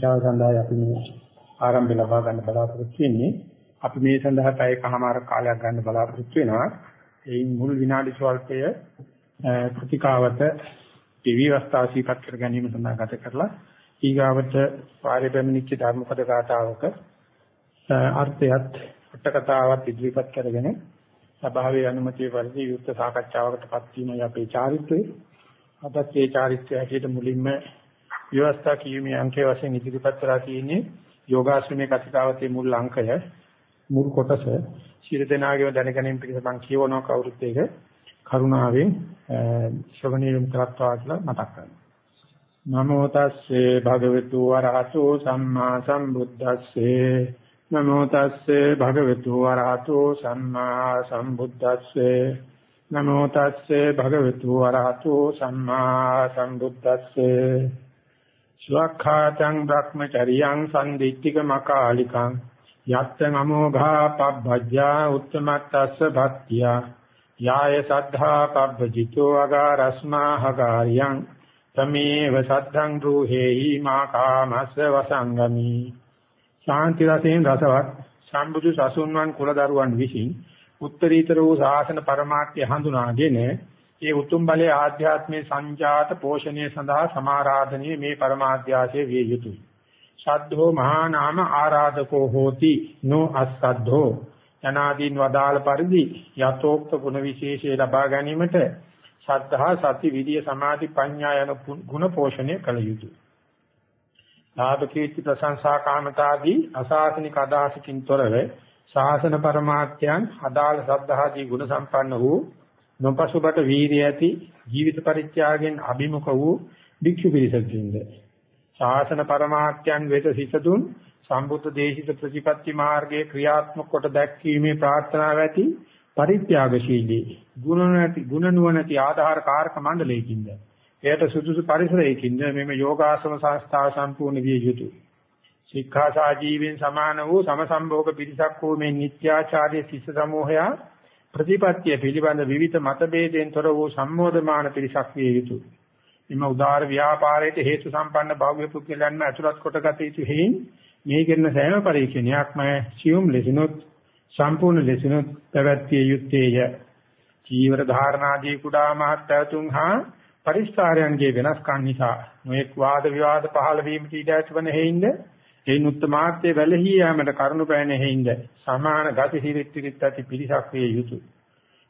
ශික්ෂාව සඳහා අපි මේ ආරම්භය ලබා ගන්න බලාපොරොත්තු වෙන්නේ. අපි මේ සඳහා පැයකමාර කාලයක් ගන්න බලාපොරොත්තු වෙනවා. එයින් මුල් විනාඩි ස්වල්පය ප්‍රතිකාවත දිවිවස්ථා සීපත් කර ගැනීම සඳහා ගත කරලා ඊගාවට පාරේ පැමිණිච්ච ධර්මපද ගාථාවක අර්ථයත් අටකතාවත් ඉදිරිපත් කරගෙන සභාවේ අනුමැතිය පරිදි යුක්ත සාකච්ඡාවකටපත් වීමයි අපේ චාරිත්‍රය. අපත් මේ චාරිත්‍රය හැටියට මුලින්ම ව්‍යවස්ථා කීමේ අංකයේ වශයෙන් ඉදිරිපත් කරලා තියෙන්නේ යෝගාශ්‍රමයේ කතිකාවතේ මුල් අංකය මුල් කොටස. ශිර දෙනාගේම දැනගැනීම පිණිස මම කියවනවා කවුරුත් ඒක කරුණාවෙන් ශ්‍රවණීය කරත්වා කියලා මතක් කරනවා. නමෝ තස්සේ භගවතු වරහතෝ සම්මා සම්බුද්දස්සේ. නමෝ තස්සේ භගවතු වරහතෝ සම්මා සම්බුද්දස්සේ. නමෝ තස්සේ භගවතු වරහතෝ සම්මා සම්බුද්දස්සේ. ස්වක්ඛාතං බ්‍රහ්මචරියං සම්දිත්තික මකාලිකං යත්ත නමෝඝා පබ්බජ්ජා උත්තමත්තස්ස භක්තිය යාය සද්ධා පබ්බජිතෝ අගාරස්මා හගාරියං තමේව සද්ධං රූහෙහි මා කාමස්ස වසංගමි ශාන්ති රසයෙන් රසවත් සම්බුදු සසුන්වන් කුල දරුවන් විසින් උත්තරීතර වූ ශාසන પરමාර්ථය හඳුනාගෙන ඒ උතුම් බලයේ ආධ්‍යාත්මයේ සංජාත පෝෂණය සඳහා සමාරාධනීය මේ පරමාධ්‍යාශය විය යුතුය. සද්ධෝ මහා නාම ආරාධකෝ හෝති නෝ අස්සද්ධෝ යනාදීන් වදාළ පරිදි යතෝක්ත ගුණ විශේෂය ලබා ගැනීමට සද්ධා සති විරිය සමාධි ප්‍රඥා යන ගුණ පෝෂණය කළ යුතුය. ලාභ කීර්ති ප්‍රශංසා කාමතාදී අසාසනික අදාසකින් තොරව ශාසන પરමාත්‍යයන් අදාළ සද්ධාදී ගුණ සම්පන්න වූ නොපසුබට වීරිය ඇති ජීවිත පරිත්‍යාගයෙන් අභිමුඛ වූ භික්ෂු පිරිසකින්ද? ශාසන પરමාර්ථයන් වෙත සිතදුන් සම්බුද්ධ දේශිත ප්‍රතිපත්ති මාර්ගයේ ක්‍රියාත්මක කොට දැක්වීමේ ප්‍රාර්ථනාව ඇති පරිත්‍යාගශීලී ගුණ නැති ගුණ නුවණති ආධාර කාරක මණ්ඩලයකින්ද? එයට සුදුසු පරිසරයකින්ද මෙම යෝගාසන සංස්ථාව සම්පූර්ණ විය යුතුය. ශික්ෂා ජීවෙන් සමාන වූ සමසම්භෝග පිරිසක් වූ මේ නිත්‍යාචාර්ය ශිෂ්‍ය සමූහයා ප්‍රතිපත්තිය පිළිබඳ විවිධ මතභේදයෙන් තොර වූ සම්මෝධමාන පිරිසක් විය යුතුය. එම උදාාර ව්‍යාපාරයට හේතු සම්පන්න භාව්‍ය පුද්ගලයන්ම ඇතුළත් කොටගත යුතු හේයින් මේ කරන සෑම පරීක්ෂණයක්ම සියුම් ලෙසිනුත් සම්පූර්ණ ලෙසිනුත් පැවැත්විය යුත්තේය. ජීවර ධාරණාදී කුඩා මහත් පැතුම් හා පරිස්කාරයන්ගේ වෙනස්කම් නිසා නොඑක් වාද විවාද පහළ වීම ඊට ඇතිවන හේින්ද එයින් උත්තමාර්ථයේ වැළහී යාමට කරුණු පෑන හේින්ද සමාන ගති සිරිත් සිරිත් ඇති පිරිසක් වේ යුතුය.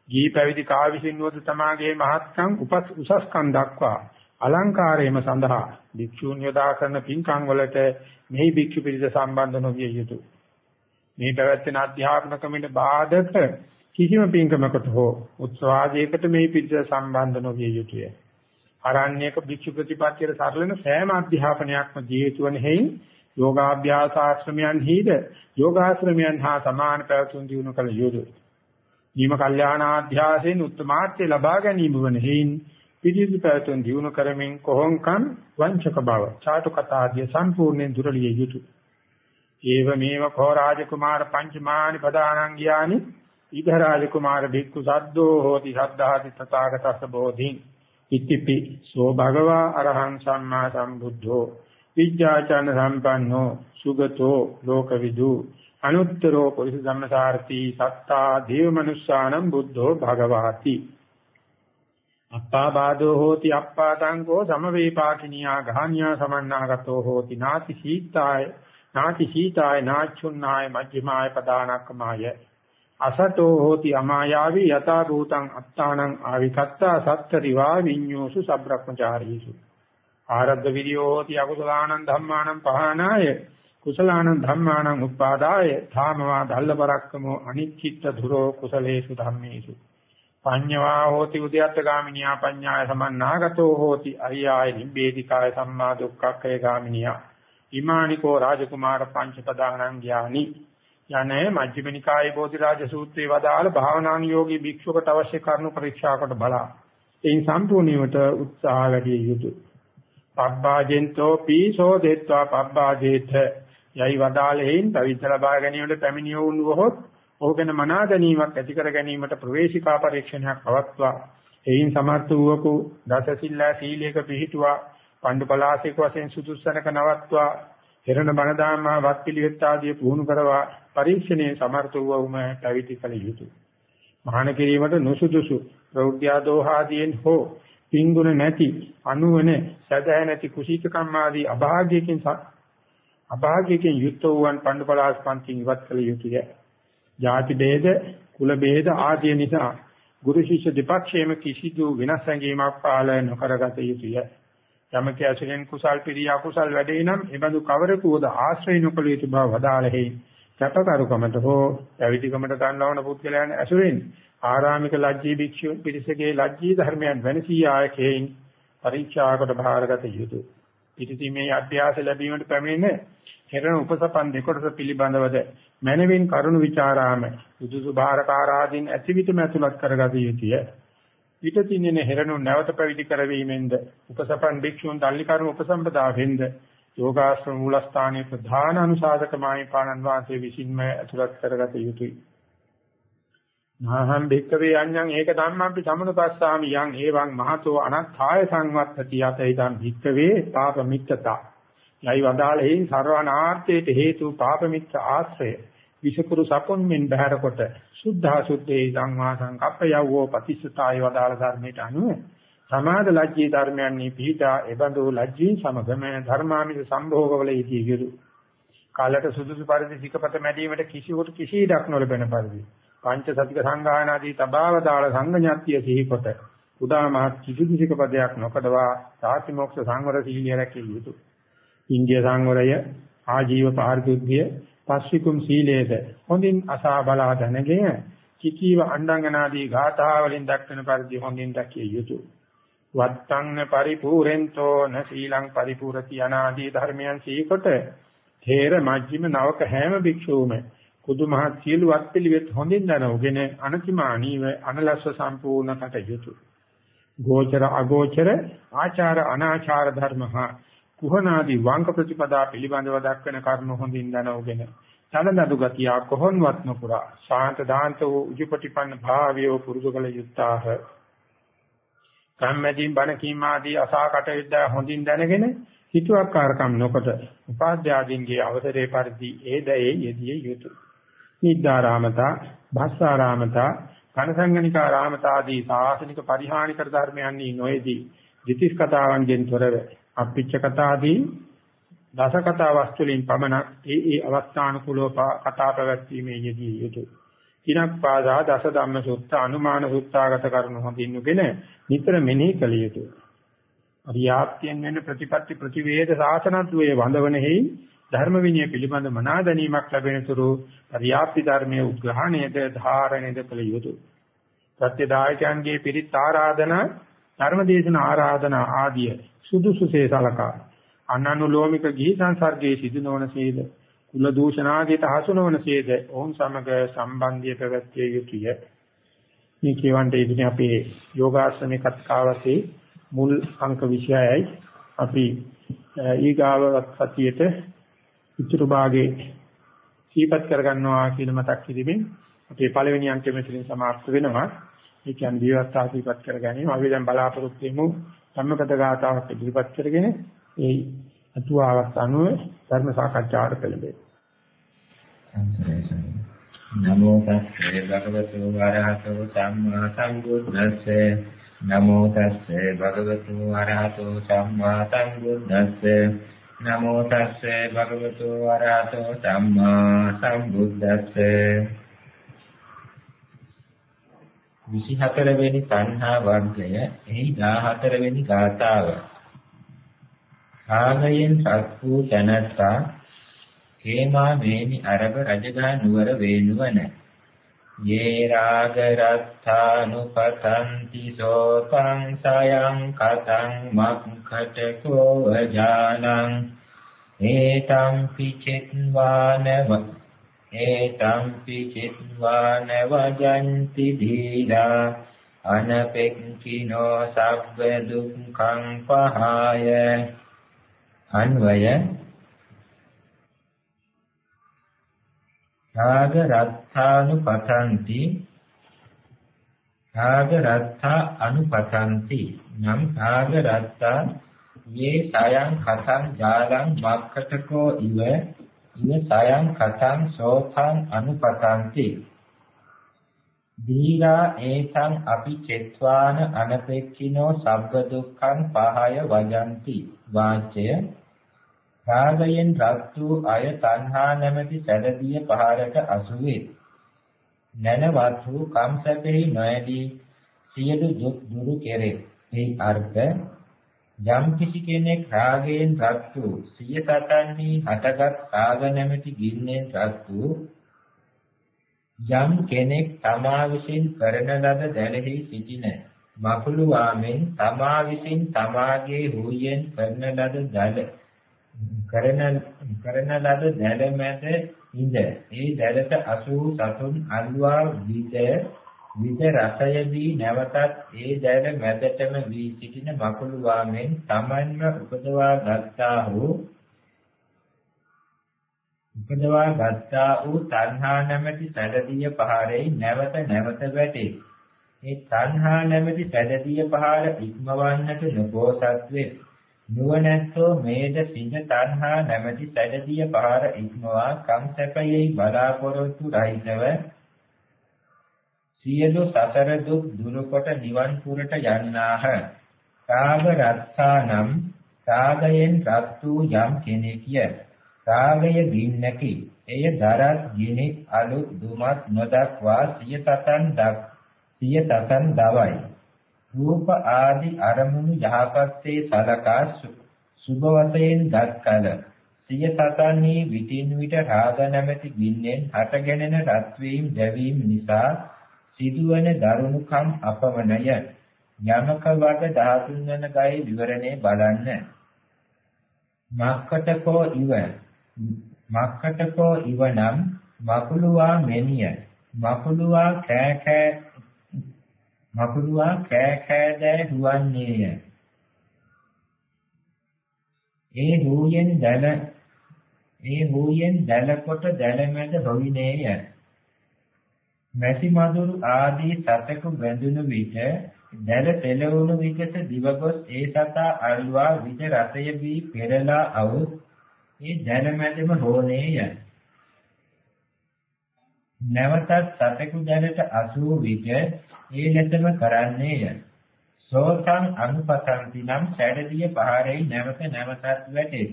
ගී පැවිදි කා විසින්වද තමාගේ මහත්කම් උපස් උසස්කම් දක්වා අලංකාරයේම සඳහා භික්ෂූන් යොදා කරන පින්කම් වලට මෙහි භික්ෂු පිරිස සම්බන්ධ නොවිය යුතුය. මේ පැවැත්වෙන අධ්‍යාපන ක්‍රමයට බාධක කිසිම පින්කමකට හෝ උත්සවාදයකට මේ පිරිස සම්බන්ධ නොවිය යුතුය. අරණ්‍යක භික්ෂු ප්‍රතිපත්තියට සරලන සෑම අධ්‍යාපනයක්ම ජීවිතවන හේයින් යෝගාභ්‍යාස ආශ්‍රමයන් හිද යෝගාශ්‍රමයන් හා සමාන පැවතුම් දිනු කළ යුතුය. නිම කල්යාණාධ්‍යාසයෙන් උත්තමාර්ථය ලබා ගැනීම වන හේයින් පිළිදි පැවතුම් දිනු කරමින් කොහොංකම් වංචක බව චාටු කතාදිය සම්පූර්ණයෙන් දුරලිය යුතුය. ඒව මේව කෝ රාජකුමාර පංචමානි පදානං ගියානි ඊඝ රාජකුමාර භික්ඛු සද්දෝ හෝති සද්ධාති තථාගතස්ස බෝධින් ඉතිපි සෝ භගවා අරහං සම්මා සම්බුද්ධෝ විඥාචන සම්පන්නෝ සුගතෝ ලෝකවිදු අනුත්තරෝ පුරිස ධම්මසාරති සත්තා දේව මනුස්සානම් බුද්ධෝ භගවාති. අප්පා බාදෝ හෝති අප්පා තංකෝ සමවේපාකිනියා ගාහනියා සමන්නාගතෝ හෝති නාති සීතාය නාති සීතාය නාචුන්නාය මජ්ක්‍ධිමාය පදානක්කමාය. අසතෝ හෝති අමායාවි යතා භූතං අත්තානං ආවිකත්තා සත්තරිවා විඤ්ඤෝසු සබ්‍රක්‍මචාරීසු. ආරද්ධ විරියෝති අකුසලානං ධම්මානං පහනාය. කුසලානං ධම්මානං උපාදාය ධාමවා දල්ලපරක්කමෝ අනිච්චිත්ත ධුරෝ කුසලේසු ධම්මේසු. පඤ්ඤවා හෝති උද්‍යත්ත ගාමිනියා පඤ්ඤාය සමන්නාගතෝ හෝති අරියාය නිබ්බේධිකාය සම්මා දුක්ඛක්ඛය ගාමිනියා. ඉමානිකෝ රාජකුමාර පංචපදානං ඥානි. යන්නේ මජ්ක්‍ධිම නිකායේ බෝධිරාජ සූත්‍රයේ වදාළ භාවනානුයෝගී භික්ෂුවකට අවශ්‍ය කරුණු පරීක්ෂා කොට බලා. එයින් සම්පූර්ණීමට උත්සාහ වැඩි යුතුය. පබ්බාජෙන්තෝ පීසෝ දෙත්වා පබ්බාජේත. යයි වදාළෙයින් පවිත්‍ර ලබා ගැනීමට පැමිණිය වුණොත් ඕකෙන මනා ගැනීමක් ඇති කර ගැනීමට ප්‍රවේශිකා පරීක්ෂණයක් පවත්වා. එයින් සමර්ථ වූවකු දසසිල්ලා සීලයක පිහිටුවා. පණ්ඩු පලාසයක වශයෙන් සුදුස්සනක නවත්වා. හිරණ බණ දාමා වත් පිළිවෙත් ආදී පුහුණු කරවා පරීක්ෂණයේ සමර්ථ වූවම පැවිදි කළ යුතුය. මහාන කිරීමට නුසුදුසු ප්‍රෞಢ්‍යාදෝහාදීන් හෝ පින්ගුණ නැති අනුවන සදහ නැති කුසීත කම්මාදී අභාග්‍යයෙන් අභාග්‍යයෙන් යුක්ත වූවන් පණ්ඩපලාස් පන්තින් ඉවත් කළ යුතුය. ಜಾති ભેද, කුල ભેද ආදී නිසා ගුරු ශිෂ්‍ය දෙපක්ෂයේම කිසිදු වෙනස් හැඟීමක් පාලනය නොකරගත යුතුය. යමක ඇසුරෙන් කුසල් පිරිය අකුසල් වැඩේ නම් එබඳු කවරකුවද ආශ්‍රය නොකළ යුතු බව වදාළෙහි කැපකරුකමට හෝ පැවිදිකමට ගන්නවන පුද්ගලයන් ඇසුරෙන් ආරාමික ලජ්ජී භික්ෂු පිරිසගේ ලජ්ජී ධර්මයන් වෙනසී ආයකයෙන් පරීක්ෂාකට භාරගත යුතුය. පිටිතිමේ අධ්‍යාස ලැබීමට පැමිණෙන හෙරණ උපසපන් දෙකොටස පිළිබඳවද මනවින් කරුණු ਵਿਚාරාම සුදුසු භාරකාරාදීන් ඇතිවිතම ඇතුළත් කරගත යුතුය. පිටිතින්නේ හෙරණු නැවත පැවිදි කරවීමෙන්ද උපසපන් භික්ෂුන් දල්ලි කර්ම උපසම්පදාවෙන්ද යෝගාශ්‍රම මූලස්ථානයේ ප්‍රධාන අනුශාසකමයි පාණන් වාසයේ විසින්ම ඇතුළත් කරගත යුතුයි. නාහං භික්කවේ අඤ්ඤං ඒක ධම්මම්පි සමුනපස්සාමි යං එවං මහතෝ අනත්ථාය සංවත්තති යතයිදං භික්කවේ පාපමිත්තතා. යයි වදාළෙහි සර්වනාර්ථයට හේතු පාපමිත්‍ර ආශ්‍රය විෂකුරු සපොන් මෙන් බහැර කොට සුද්ධා සුද්ධේ සංවා සංකප්ප යවෝ පතිස්සතාය වදාළ ධර්මයට අනුව සමාද ලජ්ජී ධර්මයන්හි පිහිටා එබඳු ලජ්ජී සමගම ධර්මාමිත සම්භෝගවල යෙදී යුතු. කාලයට සුදුසු පරිදි සිකපත මැදීමට කිසිවට කිසි ඉඩක් නොලබෙන පරිදි පංච සතික සංගායනාදී තබාව දාල සංඥාත්‍ය සිහිකොට උදා මහත් කිසිදු සිකපදයක් නොකඩවා සාති මොක්ෂ සංවර සීලිය රැකිය යුතුය. ඉන්දිය සංවරය ආජීව පාරිශුද්ධිය පස්විකුම් සීලේද හොඳින් අසා බලා දැනගෙන කිකීව අණ්ඩංගනාදී ගාථා වලින් දක්වන පරිදි හොඳින් දැකිය යුතුය. වත්තං පරිපූර්ෙන්තෝ න සීලං පරිපූර්ති අනාදී ධර්මයන් සීකොට තේර මජ්ක්‍ධිම නවක හැම භික්ෂූම කුදුමහත් සියලු වත් පිළිවෙත් හොඳින් දනවගෙන අනතිමානීව අනලස්ව සම්පූර්ණ කටයුතු ගෝචර අගෝචර ආචාර අනාචාර ධර්මහා කුහනාදී වංක ප්‍රතිපදා පිළිබඳව දක්වන කර්ම හොඳින් දනවගෙන තනදඩු ගතිය කොහොන්වත් නොපුරා ශාන්ත දාන්ත වූ උජුපටිපන්න භාවයෝ පුරුදු කළ යුත්තාහ කම්මැදින් බණ කීම ආදී අසහකට විද්‍යා හොඳින් දැනගෙන හිතුවක්කාරකම් නොකොට උපාධ්‍යාදීන්ගේ අවසරේ පරිදි ඒදයේ යෙදිය යුතුය. නිද්දාරාමතා, භස්සාරාමතා, කනසංගනිකාරාමතා ආදී සාසනික පරිහානි කර ධර්මයන්හි නොයේදී ධිතිස් කතාවන්ගෙන් තොරව අප්පිච්ච කතාදී දස කතා වස්තුලින් පමණක් ඒ ඒ අවස්ථානුකූලව කතා පැවැත්වීමේ යෙදිය යුතුය. කිනක් පාදා දස ධම්ම සුත්ත අනුමාන සුත්තාගත කරනු හොඳින්නුගෙන නිතර මෙනෙහි කළ යුතුය. අරියාප්තියෙන් වෙන ප්‍රතිපත්ති ප්‍රතිවේද සාසනත්වයේ වඳවනෙහි ධර්ම විනය පිළිබඳ මනා දැනීමක් ලැබෙන තුරු අරියාප්ති ධර්මයේ උද්ඝාණයද ධාරණයද කළ යුතුය. සත්‍යදායකයන්ගේ පිරිත් ආරාධනා ධර්මදේශන ආරාධනා ආදිය සුදුසුසේ සලකා අනනුලෝමික ගිහි සංසර්ගයේ සිදු නොවන සේද කුල දූෂණාදීට හසු නොවන සේද ඔවුන් සමග සම්බන්ධය පැවැත්විය යුතුය. මේ කියවන්ට ඉදිරිය අපේ යෝගාශ්‍රමේ කතාවතේ මුල් අංක විෂයයි අපි ඊගාව සතියේට ඉතුරු භාගේ සීපත් කරගන්නවා කියලා මතක් කිරීමෙන් අපේ පළවෙනි අංකය මෙතනින් සමාප්ත වෙනවා. ඒ කියන්නේ දීවත්තා සීපත් කර ගැනීම. අපි දැන් බලාපොරොත්තු වෙමු සම්මත ගාථාවක් ඉදිරිපත් කරගෙන ඒ අතුවාවක් අනුව ධර්ම සාකච්ඡාවට පෙළඹේ. නමෝ තස්සේ භගවතු වරහතෝ සම්මා සම්බුද්දස්සේ නමෝ තස්සේ භගවතු වරහතෝ සම්මා සම්බුද්දස්සේ නමෝ තස්සේ භගවතු වරහතෝ සම්මා සම්බුද්දස්සේ. 24 වෙනි තණ්හා වර්ගය එහි 14 වෙනි ගාථාව. රාගයෙන් සත් වූ තැනැත්තා හේමා මේනි අරබ රජගහ නුවර වේනුවන. යේ රාග රත්තානුපතන්ති සෝතං සයං කතං මක්ඛටකෝ අජානං ඒතම් පිචිත්වානව ඒතම් පිචිත්වාන වජන්ති දීලා අනපෙක්ඛිනෝ සබ්බ දුක්ඛං පහය රාග රත්තානු පතන්ති රාග රත්තා අනුපතන්ති නම් රාග රත්තා යේ සයං කතං ජාලං වක්කටකෝ ඉව ඉව සයං කතං සෝතං අනුපතන්ති. දීලා ඒතං අපි චෙත්වාන අනපෙක්ඛිනෝ සබ්බ දුක්ඛං පහය වජන්ති වාචය රාගයෙන් රත් වූ අය තණ්හා නැමැති සැලදිය පහරට අසුවේ. නැනවත් වූ කම්සතෙහි නොඇදී සියලු දුක් දුරු කෙරේ. ඒ අර්ථ යම් කිසි කෙනෙක් රාගයෙන් රත් වූ සිය සතන්හි හටගත් රාග නැමැති ගින්නෙන් රත් වූ යම් කෙනෙක් තමා විසින් කරන ලද දැනෙහි සිටින මකුළු වාමෙන් තමා විසින් තමාගේ හුයෙන් කරන ලද දල කරන කරන ලද දැල මැද ඉඳ ඒ දැලට අසූ සතුන් අල්වා විද විද රසයදී නැවතත් ඒ දැල මැදටම වී සිටින මකුළු වාමෙන් තමන්ම උපදවා ගත්තා වූ උපදවා ගත්තා වූ තණ්හා නැමැති සැඩදිය පහරේ නැවත නැවත වැටේ. මේ තණ්හා නැමැති සැඩදිය පහර ඉක්මවන්නට නොපෝසත් වේ. නුවණැත්තෝ මේද සිඳ තණ්හා නැමැති සැඩදිය පහර ඉක්මවා කංසකයෙහි බලාපොරොත්තු රහිතව සියලු සතර දුක් දුරුකොට නිවන් පුරට යන්නාහ. රාග රත්තානම් රාගයෙන් රත් වූ යම් කෙනෙකිය. රාගය ගින්නකි. එය දරත් ගිනි අලු දුමත් නොදක්වා සිය තතන් දක් සිය තතන් දවයි. රූප ආදි අරමුණු යහපත්තේ සලකා සුභ වශයෙන් දක්කල සිය තතන්හි විටින් විට රාග නැමැති ගින්නෙන් හටගෙනෙන රත් වීම දැවීම නිසා සිදුවන දරුණුකම් අපමණය. යමක වග 13 වන ගයේ විවරණේ බලන්න. මක්කටකෝ ඉව. මක්කටකෝ ඉවනම් මකුලුවා මෙනිය. මකුලුවා කෑ කෑ මකුලුවා කෑ කෑ දැ හුවන්නේය ඒ හුයෙන් දල ඒ හුයෙන් දල කොට දල මැද රොවිනේය මැසි මදුරු ආදී සතෙකු බැඳුණු විට දැල පෙළවුණු විගස දිවගොස් ඒ සතා අල්වා විද රසය වී පෙරලා අවුත් ඒ දැල මැදම හෝනේය. නැවතත් සතෙකු දැලට අසූ විට ඒ ලෙසම කරන්නේය සෝතං අනුපතන්ති නම් සැඩදිය පහරේ නැවත නැවතත් වැටේ.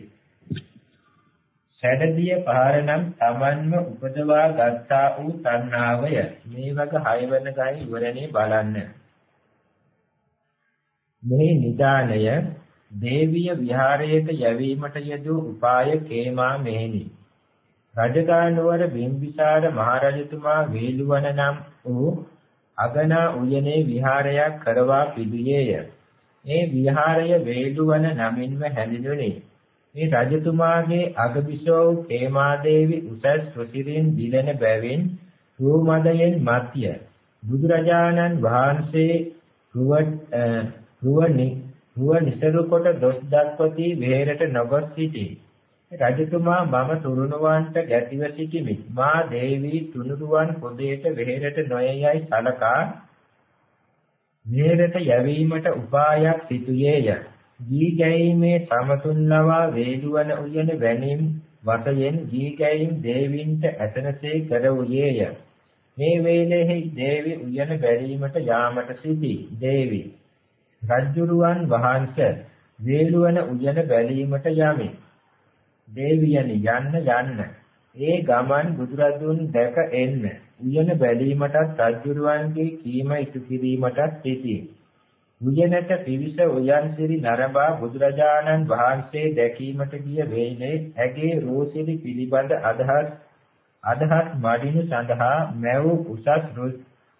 සැඩදිය පහර නම් Tamanම උපදවා ගත්තා වූ තණ්හාවය. මේ වග හයවන ගයි ඉවරනේ බලන්න. මේ නිදානය දේවිය විහාරයට යැවීමට යෙදූ උපාය කේමා මෙහිනි රජගහ නුවර බිම්බිසාර මහරජතුමා වේලුවන නම් වූ අගනා උයනේ විහාරයක් කරවා පිළියේය මේ විහාරය වේලුවන නමින්ම හැඳින්වෙන්නේ මේ රජතුමාගේ අගබිසෝ හේමාදේවි උසස් රුසිරින් දිලන බැවින් රූමදයෙන් මත්ය. බුදුරජාණන් වහන්සේ රුවනි රුව නිසරු කොට දොස් දක්වති වෙහෙරට නොගොස් සිටී. රජතුමා මම තුරුණුවන්ට ගැතිව සිටිමි. මා දේවි තුනුරුවන් පොදේට වෙහෙරට නොයයි සලකා. මෙහෙරට යැවීමට උපායක් සිටුයේය. දී ගැයීමේ සමතුන් ලවා වේදුවන උයන වැනීම් වශයෙන් දී ගැයීම් දේවින්ට ඇතනසේ කර වූයේය මේ වේලෙහි දේවි උයන බැලීමට යාමට සිටී. දේවි රජ්ජුරුවන් වහන්සේ වේලුවන උයන බැලීමට යමි. දේවියනි යන්න යන්න. ඒ ගමන් බුදුරදුන් දැක එන්න. උයන බැලීමටත් රජ්ජුරුවන්ගේ කීම ඉටු කිරීමටත් සිටී උයනට පිවිස උයන් සිරි නරඹා බුදුරජාණන් වහන්සේ දැකීමට ගිය වේලේ ඇගේ රෝසිරි පිළිබඳ අදහස් අදහස් මඩිනු සඳහා මැව් උසස්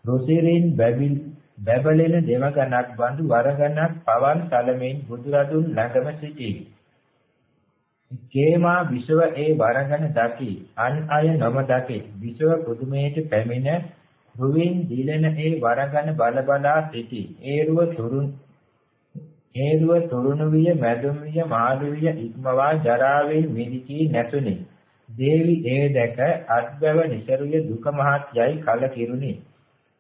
රොසිරින් බැබලෙන දෙවගණක් බඳු වරගණක් පවන් තලමින් බුදුරදුන් ළඟම සිටී. කේමා විසව ඒ වරගණ දකි අන් අය නොම දකි විසව පුදුමයට පැමිණ රුවින් දිලෙන ඒ වරගන බල බලා සිටි. ඒරුව තුරුන් ඒරුව තුරුණු විය මැදුම් විය මාළු විය ඉක්මවා ජරාවෙන් මිදිකී නැතුනි. දේවි ඒ දැක අත්බව නිසරුය දුක මහත් යයි කල කිරුනි.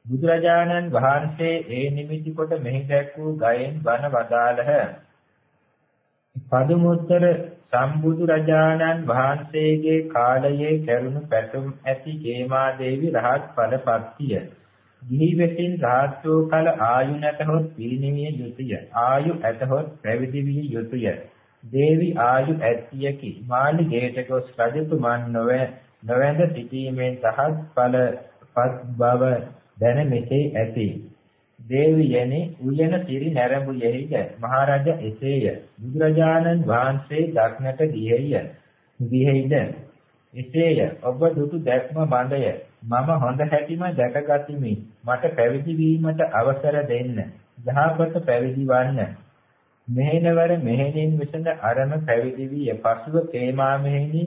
බුදුරජාණන් වහන්සේ ඒ නිමිති කොට මෙහි දැක් වූ ගයෙන් බණ වදාළහ. පදුමුත්තර සම්බුදු රජාණන් වහන්සේගේ කාලයේ කරුණු පැතුම් ඇති හේමාදේවි රහත් ඵලපත්තිය. ගිහි වෙතින් රාජ්‍යෝ කල ආයු නැතහොත් පිරිනිවිය යුතුය. ආයු ඇතහොත් පැවිදි විය යුතුය. දේවි ආයු ඇත්තියකි. මාළිගයට ගොස් රජතුමන් නොවේ නොවැඳ සිටීමෙන් රහත් ඵලපත් බව දැන මෙසේ ඇති. දේවියනි උයන සිරි නැරඹුයෙහිද මහරජ එසේය. බුදුරජාණන් වහන්සේ දක්නට ගියේය. ගියේයිද එසේය. ඔබ දුටු දැක්ම බඳය මම හොඳ හැටිම දැකගතිමි. මට පැවිදි වීමට අවසර දෙන්න. දහපත පැවිදි වන්න. මෙහෙණවර මෙහෙණින් විසඳ අරම පැවිදි වී පසුව තේමා මෙහෙණි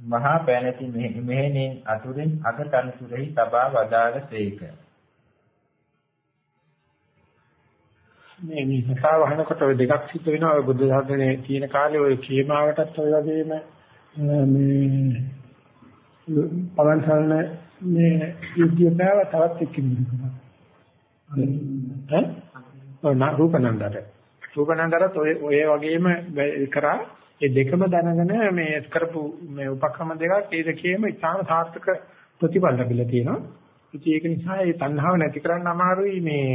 මහා පැනති මෙහෙණින් අතුරින් අග තනතුරෙහි තබා වදාළ සේක. මේ මේ කතාව අහනකොට ඔය දෙකක් සිද්ධ වෙනවා ඔය බුද්ධ ධර්මයේ තියෙන කාලේ ඔය කේමාවටත් ඔය වගේම මේ පවන්සල්න මේ යුද්ධයව තවත් එක්කිනුනේ කරා. ඈ? ඔය රූපනන්දට. රූපනන්දට ඔය ඔය වගේම කරා ඒ දෙකම දැනගෙන මේ කරපු මේ උපක්‍රම දෙකක් ඒ දෙකේම ඉතාම සාර්ථක ප්‍රතිඵල ලැබිලා තියෙනවා. ඉතින් ඒක නිසා මේ තණ්හාව නැති කරන්න අමාරුයි මේ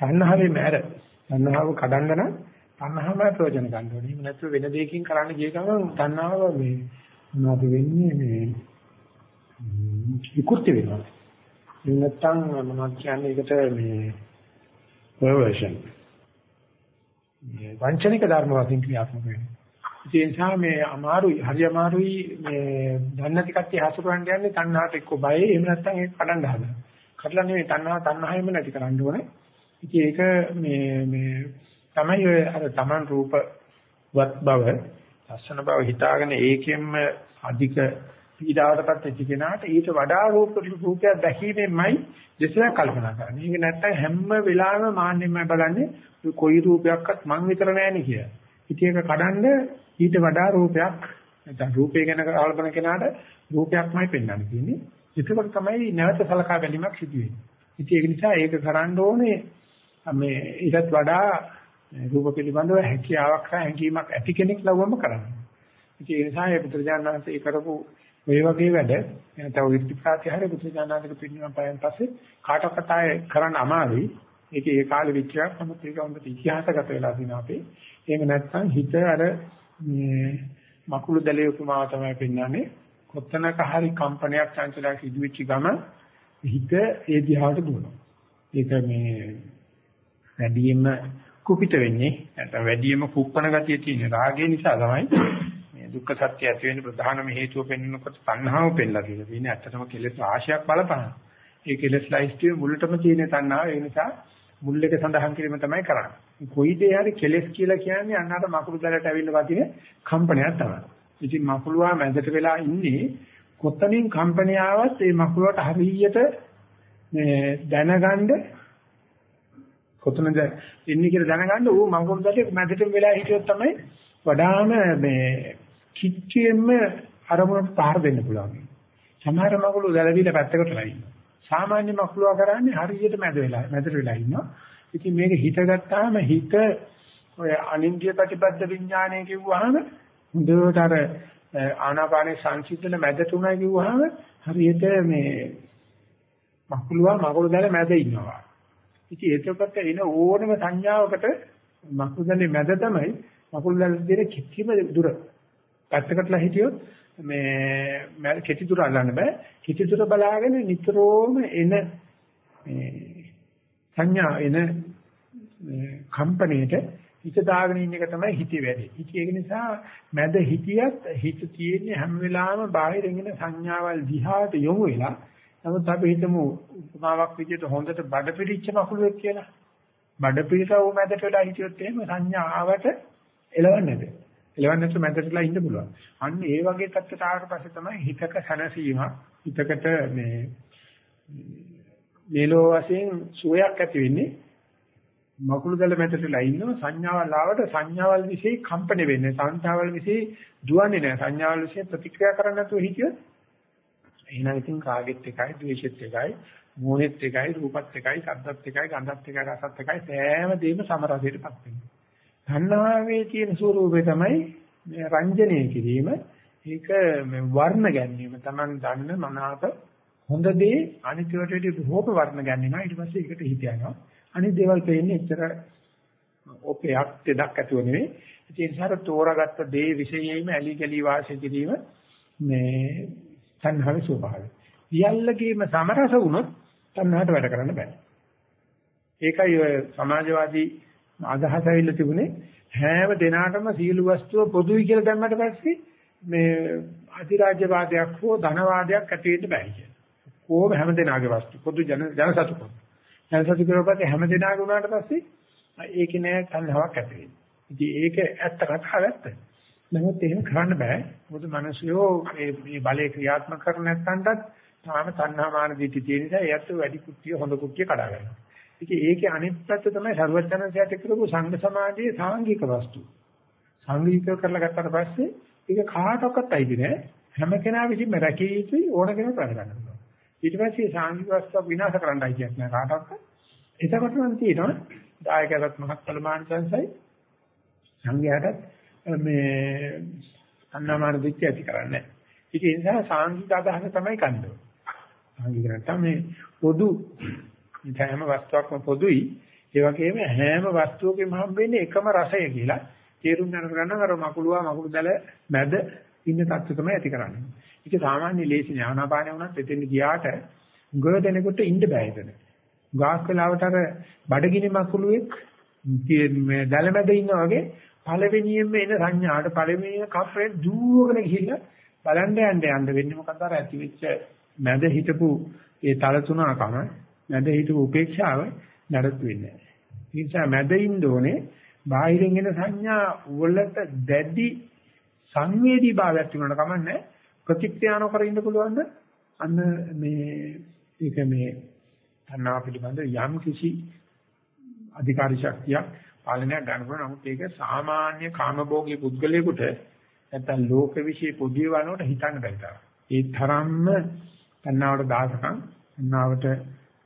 තණ්හාවේ මැර තණ්හාව කඩන්න නම් තණ්හාවම ප්‍රයෝජන ගන්න ඕනේ. එහෙම නැත්නම් වෙන දෙයකින් කරන්න ගිය ගමන් තණ්හාව මේ මොනවද වෙන්නේ මේ විකෘති වෙනවා. එහෙම නැත්නම් මොනවද කියන්නේ ඒකට මේ perversion. මේ වංචනික ධර්ම වශයෙන් ක්‍රියාත්මක වෙනවා. ඒ නිසා මේ අමාරුයි හරි අමාරුයි මේ දන්නේ නැති කට්ටිය හසුරවන්න යන්නේ තණ්හාවට එක්ක බයයි එහෙම නැත්නම් ඒක කඩන්න හදනවා. කඩලා නෙවෙයි තණ්හාව තණ්හාවෙම නැති කරන්න ඕනේ. ඉතින් ඒක මේ මේ තමයි ඔය අර Taman රූපවත් බව ලස්සන බව හිතාගෙන ඒකෙන්ම අධික පීඩාවටපත් වෙච්ච කෙනාට ඊට වඩා රූප රූපයක් දැකීමෙන්මයි දෙසලා කල්පනා කරන්නේ. ඒක නැත්තම් හැම වෙලාවෙම මාන්නෙමයි බලන්නේ කොයි රූපයක්වත් මං විතර නෑනේ කියලා. ඉතින් ඒක කඩන්න ඊට වඩා රූපයක් නැත්නම් රූපය ගැන කල්පනා කෙනාට රූපයක්මයි පෙන්වන්න තියෙන්නේ. ඒකවල තමයි නැවත සලකා බැලීමක් සිදු වෙන්නේ. ඉතින් ඒක නිසා ඒක කරන්න ඕනේ මේ ඊටත් වඩා රූප පිළිබඳව හැකියාවක් සහ හැඟීමක් ඇති කෙනෙක් ලවම කරන්නේ. ඉතින් ඒ නිසා මේ පුත්‍රජානන් වහන්සේ කරපු ඔය වගේ වැඩ නැත්නම් විත්ති ප්‍රාතිහාරය පුත්‍රජානන්ගේ පිළිගන්න පයන් පස්සේ කාටවත් ආයේ කරන්න අමාරුයි. ඒක ඒ කාලෙ විචයක් නමුත් ඒක හොඳට ඉතිහාසගත වෙලා තියෙනවා අපේ. එහෙම නැත්නම් හිත අර මේ මකුළු දැලේ උපමාව තමයි පෙන්වන්නේ. කොත්තනක හරි කම්පනයක් චංචලයක් ඉදිවිච්ච ගම හිත ඒ දිහාට දුවනවා. ඒක මේ වැඩියෙන්ම කුපිත වෙන්නේ නැත්නම් වැඩියෙන්ම කුප්පන ගතිය තියෙන රාගය නිසා තමයි මේ දුක්ඛ සත්‍ය ඇති වෙන්න ප්‍රධානම හේතුව පෙන්වනකොට තණ්හාව පෙන්ලා කියලා තියෙන්නේ. ඇත්තටම කෙලෙස් ආශයක් බලපහන. ඒ කෙලෙස් ලයිස්ට්ුවේ මුලටම තියෙන තණ්හාව ඒ නිසා මුල් එක සඳහන් කිරීම තමයි කරන්නේ. කොයි දේ හරි කෙලෙස් කියලා කියන්නේ අන්නකට මකුළු දැලට ඇවිල්ලා වදින කම්පනයක් තමයි. ඉතින් මකුළුවා මැදට වෙලා ඉන්නේ කොතනින් කම්පනිය ආවත් ඒ මකුළුවට හරියට මේ දැනගන්න කොතනද ඉන්නේ කියලා දැනගන්න ඌ මංගොල් දැලේ මැදටම වෙලා හිටියොත් තමයි වඩාම මේ කිච්චියෙන්ම අරමුණට පහර දෙන්න පුළුවන්. සමහර මගුළු දැලවිල පැත්තකටලා ඉන්නවා. සාමාන්‍ය මගුලුවා කරන්නේ හරියට මැද වෙලා මැදට වෙලා ඉන්නවා. ඉතින් මේක හිතගත්තාම හිත ඔය අනින්ද්‍රිය ප්‍රතිපද විඥානය කිව්වහම හොඳට අර ආනාපානේ සංසිද්ධන මැදට උනා කිව්වහම හරියට මේ මකුලුවා මකුළු දැල මැද ඉන්නවා. ඉතින් ඒකකට එන ඕනම සංඥාවකට මකුළුදලේ මැද තමයි මකුළුදල දෙන කිසිම දුර පැත්තකටලා හිටියොත් මේ කෙටි දුර අල්ලන්න බෑ කෙටි දුර බලාගෙන නිතරම එන මේ සංඥා එන කම්පණයට හිත දාගෙන ඉන්න එක තමයි හිතේ වැඩේ. ඉතින් ඒක නිසා මැද හිතියත් හිත තියෙන්නේ හැම වෙලාවෙම බාහිරින් එන සංඥාවල් දිහාට යොමු වෙලා නමුත් අපි හිතමු උපමාවක් විදිහට හොඳට බඩ පිළිච්ච මකුළුවෙක් කියලා. බඩ පිළිසව මැදට වෙලා හිටියොත් එහෙම සංඥා ආවට එලවන්නේ නැහැ. එලවන්නේ නැතුව මැදටලා ඉන්න පුළුවන්. අන්න ඒ වගේ තත්ත්වයට ආවට පස්සේ තමයි හිතක සැනසීම, හිතකට මේ මේලෝ වශයෙන් සුවයක් ඇති වෙන්නේ. මකුළු දැල මැදටලා ඉන්නවා සංඥාවල් ආවට සංඥාවල් વિશે කම්පණය වෙන්නේ. සංඥාවල් વિશે දුවන්නේ නැහැ. සංඥාවල් વિશે ප්‍රතික්‍රියා කරන්න නැතුව හිටියොත් එහෙනම් ඉතින් කාගෙත් එකයි, ද්වේෂෙත් එකයි, මෝහෙත් එකයි, රූපත් එකයි, ශබ්දත් එකයි, ගන්ධත් එකයි, රසත් එකයි සෑම දෙයක්ම සමරසයටපත් වෙනවා. තණ්හාවේ තියෙන ස්වરૂපය තමයි මේ රංජනය කිරීම. ඒක වර්ණ ගැනීම. Taman දන්න මනාප හොඳ දේ අනිත්‍යයට වඩා බොහෝම වර්ණ ගැනීම. ඊට පස්සේ ඒකට හිත යනවා. අනිත් දේවල් පේන්නේ එච්චර ඔපයක් දෙයක් ඇතුව නෙවෙයි. ඒ නිසා තෝරාගත්ත දේ විශේෂයෙන්ම ඇලි ගලි වාසය කිරීම මේ තණ්හාවේ ස්වභාවය. සියල්ලකීම සමරස වුණොත් තණ්හාවට වැඩ කරන්න බෑ. ඒකයි ඔය සමාජවාදී අදහස ඇවිල්ලා තිබුණේ හැම දිනාටම සීල වස්තුව පොදුයි කියලා දැම්මට පස්සේ මේ අධිරාජ්‍යවාදයක් හෝ ධනවාදයක් ඇති වෙන්න බෑ කියලා. කොහොම හැම දිනාගේ වස්තු පොදු ජන ජනසතු පොදු. ජනසතු කරපස්සේ හැම දිනාගේ උනාට පස්සේ ඒකේ නෑ තණ්හාවක් ඇති වෙන්නේ. ඉතින් ඒක ඇත්ත කතාවක් ඇත්ත. නමුත් එහෙම කරන්න බෑ. මොකද මිනිස්සුયો මේ මේ බලේ ක්‍රියාත්මක කර නැත්නම්ටත් තාම තණ්හා මාන දිටි තියෙන නිසා එයත් වැඩි කුට්ටිය හොඳ කුට්ටිය කඩා ගන්නවා. ඉතින් ඒකේ අනිත් පැත්ත තමයි ਸਰවඥාන්සයට කරපු සංඝ සමාජයේ සාංගික වස්තු. සංගීත කරලා ගත්තාට පස්සේ ඒක කාටවත් අයිති නෑ. හැම කෙනා විසින්ම රැකී යුතුයි ඕන කෙනෙක් වැඩ ගන්නවා. ඊට පස්සේ සාංගික වස්තු විනාශ කරන්න අයිතියක් නෑ කාටවත්. එතකොට නම් තියෙනවා දායකයන්ත් මහත්ඵල මානසංසයි සංඝයාටත් මේ අන්නමාන දිට්ඨිය ඇති කරන්නේ. ඒක නිසා සාංගික අදහස තමයි කන්දෝ. සාංගික නැත්නම් මේ පොදු හැම වස්තුවක්ම පොදුයි. ඒ වගේම හැම වස්තුවකම හම්බෙන්නේ එකම රසය කියලා තේරුම් ගන්න අර මකුලුවා මකුළු දැල මැද ඉන්න තත්ත්ව තමයි ඇති කරන්නේ. ඒක සාමාන්‍ය ලේසි ඥානාපානය වුණත් එතෙන් ගියාට ගොඩ දෙනකොට ඉන්න බෑ එතන. ගාක් වෙලාවට අර බඩගිනි මකුලුවෙක් මේ දැල මැද ඉන්නා වගේ පළවෙනියෙන්ම එන සංඥාට පළවෙනිම කප්පේ දුවගෙන ගිහිල්ලා බලන්න යන්න යන්න වෙන්නේ මොකද අර ඇති වෙච්ච මැද හිටපු ඒ තල තුනකම මැද හිටපු උපේක්ෂාව නඩත් වෙන්නේ නැහැ. ඒ නිසා මැද ඉන්න ඕනේ බාහිරින් එන සංඥා වලට දැඩි සංවේදී භාවයක් තිබුණාට කමන්නේ ප්‍රතික්‍රියා නොකර ඉන්න පුළුවන්ද? අන්න මේ ඒක මේ තණ්හා පිළිබඳ යම් කිසි අධිකාරී ශක්තියක් පාලනයක් ගන්න පුළුවන්. නමුත් ඒක සාමාන්‍ය කාමභෝගී පුද්ගලයෙකුට නැත්තම් ලෝක විශ්ේ පොදුවේ වනකොට හිතන්න බැරි තරම්. ඒ තරම්ම තණ්හාවට දාසකම්, තණ්හාවට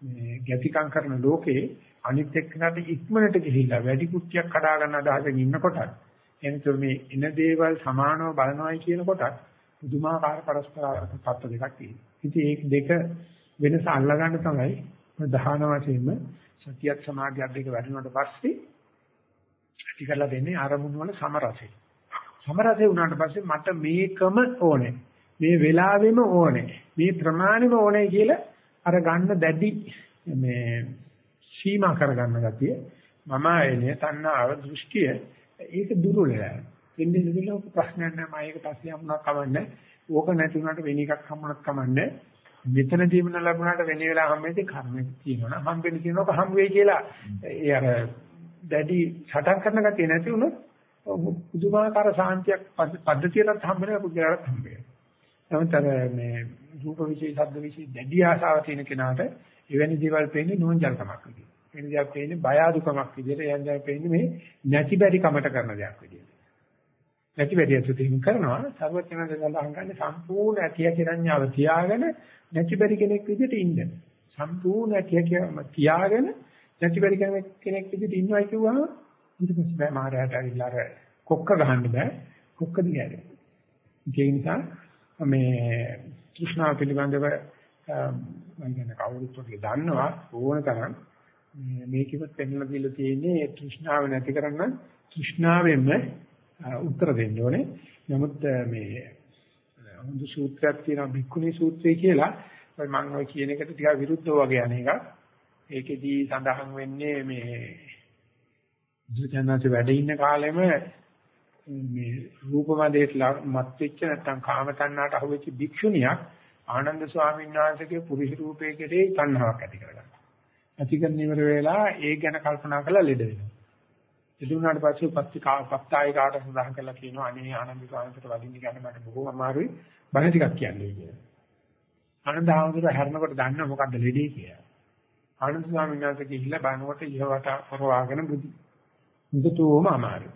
මේ ගැතිකම් කරන ලෝකේ අනිත් එක්කනට ඉක්මනට ගිහිල්ලා වැඩි කුට්ටියක් කඩා ගන්න අදහසකින් ඉන්නකොට එනිතෝ මේ ඉන දේවල් සමානව බලනවායි කියනකොට පුදුමාකාර පරස්පර තත්ත්ව දෙකක් තියෙනවා. ඉතින් ඒක දෙක වෙනස අල්ලගන්න තමයි ප්‍රධාන වශයෙන්ම සතියක් සමාධියක් දෙක වැඩිනකොට පස්සේ ඇති කරලා දෙන්නේ අරමුණු වල සමරසය. සමරසය වුණාට පස්සේ මට මේකම ඕනේ. මේ වෙලාවෙම ඕනේ. මේ ප්‍රමාණෙම ඕනේ කියලා අර ගන්න දැඩි මේ සීමා කරගන්න ගතිය මම ආයනේ තණ්හාව දෘෂ්ටිය ඒක දුර්වලයි. එන්නේ නෙවෙයි ප්‍රශ්නයක් නෑ මම ඒක පස්සේ හම්ුණා කමන්නේ. ඕක නැති වුණාට වෙන එකක් හම්බුණත් කමන්නේ. මෙතනදීම ලැබුණාට වෙන වෙලාව හම්බෙද්දී කර්මෙ තියෙනවා. හම්බෙන්න තියෙනවක හම් වෙයි කියලා ඒ අර දැඩි සටන් කරන ගතිය නැති වුණොත් පුදුමාකාර සාන්තියක් පද්ධතියකට හම්බ වෙනවා පුදුරාට හම්බ වෙනවා. නමුත් අර මේ රූප විශේෂ ශබ්ද විශේෂ දැඩි ආසාව තියෙන කෙනාට එවැනි දේවල් පේන්නේ නෝන්ජල්කමක් විදියට. එවැනි දේවල් පේන්නේ බය අඩුකමක් විදියට. එයන් දේවල් පේන්නේ මේ නැති බැරි කමට කරන දෙයක් විදියට. නැති බැරි අසුතින් කරනවා සර්වඥාන්සේ සඳහන් කරන්නේ සම්පූර්ණ ඇතිය කිරඤ්ඤාව තියාගෙන නැති බැරි කෙනෙක් විදියට ඉන්න. සම්පූර්ණ ඇතිය තියාගෙන නැති බැරි කෙනෙක් විදිහට ඉන්නවා කිව්වම ඊට පස්සේ බෑ මාරයට ඇවිල්ලා අර කොක්ක ගහන්න බෑ කොක්ක දිගෑරෙන්න. ඒ නිසා මේ කෘෂ්ණා පිළිබඳව මම කියන කවුරුත් වගේ දන්නවා ඕන තරම් මේකෙවත් පෙන්නලා දීලා තියෙන්නේ තෘෂ්ණාව නැති කරන්න තෘෂ්ණාවෙන්ම උත්තර දෙන්න ඕනේ. නමුත් මේ හොඳ සූත්‍රයක් තියෙනවා භික්ඛුනි සූත්‍රය කියලා මම ඔය කියන එකට ටිකක් විරුද්ධව වගේ අනේක. ඒකෙදී සඳහන් වෙන්නේ මේ දුජනනාත වැඩ ඉන්න කාලෙම මේ රූපමදේට මත් වෙච්ච නැත්නම් කාම තණ්හාට අහුවෙච්ච භික්ෂුණියක් ආනන්ද ස්වාමීන් වහන්සේගේ පුරුෂ රූපයේ කෙරේ තණ්හාවක් ඇති කරගන්නවා. ඇති කරන ඉවර වෙලා ඒ ගැන කල්පනා කරලා ලෙඩ වෙනවා. එදුණාට පස්සේ පත්තිකා පත්තායි කාට සඳහන් කරලා කියනවා අනේ ආනන්ද ස්වාමීන්ට වදින්න කියන්නේ මට බොහොම අමාරුයි බණ ටිකක් කියන්නේ කියලා. ආනන්ද ආනන්දට හැරෙනකොට දන්නව මොකද්ද ලෙඩේ කියලා. ආනන්ද ස්වාමීන් වහන්සේ ගිහිල්ලා බණවට ඉහවට පරවාගෙන බුදි. මුදටම අමාරුයි.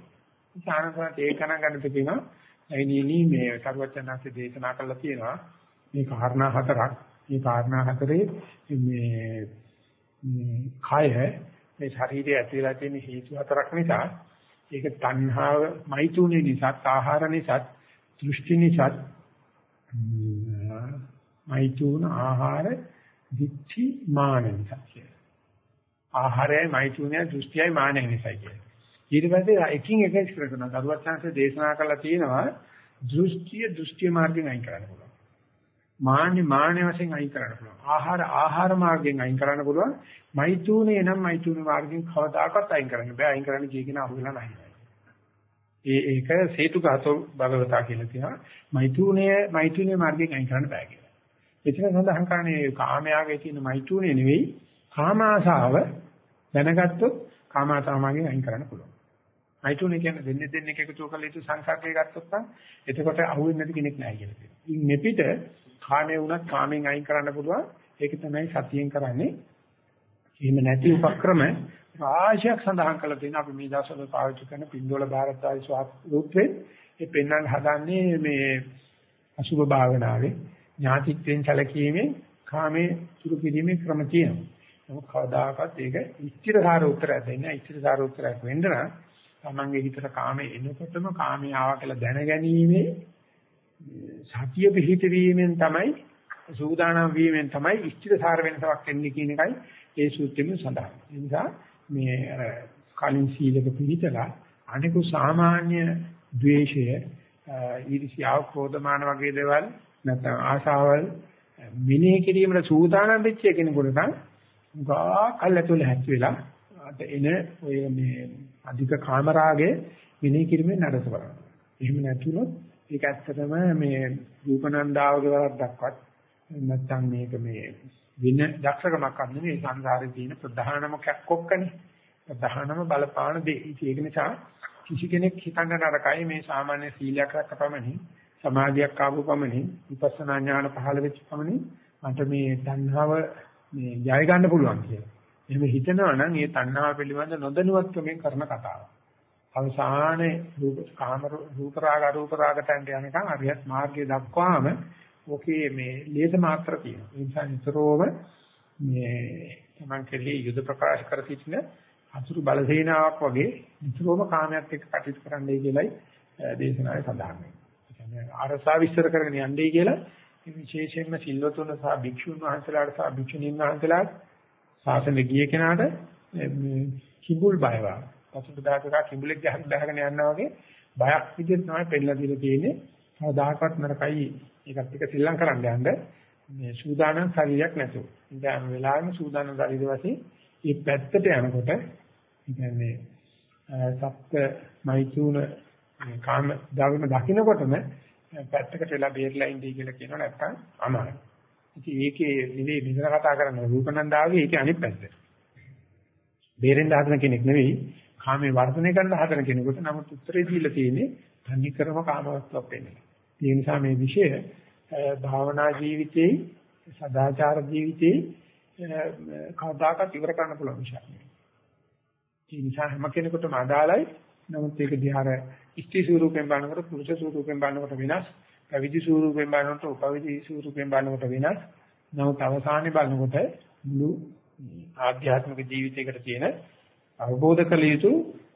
ආනන්දට ඒක ගණන් ගන්නත් කියනවා ඇයිනීනි මේ සර්වඥාන්සේ දේශනා කළා තියෙනවා මේ කාරණා හතරක්. මේ කාරණා හතරේ මේ මේ කය මේ ශරීරයේ ඇතිලා තියෙන හේතු හතරක් නිසා ඒක තණ්හාව මෛතුනේ නිසා, ආහාර නිසා, දෘෂ්ටි නිසා මෛතුන ආහාර දිච්චි මාන නිසා කියලා. ආහාරයයි මෛතුනයයි දෘෂ්ටියයි මානෙ නිසා කියලා. ඊට පස්සේ එකින් එක ඉස්තර කරනවා. දරුවත් සංසේ දේශනා කළා තියෙනවා දෘෂ්ටිය දෘෂ්ටි මාර්ගෙන් අයින් කරන්න පුළුවන්. මාන්නේ මාන්නේ වශයෙන් අයින් කරන්න පුළුවන්. ආහාර ආහාර මාර්ගයෙන් අයින් කරන්න පුළුවන්. මෛතුනේ නම් මෛතුනේ මාර්ගයෙන් කවදාකවත් අයින් කරන්න බෑ. අයින් කරන්න කිය කෙනා අහුවෙලා නැහැ. ඒ ඒක හේතුගතෝ භගවතා කියලා කියනවා. මෛතුනේ මෛතුනේ මාර්ගයෙන් අයින් කරන්න බෑ කියලා. එතන සඳහන් කරන්නේ කාමයාගේ තියෙන මෛත්‍රිය නෙවෙයි කාම ආශාව දැනගත්තොත් කාම ආශාවමගෙන් අයින් කරන්න පුළුවන්. මෛත්‍රිය කියන්නේ දෙන්නේ දෙන්නේ එකතු කරලා ඉතු සංසර්ගය ගත්තොත් නම් එතකොට අහුවෙන්නේ නැති කෙනෙක් නැහැ කියලා කියනවා. ඉන් මෙපිට කාමේ වුණත් කාමෙන් අයින් කරන්න පුළුවන්. ඒක තමයි සතියෙන් කරන්නේ. එහෙම නැති උපක්‍රම රාශියක් සඳහන් කරලා තියෙනවා අපි මේ දවස්වල පාවිච්චි කරන පින්දෝල ಭಾರತායි ස්වාත් රූපේ ඒ පෙන්වන්න හදන්නේ මේ අසුභ භාවනාවේ ඥාතිත්වයෙන් සැලකීමේ කාමයේ තුරු කිරීමේ ක්‍රම තියෙනවා. නමුත් කවදාකවත් ඒක ඉස්තිරසාර උත්තරයක් දෙන්නේ නැහැ. ඉස්තිරසාර උත්තරයක් වෙන්න නම් තමන්ගේ හිතට කාමයේ එනකොටම කාමයේ ආවා කියලා දැනගැනීමේ සතිය පිහිට වීමෙන් තමයි සූදානම් වීමෙන් තමයි ඉෂ්ඨිතසාර වෙනසක් එන්නේ කියන එකයි ඒ සූත්‍රෙම සඳහන්. ඒ නිසා මේ අර කලින් සීලක පිළිතලා අනිකු සාමාන්‍ය ද්වේෂය ඊර්ෂ්‍යාව ක්‍රෝධමාන වගේ දේවල් නැත්නම් ආශාවල් මිනේ කිරීමට සූදානම් වෙච්ච කෙනෙකුට නම් ගා කල්ැතුල හැක් වෙලා අද එන ඔය මේ අධික කාමරාගේ මිනේ කිරීමෙන් නඩත්තු කරනවා. එහෙම නැතුනොත් ඒක ඇත්තටම මේ රූපනන්දාවගේ වරද්දක්වත් නැත්තම් මේක මේ වින දක්ෂකමක් නෙමෙයි සංසාරේ තියෙන ප්‍රධානම කොක්කනේ. ප්‍රධානම බලපාන දේ. ඒක නිසා කිසි කෙනෙක් හිතන්න නරකයි මේ සාමාන්‍ය සීලයක් රැකපමණින් සමාධියක් ආපු පමණින් විපස්සනා ඥාන පහළ වෙච්ච පමණින් මට මේ තණ්හාව මේ ජය ගන්න පුළුවන් කියලා. එහෙම හිතනවා නම් ඒ තණ්හාව පිළිබඳ නොදැනුවත්වමින් කරන කතාවක්. අවසානයේ රූප කාම රූප රාග අරූප රාග තැන්ට යනකම් අරියත් මාර්ගයේ දක්වාම ඔකේ මේ ලේද මාත්‍ර තියෙනවා. ඒ නිසා නිතරම මේ තමන් කෙරෙහි යුද ප්‍රකාශ කර සිටින අතුරු බලසේනාවක් වගේ නිතරම කාමයට එක්ක කටයුතු කරන්නයි කියලයි දේශනාවේ සඳහන් වෙන්නේ. ඒ කියන්නේ අරසා විස්තර කරගෙන යන්නයි කියලා විශේෂයෙන්ම සිල්වතුන් සහ භික්ෂුන් වහන්සේලාට සහ භික්ෂුණීන් වහන්සේලාට සාසනෙ ගිය කෙනාට කිඹුල් බයවා පසුබදාක කිඹුලෙක් ගහක් බහගෙන යනවා වගේ බයක් විදිහට තමයි පෙන්නලා දීලා තියෙන්නේ. කවදාකවත් නරකයි ඒකත් එක්ක සිල්ලම් කරන්න යන්න මේ සූදානම් ශරීරයක් නැතුව. ඉතින් හැම වෙලාවෙම සූදානම් ශරීර වශයෙන් මේ පැත්තට යනකොට කියන්නේ සප්ත මෛතුන කාම ධර්ම දකින්නකොටම පැත්තකට වෙලා බේරලා ඉඳී කියලා කියනවා නැත්තම් අමාරුයි. ඉතින් ඒකේ නිවේ විතර කතා කරන රූපනන්දාගේ ඒකේ අනිත් පැත්ත. බේරෙන්න හදන කෙනෙක් නෙවෙයි කාමේ වර්ධනය කරන්න හදන කෙනෙකුට නමුත් උත්තරේ දීලා තියෙන්නේ තනි කරම කාමවත්වක් වෙන්නේ. ඒ නිසා මේ විෂය භාවනා ජීවිතේ සදාචාර ජීවිතේ කවදාකවත් ඉවර කරන්න පුළුවන් විෂයක් නෙවෙයි. ඒ නිසා හැම කෙනෙකුටම අදාළයි. නමුත් ඒක දිහාර ඉස්ති ස්වරූපයෙන් බලනකොට පුරුෂ ස්වරූපයෙන් බලනකොට වෙනස්, පැවිදි ස්වරූපයෙන් බලනකොට උපවිදි ස්වරූපයෙන් බලනකොට වෙනස්. නමුත් අවසානයේ බලනකොට මුළු ආධ්‍යාත්මික ජීවිතයකට තියෙන අවබෝධ කළ යුතු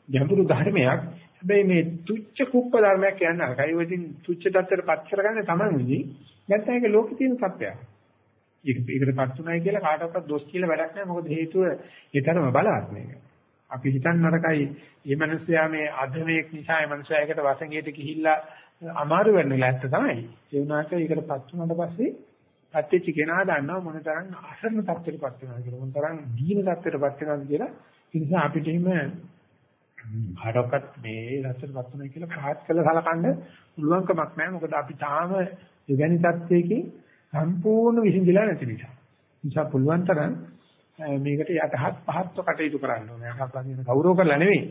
ගැඹුරු ධර්මයක්. හැබැයි මේ තුච්ච කුප්ප ධර්මයක් කියන්නේ අරකයි ඔය ඉතින් තුච්ච தත්තර පත් කරගන්නේ Taman විදි. නැත්නම් ඒක ලෝකේ තියෙන සත්‍යයක්. ඒක ඒකටපත් උනායි කියලා කාටවත් දොස් කියලා වැඩක් නැහැ. මොකද හේතුව ඒතරම බලවත් මේක. අපි හිතන්න නරකයි මේ මිනිස්යා මේ අධමයක් නිසා මේ මිනිස්යා එකට වසඟයට ගිහිල්ලා අමාරු වෙන්නලා ඇත්ත තමයි. ඒ වුණාට ඒකටපත් වුණාට පස්සේ පත්‍ච්ච කෙනා දන්නවා මොන තරම් අසරණ තත්ත්වයකටපත් වෙනවද කියලා. මොන තරම් දීන තත්ත්වයකටපත් වෙනවද කියලා ඒ නිසා අපිට එහෙම කාටවත් මේ රැත්තටපත් වෙනවා කියලා පහත් කළ සලකන්න පුළුවන්කමක් නැහැ. මොකද අපි තාම දෙවැනි தත්වයකින් සම්පූර්ණ විසඳිලා නැති නිසා. නිසා පුළුවන් තරම් මේකට යටහත් පහත්ව කටයුතු කරන්න ඕනේ. අහපන් ගෞරව කරලා නෙවෙයි.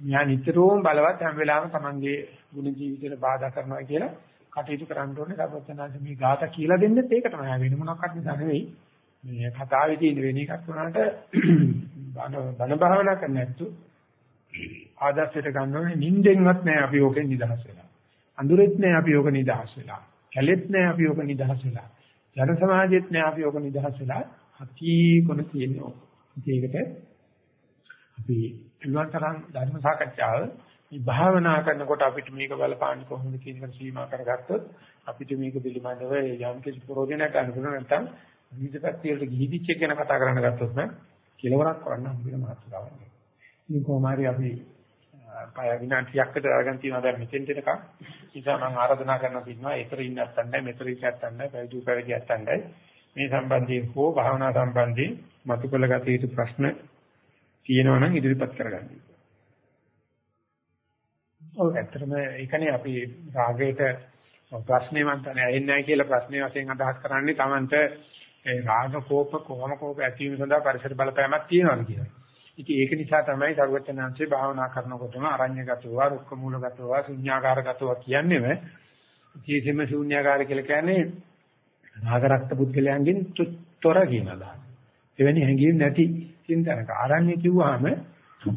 මෙයා නිතරම බලවත් හැම වෙලාවෙම තමන්ගේ ගුණ ජීවිතේට බාධා කරනවා කියලා කටයුතු කරන්න ඕනේ. සර්වඥාන්සේ මේ ගාත කියලා දෙන්නෙත් ඒක තමයි. වෙන මොනක්වත් නිසා නෙවෙයි. මේ කතාවේ තියෙන වෙන එකක් වුණාට බණ භාවනා කරන්නේ නැත්තු ආදර්ශයට ගන්න ඕනේ නිින්දෙන්වත් නෑ අපි ඕකෙන් නිදහස් වෙලා. අඳුරෙත් නෑ අපි ඕක නිදහස් වෙලා. කැලෙත් නෑ අපි ඕක නිදහස් වෙලා. ජන සමාජෙත් නෑ අපි ඕක නිදහස් වෙලා. හකි කොන තියෙනවා. ඒකට අපි පුළුවන් තරම් ධර්ම සාකච්ඡාව මේ භාවනා කරනකොට අපිට මේක බලපාන්න කොහොමද කියන එක සීමා කරගත්තොත් අපිට මේක පිළිබඳව යම් කිසි ප්‍රෝජනයක් ගන්න පුළුවන් නැත්නම් විවිධ පැති වලට ගිහිදිච්ච එක ගැන කතා කරන්න ගත්තොත් නම් කෙලවරක් කරන්න හම්බෙන මාතෘකාවක් නේ. ඉතින් කොහොම හරි අපි පය විනාඩියක් විතර අරගෙන තියෙනවා දැන් මෙතෙන් දෙනකම්. ඉතින් මම ආරාධනා කරනවා ඉන්නවා ඒතර ඉන්න නැත්තන්දයි මෙතර ඉන්න නැත්තන්දයි පැවිදි පැවිදි නැත්තන්දයි මේ සම්බන්ධයෙන් හෝ භාවනා සම්බන්ධයෙන් මතුකල ගත යුතු ප්‍රශ්න තියෙනවා නම් ඉදිරිපත් කරගන්න. ඔව් ඇත්තටම ඒකනේ අපි රාගයට ප්‍රශ්නේ මන් තන ඇහෙන්නේ නැහැ කියලා ප්‍රශ්නේ වශයෙන් අදහස් කරන්නේ Tamanට ඒ රාග කෝප කොහොම කෝප ඇතිවීම සඳහා පරිසර බලපෑමක් තියෙනවා කියලා. ඉතින් ඒක නිසා තමයි සර්වඥාන්සේ භාවනා කරනකොටම අරඤ්‍යගතව, රුක්ක මූලගතව, ශුන්‍යාකාරගතව කියන්නේම ජීසෙම ශුන්‍යාකාර කියලා කියන්නේ රාගරක්ත පුද්ගලයන්ගෙන් තොර කියන අදහස. එවැනි හැඟීම් නැති චින්තනක ආරණ්‍ය කිව්වහම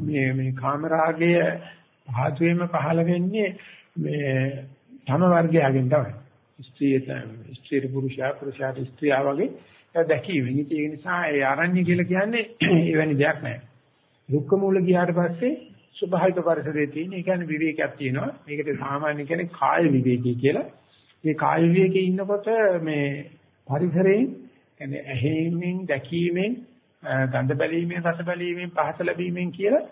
මේ මේ කාමරාගය පහතුවේම පහළ වෙන්නේ මේ තම වර්ගයෙන් තමයි. ස්ත්‍රී ස්ත්‍රී පුරුෂයා පුරුෂයා ස්ත්‍රියා වගේ දැකීමෙන්. ඒ නිසා ඒ ආරණ්‍ය කියලා කියන්නේ එවැනි දෙයක් නෑ. දුක්ඛ මූල ගියාට පස්සේ ස්වභාවික පරිසරයේ තියෙන ඒ කියන්නේ විවේකයක් තියෙනවා. මේකට සාමාන්‍ය කියන්නේ කාය විවේකී කියලා. මේ කාය විවේකයේ ඉන්නකොට මේ පරිසරයෙන් කියන්නේ ඇහිීමෙන් දැකීමෙන් ගන්ධ බැලීමෙන් රස බැලීමෙන් පහස ලැබීමෙන් කියලා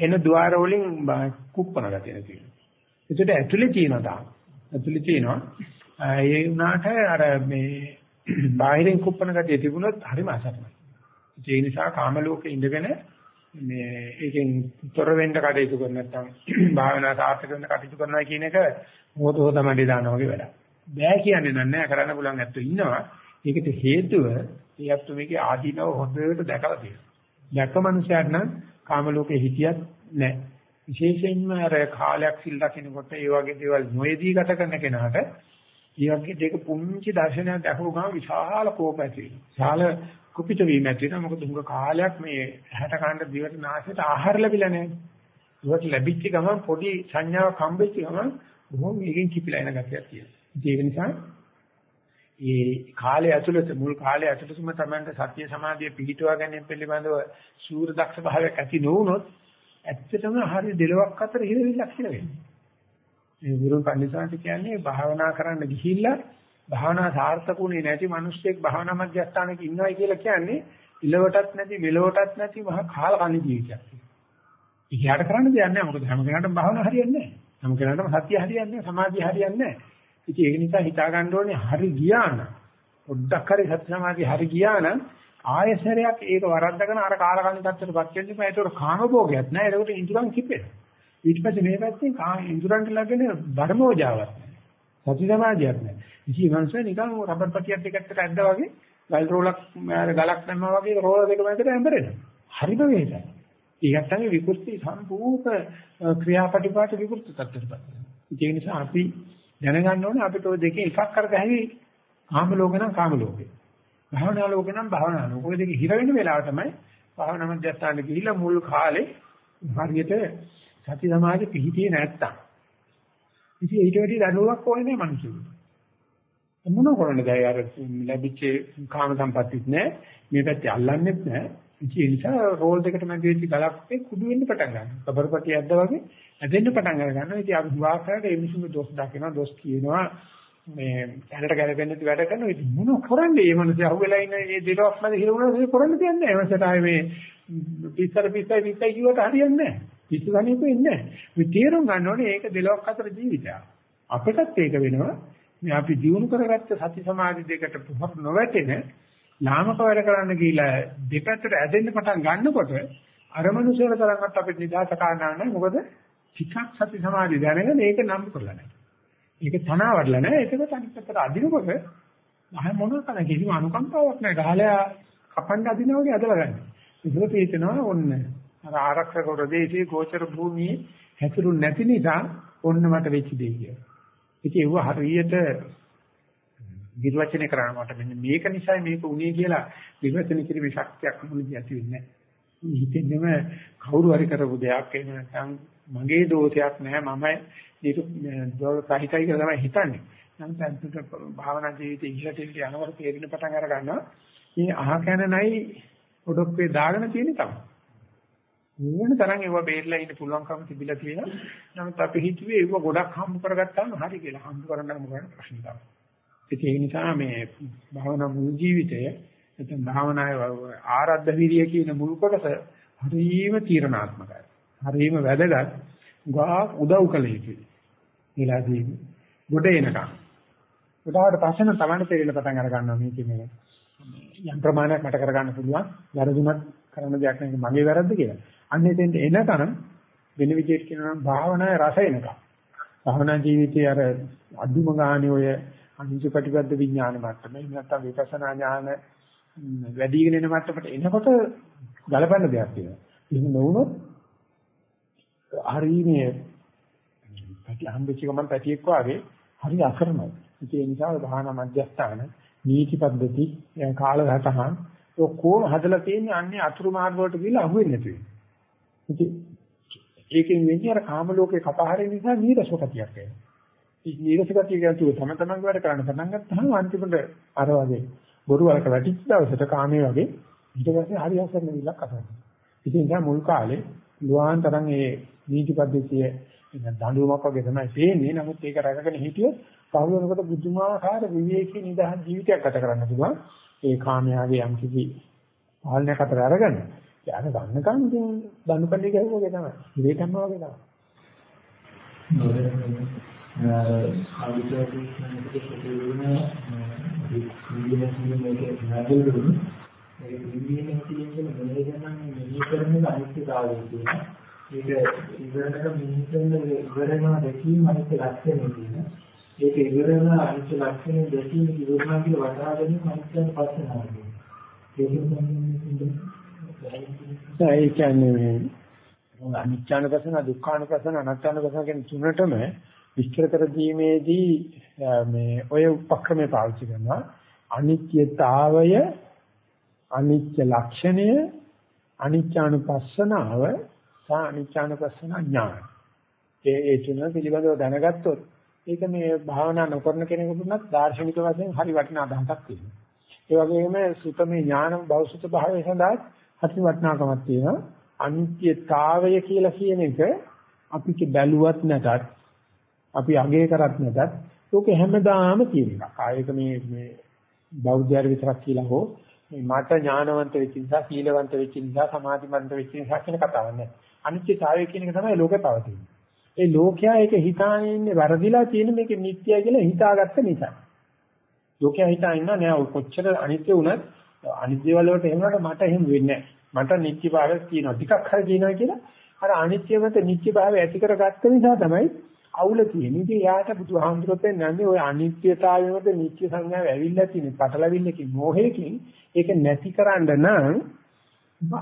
එන ద్వාර වලින් කුප්පන ගතිය තියෙනවා. ඒකට ඇතුලේ තියෙනවා තාම. ඇතුලේ තියෙනවා. ඒ වුණාට අර මේ බාහිරින් කුප්පන ගතිය තිබුණොත් හරිම අසතුටුයි. ඒ නිසා කාම ලෝකේ ඉඳගෙන මේ ඒකෙන් තොර වෙන්න කටයුතු කර නැත්නම් භාවනා සාර්ථක වෙන්න කටයුතු කරනවා කියන එක මොහොත හොතමඩේ දානවා වගේ වැඩක්. බෑ කියන්නේ නැහැ කරන්න පුළුවන් ඇත්තෝ ඉන්නවා. ඒකට හේතුව ඒත් මේකේ ආදීනව හොඳට දැකලා තියෙනවා. දැක්ක මනුස්සයෙක් නම් කාම ලෝකේ හිටියත් නැහැ. විශේෂයෙන්ම අර කාලයක් සිල් දකින්නකොට ඒ වගේ දේවල් නොයේදී ගත කරන කෙනාට ඒ වගේ දෙක පුංචි දර්ශනයක් දැකපු ගමන් විශාල කෝප ඇති වෙනවා. විශාල කුපිත වීම ඇති වෙනවා. මොකද උංග කාලයක් මේ ඇහැට කන්න දිවට නාසයට ආහාර ලැබිලා නැහැ. ඒකට ලැබිච්ච ගමන් පොඩි සංඥාවක් හම්බෙච්ච ගමන් බොහොම මේකෙන් කිපිලා එන ගතියක් තියෙනවා. ඒක නිසා ඒ කාලය ඇතුළත මුල් කාලය ඇතුළතම තමයි සත්‍ය සමාධිය පිහිටුවා ගැනීම පිළිබඳව සූර දක්ෂ භාවයක් ඇති නොවුනොත් ඇත්තටම හරි දෙලොක් අතර හිරවිල්ලක් කියලා වෙන්නේ. මේ ගුරුන් පඬිසාන්ති කියන්නේ භාවනා කරන්න ගිහිල්ලා භාවනා සාර්ථකුනේ නැති මිනිස්සෙක් භාවනා මධ්‍යස්ථානක ඉන්නවයි කියලා කියන්නේ ඉලවටත් නැති මෙලවටත් නැති මහා කාල කණි ජීවිතයක්. ඉහයට කරන්න දෙයක් නැහැ. මොකද හැම කෙනාටම භාවනා හරියන්නේ නැහැ. හැම කෙනාටම සත්‍ය හරියන්නේ නැහැ. සමාධිය හරියන්නේ නැහැ. ඉතින් ඒක නිසා හිතා ගන්න ඕනේ හරි ගියා නම් පොඩ්ඩක් හරි සත්‍ය සමාධිය හරි ගියා නම් ආයසරයක් ඒක වරද්දගෙන අර කාලකන්ණි තත්ත්වයටපත් වෙන්න බෑ. ඒකට කාම භෝගයක් නෑ. ඒකට ඉඳුරන් කිපෙනවා. ඊට පස්සේ මේ පැත්තෙන් කා ඉඳුරන්ට ලගෙන ධර්මෝජාවක් නෑ. සති සමාධියක් නෑ. ඉතින් මනස නිකන් රබර් පටියක් දෙකකට ඇද්දා වගේ ගල් රෝලක් අර ගලක් දැම්මා වගේ රෝල දෙක මැදට හැඹරෙනවා. හරිම වේදයි. ඒකත් තමයි විකෘති සම්පූර්ණ ක්‍රියාපටිපාට විකෘති තත්ත්වයටපත් වෙනවා. ඒ නිසා අපි දැනගන්න ඕනේ අපිට ওই දෙකේ එකක් කරගහවි කාම ලෝක නම් කාම ලෝකේ. භාවනා ලෝක නම් භාවනා ලෝක. ඔය දෙක හිර වෙන වෙලාව තමයි භාවනා මධ්‍යස්ථානට ගිහිල්ලා මුල් කාලේ හරියට සති සමාධි පිහිටියේ නැත්තම්. ඉතින් ඊට වැඩි දනුවක් ඕනේ නැහැ මිනිස්සුන්ට. මොන කරන්නද අර ලැබිච්ච කාම සම්පත්තිත් නැහැ. මේ පැත්තේ අල්ලන්නෙත් නැහැ. ඉතින් ඒ නිසා රෝල් දෙකට මැද වෙච්ච ගලක් කුඩු වෙන්න පටන් ගන්නවා. කබරපටි ඇද්දා වගේ ඇදෙන්න පටන් අර ගන්නවා. ඉතින් අපි වාසයට ඒ මිනිස්සුන්ගේ දොස් දකිනවා, දොස් කියනවා. මේ දැනට ගැලපෙන්නේ වැඩ කරනවා. ඉතින් මොන කරන්නේ? මේ මිනිස්සු අහුවෙලා ඉන්න මේ දෙලොක් මැද හිරුණා ඒක කරන්න දෙයක් නැහැ. එවසට ආයේ මේ පිස්සර පිස්සයි පිස්සයි කිව්වට හරියන්නේ නැහැ. පිස්සු ගණේකෙ ඉන්නේ නැහැ. මේ තේරුම් ගන්න ඕනේ ඒක දෙලොක් අතර ජීවිතයක්. අපිටත් ඒක වෙනවා. මේ අපි දිනු කරගත්ත සති සමාධි දෙකට පුහුණු නොවැටෙන නාමක වැඩ කරන්න ගිහිලා දෙපැත්තට ඇදෙන්න පටන් ගන්නකොට අර මනුස්සයල තරම්වත් අපිට නිදාස කාරණා නැහැ. මොකද ටිකක් සති සමාධි දැනගෙන ඒක නම් කරලා නැහැ. ඒක තනවාඩලා නැහැ. ඒකත් අනිත් පැත්තට අදිනකොට අහ මොනව කරන කිසිම අනුකම්පාවක් නැහැ. ගහලා කපන්න අදිනා වගේ අදලා ගන්න. ඒක තේතනවා ඔන්න. අර ආරක්ෂක ප්‍රදේශයේ ගෝචර භූමියේ හැසිරුනේ නැති නිසා ඔන්න මට වෙච්ච දෙය කියලා. ඉතින් ඒව හරියට නිර්වචනය කරන්න මට මෙන්න මේක නිසා මේක උනේ කියලා විවචන කිරීමේ ශක්තියක් මුලදී ඇති වෙන්නේ නැහැ. හිතෙන්නම කවුරු හරි කරපු දෙයක් එහෙම නැත්නම් මගේ දෝෂයක් නැහැ මම ඒක දෝෂ සහිතයි කියලා තමයි හිතන්නේ. නම් පැත්තට භාවනා ජීවිතේ ඉහළට ඉහළට යනකොට තේරෙන පටන් අර ගන්නවා. මේ අහ කන නැයි ඔඩොක්කේ දාගෙන තියෙන තමයි. ඕන තරම් ඒව බේරලා ඉන්න පුළුවන්කම තිබිලා තියෙනවා. නමුත් අපි හිතුවේ ඒව ගොඩක් හම්බ කරගත්තාම හරි කියලා. හම්බ කරගන්න මොකක්ද ප්‍රශ්න තමයි. ඒ නිසා මේ භාවනා මුල් ජීවිතය නැත්නම් භාවනාවේ ආරද්ධ විරිය කියන මුල් කොටස හරිම තීරණාත්මකයි. හරිම වැදගත්. ගා උදව් කළ යුතුයි. ඊළඟදී ගොඩ එනකම්. උදාහරණ පස්සෙන් තමයි තේරෙන්න පටන් අර ගන්නවා මේ කියන්නේ. යම් ප්‍රමාණයක් මට කරගන්න පුළුවන්. වැරදුනත් කරන්න දෙයක් නැහැ මගේ වැරද්ද කියලා. අන්න එතෙන්ට එනකම් වෙන විදිහට කියනවා නම් භාවනාවේ රස එනකම්. භාවනා ජීවිතයේ අර අදුම ගානේ ඔය අනිත්‍ය ප්‍රතිපද විඥාන මට්ටම එහෙම නැත්නම් විපස්සනා ඥාන වැඩිගෙන එන මට්ටමට එනකොට ගලපන්න දෙයක් තියෙනවා. එහෙම නොවුනොත් හරිනේ පැටි හම්බෙච්ච ගමන් පැටියෙක් වාගේ හරි අකරණයි. ඒ නිසා භාවනා මධ්‍යස්ථාන නීති පද්ධති කාලසටහන් ඔක්කොම හදලා තියෙන්නේ අන්නේ අතුරු මාර්ග වලට ගිහලා අහුවෙන්නේ නැති වෙන්නේ. ඉතින් ඒකෙන් වෙන්නේ අර කාම ලෝකේ කපහරින නිසා නීරසකතියක් එනවා. මේ නීරසකතිය කියන්නේ තම තමන්ගේ වැඩ කරන්න පටන් ගත්තාම අන්තිමට අර වගේ බොරු වලට වැටිච්ච දවසට කාමයේ වගේ ඊට පස්සේ හරි අවසර නෙවිලක් අසන්න. ඉතින් දැන් මුල් කාලේ ලුවාන් තරම් ඒ නීති පද්ධතිය දඬුවමක් වගේ තමයි පේන්නේ. නමුත් ඒක රැකගෙන හිටියොත් පහළ වෙනකොට බුදුමාහාර විවේකී නිදහස් ජීවිතයක් ගත කරන්න පුළුවන්. ඒ කාමයාගේ යම් කිසි පාලනයක් අතර අරගෙන යාන ගන්නකම් ඉතින් දනුපල්ලි ගැහුවා වගේ තමයි. ඉවේ කරනවා වගේ තමයි. ආවිතෝටි කියන්නේ පොතේන විද්‍යාත්මක මේක නඩලුන ඒ විද්‍යාවෙන් කියන්නේ මොනේ ගමන් මෙහි කරන්නේ අනිත්‍යතාවය කියන. ඒක ඉවරනක මිනිස්සුන් ඉවරනවා දැකීම අනිත්‍ය ලක්ෂණය කියන. ඒක ඉවරන අනිත්‍ය ලක්ෂණය දැකීම ඉවරනවා කියලා වටහා ගැනීම අනිත්‍යන පස්සනාව කියන්නේ. ඒ කියන්නේ මේ අනිත්‍යනුපසන දුක්ඛානුපසන අනාත්මානුපසන කියන තුනටම විස්තර කර දීමේදී මේ ඔය උපක්‍රමයේ පාවිච්චි කරනවා අනිත්‍යතාවය අනිත්‍ය ලක්ෂණය අනිත්‍යානුපස්සනාව සහ අනිත්‍යානුපස්සන ඥාන. ඒ ඒ තුන පිළිබඳව දැනගත්තොත් ඒක මේ භාවනා නොකරන කෙනෙකුට දාර්ශනික වශයෙන් හරි වටිනා අදහසක් තියෙනවා. ඒ වගේම සුතමේ ඥාන බෞසුත භාවය සඳහා හරි වටිනාකමක් තියෙනවා. අනිත්‍යතාවය කියලා කියන එක අපිට බැලුවත් නැතත් අපි අගය කරත් නැතත් ඒක හැමදාම කියන එකක්. ආයක මේ මේ බෞද්ධයර විතරක් කියලා හෝ මේ මට ඥානවන්ත වෙච්ච නිසා, සීලවන්ත වෙච්ච නිසා, සමාධිමන්ත වෙච්ච නිසා කියන කතාවක් නෑ. අනිත්‍යතාවය කියන එක තමයි ලෝකේ පවතින්නේ. ඒ ලෝකයා ඒක හිතාගෙන ඉන්නේ වරදිලා තියෙන මේක නිට්ටයයි කියලා හිතාගත්ත නිසා. ලෝකයා හිතා ඉන්නා නෑ කොච්චර අනිත්‍ය වුණත් අනිත්‍ය වලට එහෙමකට මට එහෙම වෙන්නේ නෑ. මට නිට්ටය භාවයක් තියෙනවා. ටිකක් හරි කියනවා කියලා අර අනිත්‍ය මත නිට්ටය භාවය ඇති කරගත්ත නිසා තමයි අවුල තියෙන්නේ. ඉතින් යාට බුදුහාමුදුරුවෝ කියන්නේ ওই අනිත්‍යතාවය මත නිට්ටය සංඥාව ඇවිල්ලා තියෙන පටලවිල්ලකින් මොහේකින් ඒක නැතිකරන්න නම්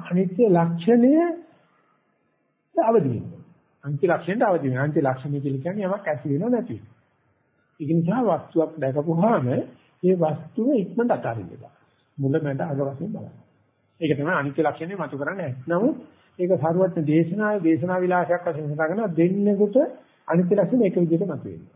අනිත්‍ය ලක්ෂණය අවදි වෙනවා. අනිත්‍ය ලක්ෂණයට අවදි වෙනවා. අනිත්‍ය ලක්ෂණය කියලා කියන්නේ යමක් ඇති වෙනව නැති වෙනව. ඒක නිසා වස්තුවක් දැකපුවාම ඒ වස්තුව ඉක්මනට අතාරින්න බෑ. මුල මැද අග වශයෙන් බලන්න. ඒක තමයි අනිත්‍ය ලක්ෂණය මතු කරන්නේ. නමුත් ඒක සරුවත්න දේශනාවේ දේශනා විලාසයක් වශයෙන් සඳහන් කරනවා දෙන්නෙකුට අනිත්‍ය ලක්ෂණ එක විදිහට මතුවෙන්නේ.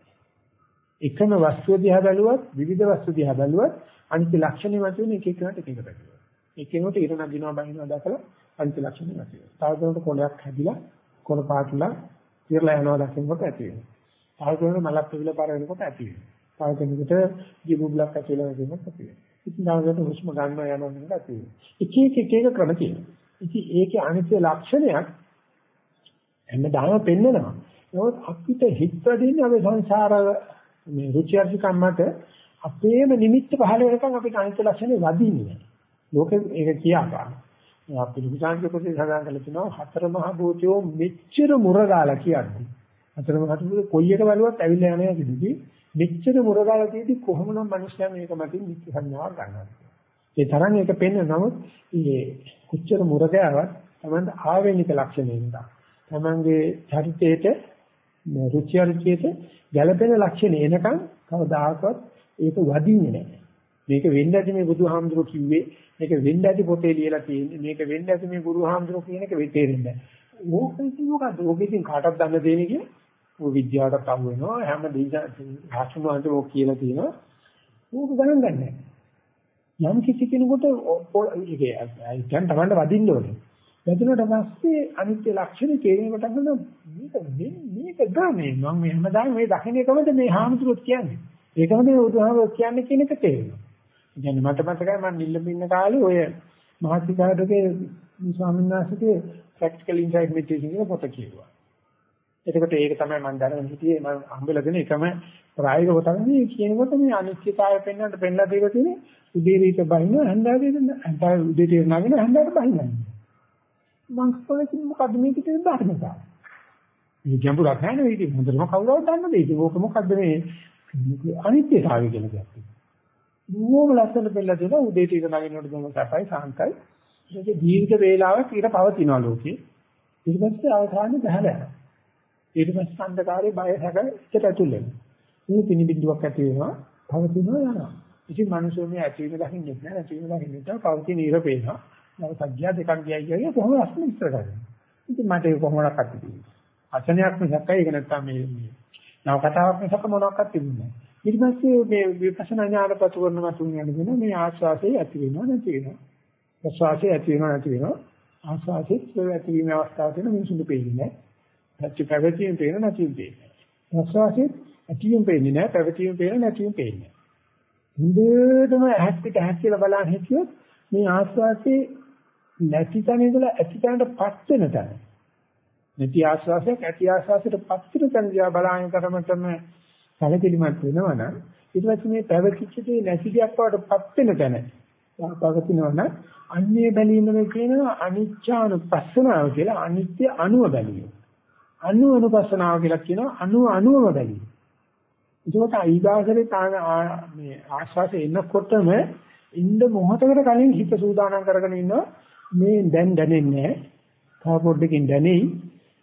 එකම වස්තුව දිහා බැලුවත් විවිධ වස්තු දිහා බැලුවත් අනිත්‍ය ලක්ෂණය මතුවෙන එක එකකට එක එක බැලුවා. එකිනෙකට ඉර නගිනවා බහිනවා දැකලා අනිත්‍ය ලක්ෂණය මතුවෙනවා. තව කෙනෙකුට කොලයක් හැදිලා කොන පාටලා ඉරලා යනවා දකින්නකොට ඇති වෙනවා. තව කෙනෙකුට මලක් පිළිලා පාර වෙනකොට ඇති වෙනවා. තව කෙනෙකුට ජීබුබ්ලක් ඇතිලා වෙනකොට ඇති වෙනවා. ඉතින් නාමයට හුස්ම ගන්නවා යනවා නේද ඇති වෙනවා. එක එක එක එක ක්‍රම තියෙනවා. ඉතින් ඒකේ අනිත්‍ය ලක්ෂණයක් හැමදාම පෙන්නනවා. නමුත් අපිට හිතවදින්නේ අපි සංසාර මේ රුචි අරුචිකම් මත අපේම නිමිත්ත පහළ වෙනකන් අපිට අනිත්‍ය ලක්ෂණේ වදින්නේ නැහැ. ලෝකෙ ඒක කියා ගන්න. අපි විචාරක පොතේ සඳහන් කරලා තිනවා හතර මහ භූතයෝ මෙච්චර මුරගාලා කියන්නේ. හතර මහ භූතේ කොයි එක බලුවත් ඇවිල්ලා යනවා කිව්වි. මෙච්චර මුරගාලා තියෙදි කොහොමනම් මිනිස්යා මේක මතින් නිත්‍ය සංඥාවක් ගන්නවද? ඒ තරම් ඒක පෙන්න නමුත් මේ කොච්චර මුරගාවක් තමයි ආවේනික ලක්ෂණේ නේද? තමන්ගේ චරිතයේට රුචි අරුචියට ගැළපෙන ලක්ෂණ එනකන් කවදාකවත් ඒක වදින්නේ නැහැ. මේක වෙන්න ඇති මේ බුදුහාමුදුරුවෝ කිව්වේ මේක වෙන්න ඇති පොතේ ලියලා තියෙන්නේ මේක වෙන්න ඇති මේ ගුරුහාමුදුරුවෝ කියන එක වෙතේරෙන්නේ නැහැ. ඕක ඉතින් මොකද්ද? ඕක ඉතින් කාටවත් දන්න දෙන්නේ කියලා. ඔය විද්‍යාවට අහු වෙනවා හැම දෙයක්ම ඕක කියලා තියෙනවා. ඕක ගණන් ගන්නෑ. යම් කිසි කෙනෙකුට ඒක දැන් Tamanට වදින්න ඕනේ. වැදුනට පස්සේ අනිත්‍ය ලක්ෂණ තේරෙනකොට අහන මේක මේක ගානේ මම මේ හැමදාම මේ දකින්න එකමද මේ හාමුදුරුවෝ කියන්නේ. ඒකමද උදාහරණ කියන්නේ කියන එක තේරෙනවා. කියන්නේ මට මතකයි මම නිල්ලඹින්න කාලේ ඔය මහත්විකාරකේ ස්වාමීන් වහන්සේගේ practical insight meditation කියන පොත කියුවා. එතකොට ඒක තමයි මම දැනගෙන හිටියේ මම හම්බෙලා දෙන එකම ප්‍රායෝගික පොතක් නේ කියනකොට මේ අනිත්‍යතාවය පෙන්වන්නට පෙන්ලා දෙක තියෙන්නේ උදේ රීත බහින හන්දාවේ හන්දා උදේ තීර නගින හන්දාවට බහිනවා. මං කොහොමද මොකද්ද මේක කියන ධර්මතාවය. මේ ගැඹුරක් නැහැ නේද? ඒක හොඳටම කවුරුවත් දන්නද? ඒක ඕක මොකද්ද මේ අනිත්‍යතාවය කියන එකක්. බොහොම ලස්සන බෙල්ල දෙන උදේට ඉඳ නගිනකොට දුන්න සැපයි සාන්තයි. ඒක දීර්ඝ වේලාවක් ඊට පවතිනවා ලෝකේ. ඊට පස්සේ අවසානයේ බහලා යනවා. ඊට පස්සේ අන්ධකාරයේ බය හැක ඉතට ඇතුල් වෙනවා. මේ පිනිබින්දුවක් ඇති වෙනවා, පවතිනවා යනවා. ඉතින් මිනිස්සු මේ ඇති වෙන දකින්නේ නැහැ, නැති වෙන දකින්නේ නැහැ, පවතින ඉර පේනවා. නමුත් සත්‍ය දෙකක් ගියයි කියයි කොහොමද අස්ම ඉස්සර කරන්නේ. ඉතින් මට ඒක කොහොමද අත්දැකීම. අචනයක් මිසක් ඒක නැත්තම් මේ නව කතාවක් මිසක් මොනවාක්වත් තිබුණේ නැහැ. ඊට පස්සේ මේ විපස්සනා ඥානපතු කරනවා තුන් යනගෙන මේ ආස්වාසේ ඇති වෙනවා නැති වෙනවා. ප්‍රසවාසයේ ඇති වෙනවා නැති වෙනවා. ආස්වාසේ ස්ව ඇතිවීම අවස්ථාව තියෙන මිනිසුන්ට පේන්නේ නැහැ. පැති පැවතීම පේන නැතිවීම පේන්නේ. ප්‍රසවාසයේ ඇතිවීම පේන්නේ නැහැ. පැවතීම පේන නැතිවීම පේන්නේ. හොඳටම ඇහත් පිට ඇහත් කියලා බලන් හිටියොත් මේ ආස්වාසේ නැති තැන ඉඳලා ඇති තැනටපත් වෙන තැන. නැති ආස්වාසයක් ඇති ආස්වාසයටපත් වෙන තැන දිහා බලන තරමටම සැලකිලිමත් වෙනවා නම් ඊට පස්සේ මේ පැවතිච්ච දේ නැති දෙයක් වඩපත් වෙන තැන පවතිනවා නම් අන්නේ බැලීමම කියනවා අනිච්චානුපස්සනාව කියලා අනිත්‍ය අනුව බැලීම. අනු අනුපස්සනාව කියලා කියනවා අනු අනුවම බැලීම. ඒකට ඊගාසරේ තාන මේ ආස්වාසේ එනකොටම ඉන්න මොහොතකට කලින් හිත සූදානම් කරගෙන ඉන්නවා මේ දැන් දැනෙන්නේ නැහැ. තව පොඩ්ඩකින් දැනෙයි.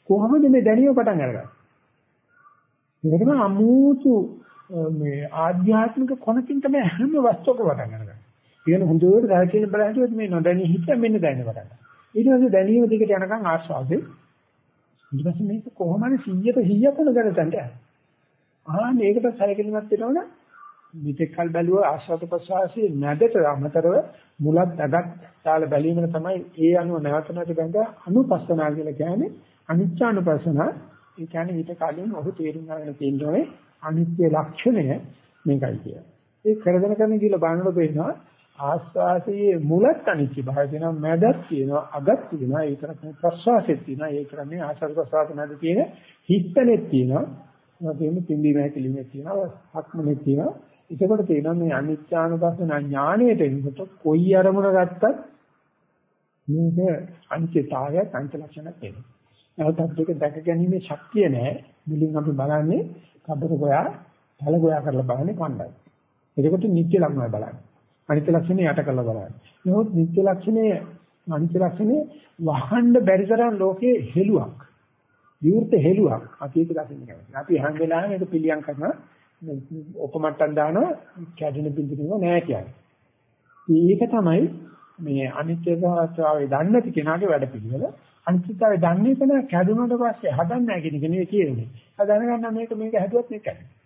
කොහොමද මේ දැනියව පටන් අරගන්නේ? ඒකම අමුතු මේ ආධ්‍යාත්මික කොනකින් තමයි හැම වස්තුවකම පටන් අරගන්නේ. කියන හොඳට දැකින බලහිටියොත් මේ නොදැනී හිත මෙන්න දැනෙන්න පටන් ගන්නවා. ඊට පස්සේ දැනීම දිගට යනකම් ආස්වාදේ. ඊට පස්සේ මේක කොහොමද 100ට 100ක් දැනගන්නට ආ මේකට සැලකිලිමත් වෙනවනේ මෙතෙක්කල් බැලුව ආස්වාද ප්‍රසවාසයේ නැදට අමතරව මුලත් අගත් තාල බැලීමන තමයි ඒ අනුව නැවත නැති බඳ අනුපස්සනා කියලා කියන්නේ අනිත්‍යානුපස්සනා. ඒ කියන්නේ ඊට කලින් ඔහු තේරුම් ගන්න තියෙන්නේ අනිත්‍ය ලක්ෂණය මේකයි කියන්නේ. ඒ කරගෙන කරගෙන කියලා බලනකොට පේනවා ආස්වාසයේ මුලත් අනිත්‍ය භාවය තියෙනවා මැදත් තියෙනවා අගත් තියෙනවා. ඒ තරක් ප්‍රසවාසෙත් තියෙනවා. ඒ කරන්නේ ආස්වාද ප්‍රසවාස මැද තියෙන හිස්තනෙත් තියෙනවා. ඒකෙම පිම්බි මහැකිලිමේ තියෙනවා හක්මනේ තියෙනවා. එතකොට තේනවා මේ අනිත්‍යානුපස්සන ඥාණයට එනකොට කොයි අරමුණ ගත්තත් මේක අනිත්‍යතාවයත් අනිත්‍ය ලක්ෂණයක් වෙනවා. නැවතත් දෙක දැක ගැනීමේ ශක්තිය නැහැ. මුලින් අපි බලන්නේ කබර ගෝයා, තල ගෝයා කරලා බලන්නේ කොණ්ඩයි. එතකොට නිත්‍ය ලක්ෂණය බලන්නේ. අනිත්‍ය ලක්ෂණය යට කරලා බලන්නේ. නමුත් නිත්‍ය ලක්ෂණය අනිත්‍ය ලක්ෂණය වහන්න බැරි තරම් ලෝකයේ හෙළුවක්. විවෘත හෙළුවක්. අපි ඒක දකින්න කැමතියි. අපි හැම වෙලාවෙම මේක පිළියම් කරනවා. ඔපමට්ටම් දානවා කැඩෙන බින්දුනම නෑ කියන්නේ. ඒක තමයි මේ අනිත්‍යතාවය දන්නේ නැති කෙනාගේ වැඩපිළිවෙල. අනිත්‍යතාවය දන්නේ කෙනා කැඩුනට පස්සේ හදන්නේ නැහැ කියන එක නෙවෙයි කියන්නේ. හදන ගන්න මේක මේක හැදුවත් මේක කැඩෙනවා.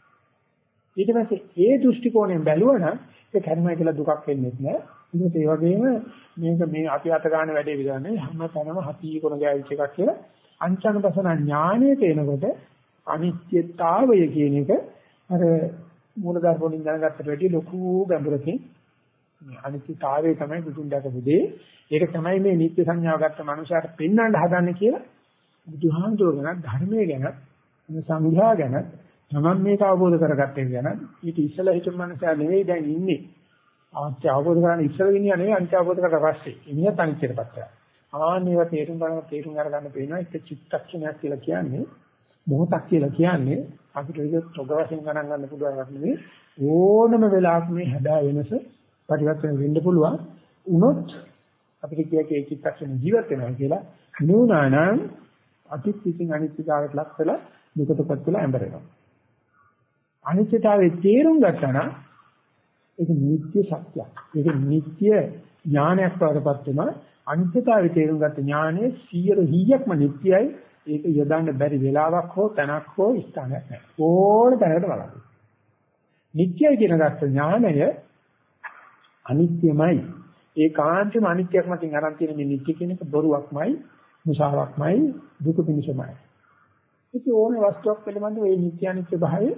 ඊට පස්සේ ඒ දෘෂ්ටි කෝණයෙන් බැලුවනම් ඒක කර්මය කියලා දුකක් වෙන්නේ නැහැ. ඒකත් ඒ වගේම මේක මේ අපි අත ගන්න වැඩේ විතරනේ හැමතැනම හති කොන ගෑවිච් එකක් කියලා අංචනපසන ඥානයේ තේනකොට අනිත්‍යතාවය කියන එක අර මූලධර්ම වලින් දැනගත්තට වැඩිය ලොකු ගැඹුරකින් මේ අනිත්‍යතාවය තමයි බුදුන් දැකපු දේ. ඒක තමයි මේ නිත්‍ය සංඥාව ගත්ත මනුස්සයාට පෙන්වන්න හදන්නේ කියලා බුදුහාමුදුරුවෝ ගැන ධර්මයේ ගැන සංඝයා ගැන තමන් මේක අවබෝධ කරගත්තේ ගැන ඊට ඉස්සලා හිටපු මනුස්සයා නෙවෙයි දැන් ඉන්නේ. ආත්‍ය අවබෝධ කරගන්න ඉස්සර ගෙනියා නෙවෙයි අන්ත්‍ය අවබෝධ කරලා පස්සේ. ඉන්නේ අනිත්‍යපත්‍ය. ආන්නේව තේරුම් ගන්න තේරුම් අරගන්න පේනවා එක චිත්තක්ෂණයක් කියලා කියන්නේ මොහොතක් කියලා කියන්නේ අපිට ඒක තොග වශයෙන් ගණන් ගන්න පුළුවන් එකක් නෙවෙයි. ඕනම වෙලාවක මේ හැදා වෙනස පරිවර්තන වෙන්න පුළුවන්. උනොත් අපිට කියකේ චිත්තක්ෂණ ජීවත් වෙනවා කියලා නුනානම් අතිත් පිටින් අනිත්‍යතාවයට ලක් වෙලා දුකටපත් වෙලා ඇඹරෙනවා අනිත්‍යතාවයේ තේරුම් ගත්තා නම් ඒක නිත්‍ය සත්‍යයක්. ඒක නිත්‍ය ඥානයක් වඩපත් වෙනවා. අනිත්‍යතාවයේ තේරුම් ගත්ත ඥානයේ 100%ක්ම නිත්‍යයි ඒක යොදන්න බැරි වෙලාවක් හෝ තැනක් හෝ ස්ථානයක් නැහැ. ඕන තැනකට බලන්න. නිත්‍යයි කියන ගත්ත ඥානය අනිත්‍යමයි. ඒකාන්තම අනිත්‍යයක් මතින් අරන් තියෙන මේ නිත්‍ය කියන එක බොරුවක්මයි, මුසාවක්මයි, දුක පිණිසමයි. ඉතින් ඕනේ වස්තුවක් පිළිබඳව මේ නිත්‍ය අනිත්‍ය භාවය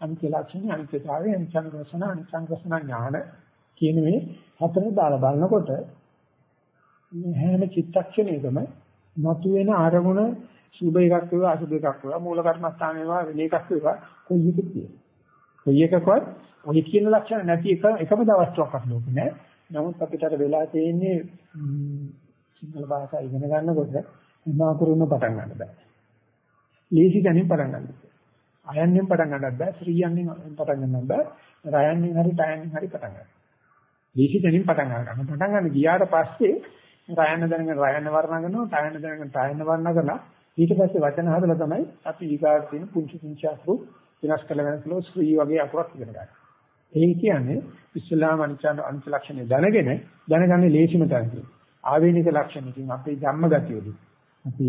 අනිත්‍ය ලක්ෂණ අනිත්‍යතාවය අනිත්‍යං රසන අනිත්‍යං රසන ඥාන කියන මේ හතර දාලා බලනකොට මේ හැම චිත්තක්ෂණයකම මතුවෙන අරමුණ සුභ එකක් වේවා අසුභ එකක් වේවා මූල කර්මස්ථාන වේවා වෙන එකක් වේවා කොයි එකද තියෙන්නේ කොයි එකකවත් ඔය කියන ලක්ෂණ නැති එක එකම දවස්තුවක්වත් ලෝකේ නෑ. නමුත් අපිට අර වෙලා තියෙන්නේ සිංහල භාෂාව ඉගෙන ගන්නකොට මාකුරුම පටන් ගන්න බෑ. ලීසි ගැනීම පටන් ගන්න අයන්යෙන් පටන් ගන්නත් බෑ ශ්‍රීයන්ගෙන් පටන් ගන්නත් බෑ. රයන්ගෙන් හරි තයන්ගෙන් හරි පටන් ගන්න. ලීසි ගැනීම පටන් ගන්න. පටන් ගන්න ගියාට පස්සේ රයන්න දැනගෙන රයන්න වර්ණ කරනවා තයන්න දැනගෙන තයන්න වර්ණ කරලා ඊට පස්සේ වචන හදලා තමයි අපි ඊගාට තියෙන පුංචි පුංචි අකුරු වෙනස් කළ වෙනස් කළොත් ශ්‍රී වගේ අකුරක් ඉගෙන ගන්න. ඒ කියන්නේ ඉස්ලාම අනිචාන අනිච ලක්ෂණ දැනගෙන දැනගන්නේ ලේසිම තැනකින්. ආවේනික ලක්ෂණකින් අපේ ධම්ම ගතියදී. අපි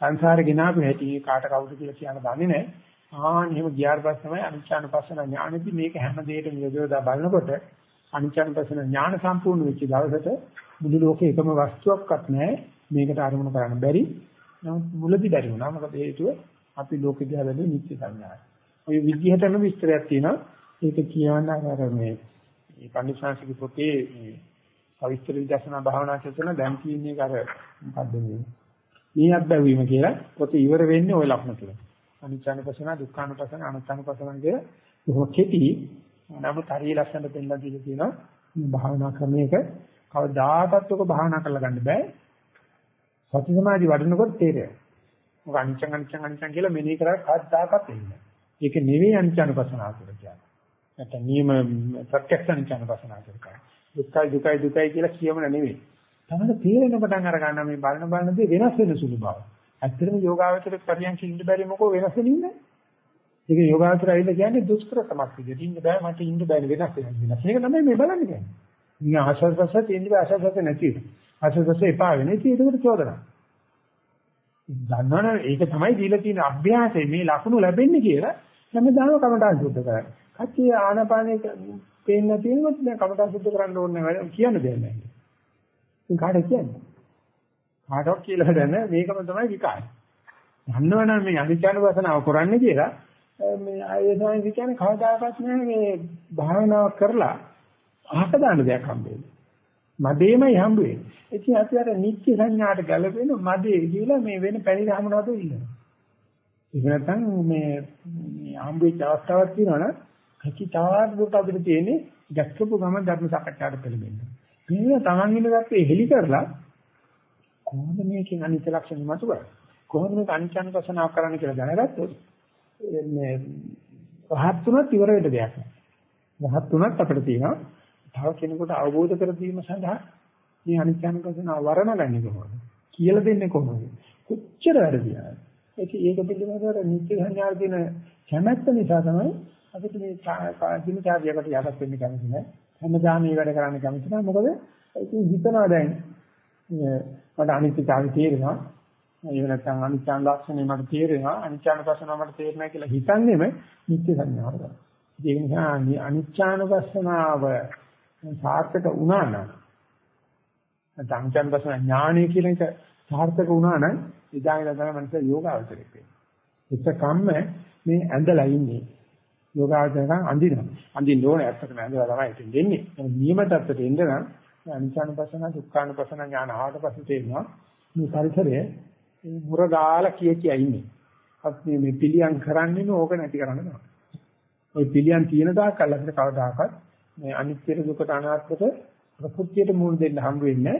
සංසාරේ ගෙනාපු හැටි කාට කවුද කියලා කියන්න දන්නේ නැහැ. ආන් එහෙම ගියාට පස්සේ තමයි අනිචානුපස්සන ඥානෙදි මේක හැම දෙයකම යොදවලා බලනකොට අනිචානුපස්සන ඥාන සම්පූර්ණ වෙච්ච දවසට මුළු ලෝකේ එකම වස්තුවක්වත් නැහැ මේකට අරමුණු කරන්න බැරි. නමුත් මුලදී බැරි වුණා. මොකද හේතුව අපි ලෝකෙ දිහා බැලුවේ නිත්‍ය සංඥායි. ඔය විදිහටම විස්තරයක් තියෙනවා. ඒක කියවන්න අර මේ මේ පණිසාංශික පොතේ මේ පවිත්‍ර විදර්ශනා භාවනා කරන දැන් කියන්නේ අර මොකද්ද මේ මේ අත්දැවීම කියලා පොත ඉවර වෙන්නේ ওই ලක්ෂණ තුන. අනිච්චානුපසන, දුක්ඛානුපසන, අනාත්මානුපසන කිය බොහෝ කෙටි නමුත් හරිය ලක්ෂණ දෙන්නලා දීලා තියෙනවා. මේ භාවනා ක්‍රමයක කවදාකවත් ඔක භාවනා කරලා ගන්න බෑ. සති සමාධි වඩනකොට තේරෙනවා. මොක අනිච්චං අනිච්චං අනිච්චං කියලා මෙනෙහි කරලා කවදාකවත් එන්නේ නැහැ. ඒක නෙවෙයි අනිච්චානුපසනාව කියලා කියන්නේ. නැත්නම් නියම ප්‍රත්‍යක්ෂ අනිච්චානුපසනාව කියලා. දුක්ඛයි දුකයි දුකයි කියලා කියමන නෙවෙයි. තමයි තේරෙන පටන් අර ගන්න මේ බලන බලන දේ වෙනස් වෙන සුළු බව. ඇත්තටම යෝගාවචරයේ පරියන්ක ඉන්න බැරි මොකෝ වෙනස් වෙන්නේ ඒක යෝගාවචරය ඇවිල්ලා කියන්නේ දුෂ්කරකමක් විදිහට ඉන්න බෑ මට ඉන්න බෑ වෙනස් වෙනවා වෙනස්. මේක තමයි මේ බලන්නේ කියන්නේ. නිකන් ආශස්වස තියෙන බෑ ආශස්වස නැති. ආශස්වස එපා වෙන ඉතින් ඒකට චෝදනා. දන්නවනේ ඒක තමයි දීලා තියෙන අභ්‍යාසය මේ ලකුණු ලැබෙන්නේ කියලා හැමදාම කමටහන් සුද්ධ කරන්නේ. කච්චි ආනපානේ පේන්න තියෙනවත් දැන් කමටහන් සුද්ධ කරන්න ඕනේ නැහැ කියන්න දෙයක් නැහැ. ඉතින් කාටද කියන්නේ? කාටවත් කියලා දැන මේකම තමයි විකාරය. දන්නවනම් මේ අනිත්‍යනුවසනාව කරන්නේ කියලා මේ ආයේ තමයි කියන්නේ කවදාකවත් නෑ මේ භාවනාව කරලා අහක දාන්න දෙයක් හම්බෙන්නේ. මදේමයි හම්බ වෙන්නේ. ඉතින් අපි අර නිත්‍ය සංඥාට ගැලපෙන මදේ කියලා මේ වෙන පැණි රහමනවද ඉන්නවා. ඒක නැත්නම් මේ මේ හම්බෙච්ච අවස්ථාවක් තියෙනවනම් කචිතාවක් දුක අපිට තියෙන්නේ දැක්කපු ගම ධර්ම සාකච්ඡාට පෙළඹෙන්න. මේක තමන් ඉන්න ගැත්තේ හෙලි කරලා කොහොමද මේකෙන් අනිත්‍ය ලක්ෂණ මතු කරන්නේ? කොහොමද මේක අනිත්‍යනුපසනාව කරන්න කියලා දැනගත්තොත් මේ රහත් තුනත් ඉවර වෙන්න දෙයක් නෑ. රහත් තුනත් අපිට තියෙනවා. තව කෙනෙකුට අවබෝධ කර දීම සඳහා මේ අනිත්‍යනුපසනාව වරණගන්නේ කොහොමද? කියලා දෙන්නේ කොහොමද? කොච්චර වැඩිද? ඒක ඒක පිළිබඳව නිත්‍ය සංඥා දින කැමැත්ත නිසා තමයි අපිට මේ දින කාර්යයකට යටත් වෙන්න කැමති නෑ. හැමදාම මේ වැඩ කරන්න කැමති නෑ. මොකද ඉතින් හිතනවා දැන් මට අනිත්‍යතාවය තේරෙනවා. ඒ නැත්නම් අනිත්‍යං ලක්ෂණය මට තේරෙනවා. අනිත්‍යනුපස්සනාව මට තේරෙනවා කියලා හිතන්නේම නිත්‍ය සංඥාව තමයි. ඒක නිසා අනිත්‍යනුපස්සනාව සාර්ථක වුණා නම් නැත්නම් අනිත්‍යනුපස්සන ඥානය කියන එක සාර්ථක වුණා නම් ඉදාගෙන තමයි මනස යෝගාවචරයක් වෙන්නේ. එතකම්ම මේ ඇඳලා ඉන්නේ. යෝගාවචරයන් අඳිනවා. අඳින්න ඕනේ ඇත්තටම ඇඳලා තමයි ඉතින් දෙන්නේ. නියම තත්ත්වයට එන්න නම් අනිත්‍යනුපස්සන දුක්ඛානුපස්සන ඥාන ආවට පස්සේ තේරෙනවා මේ පරිසරය මේ මුර ගාලා කිය කිය ඉන්නේ. අපි මේ පිළියම් කරන්නේ ඕක නැති කරන්න තමයි. ওই පිළියම් තියෙන තාක්කල් අපිට කවදාකවත් මේ අනිත්‍ය දුකට අනාත්මක ප්‍රකෘතියට මුහුණ දෙන්න හම්බ වෙන්නේ නැහැ.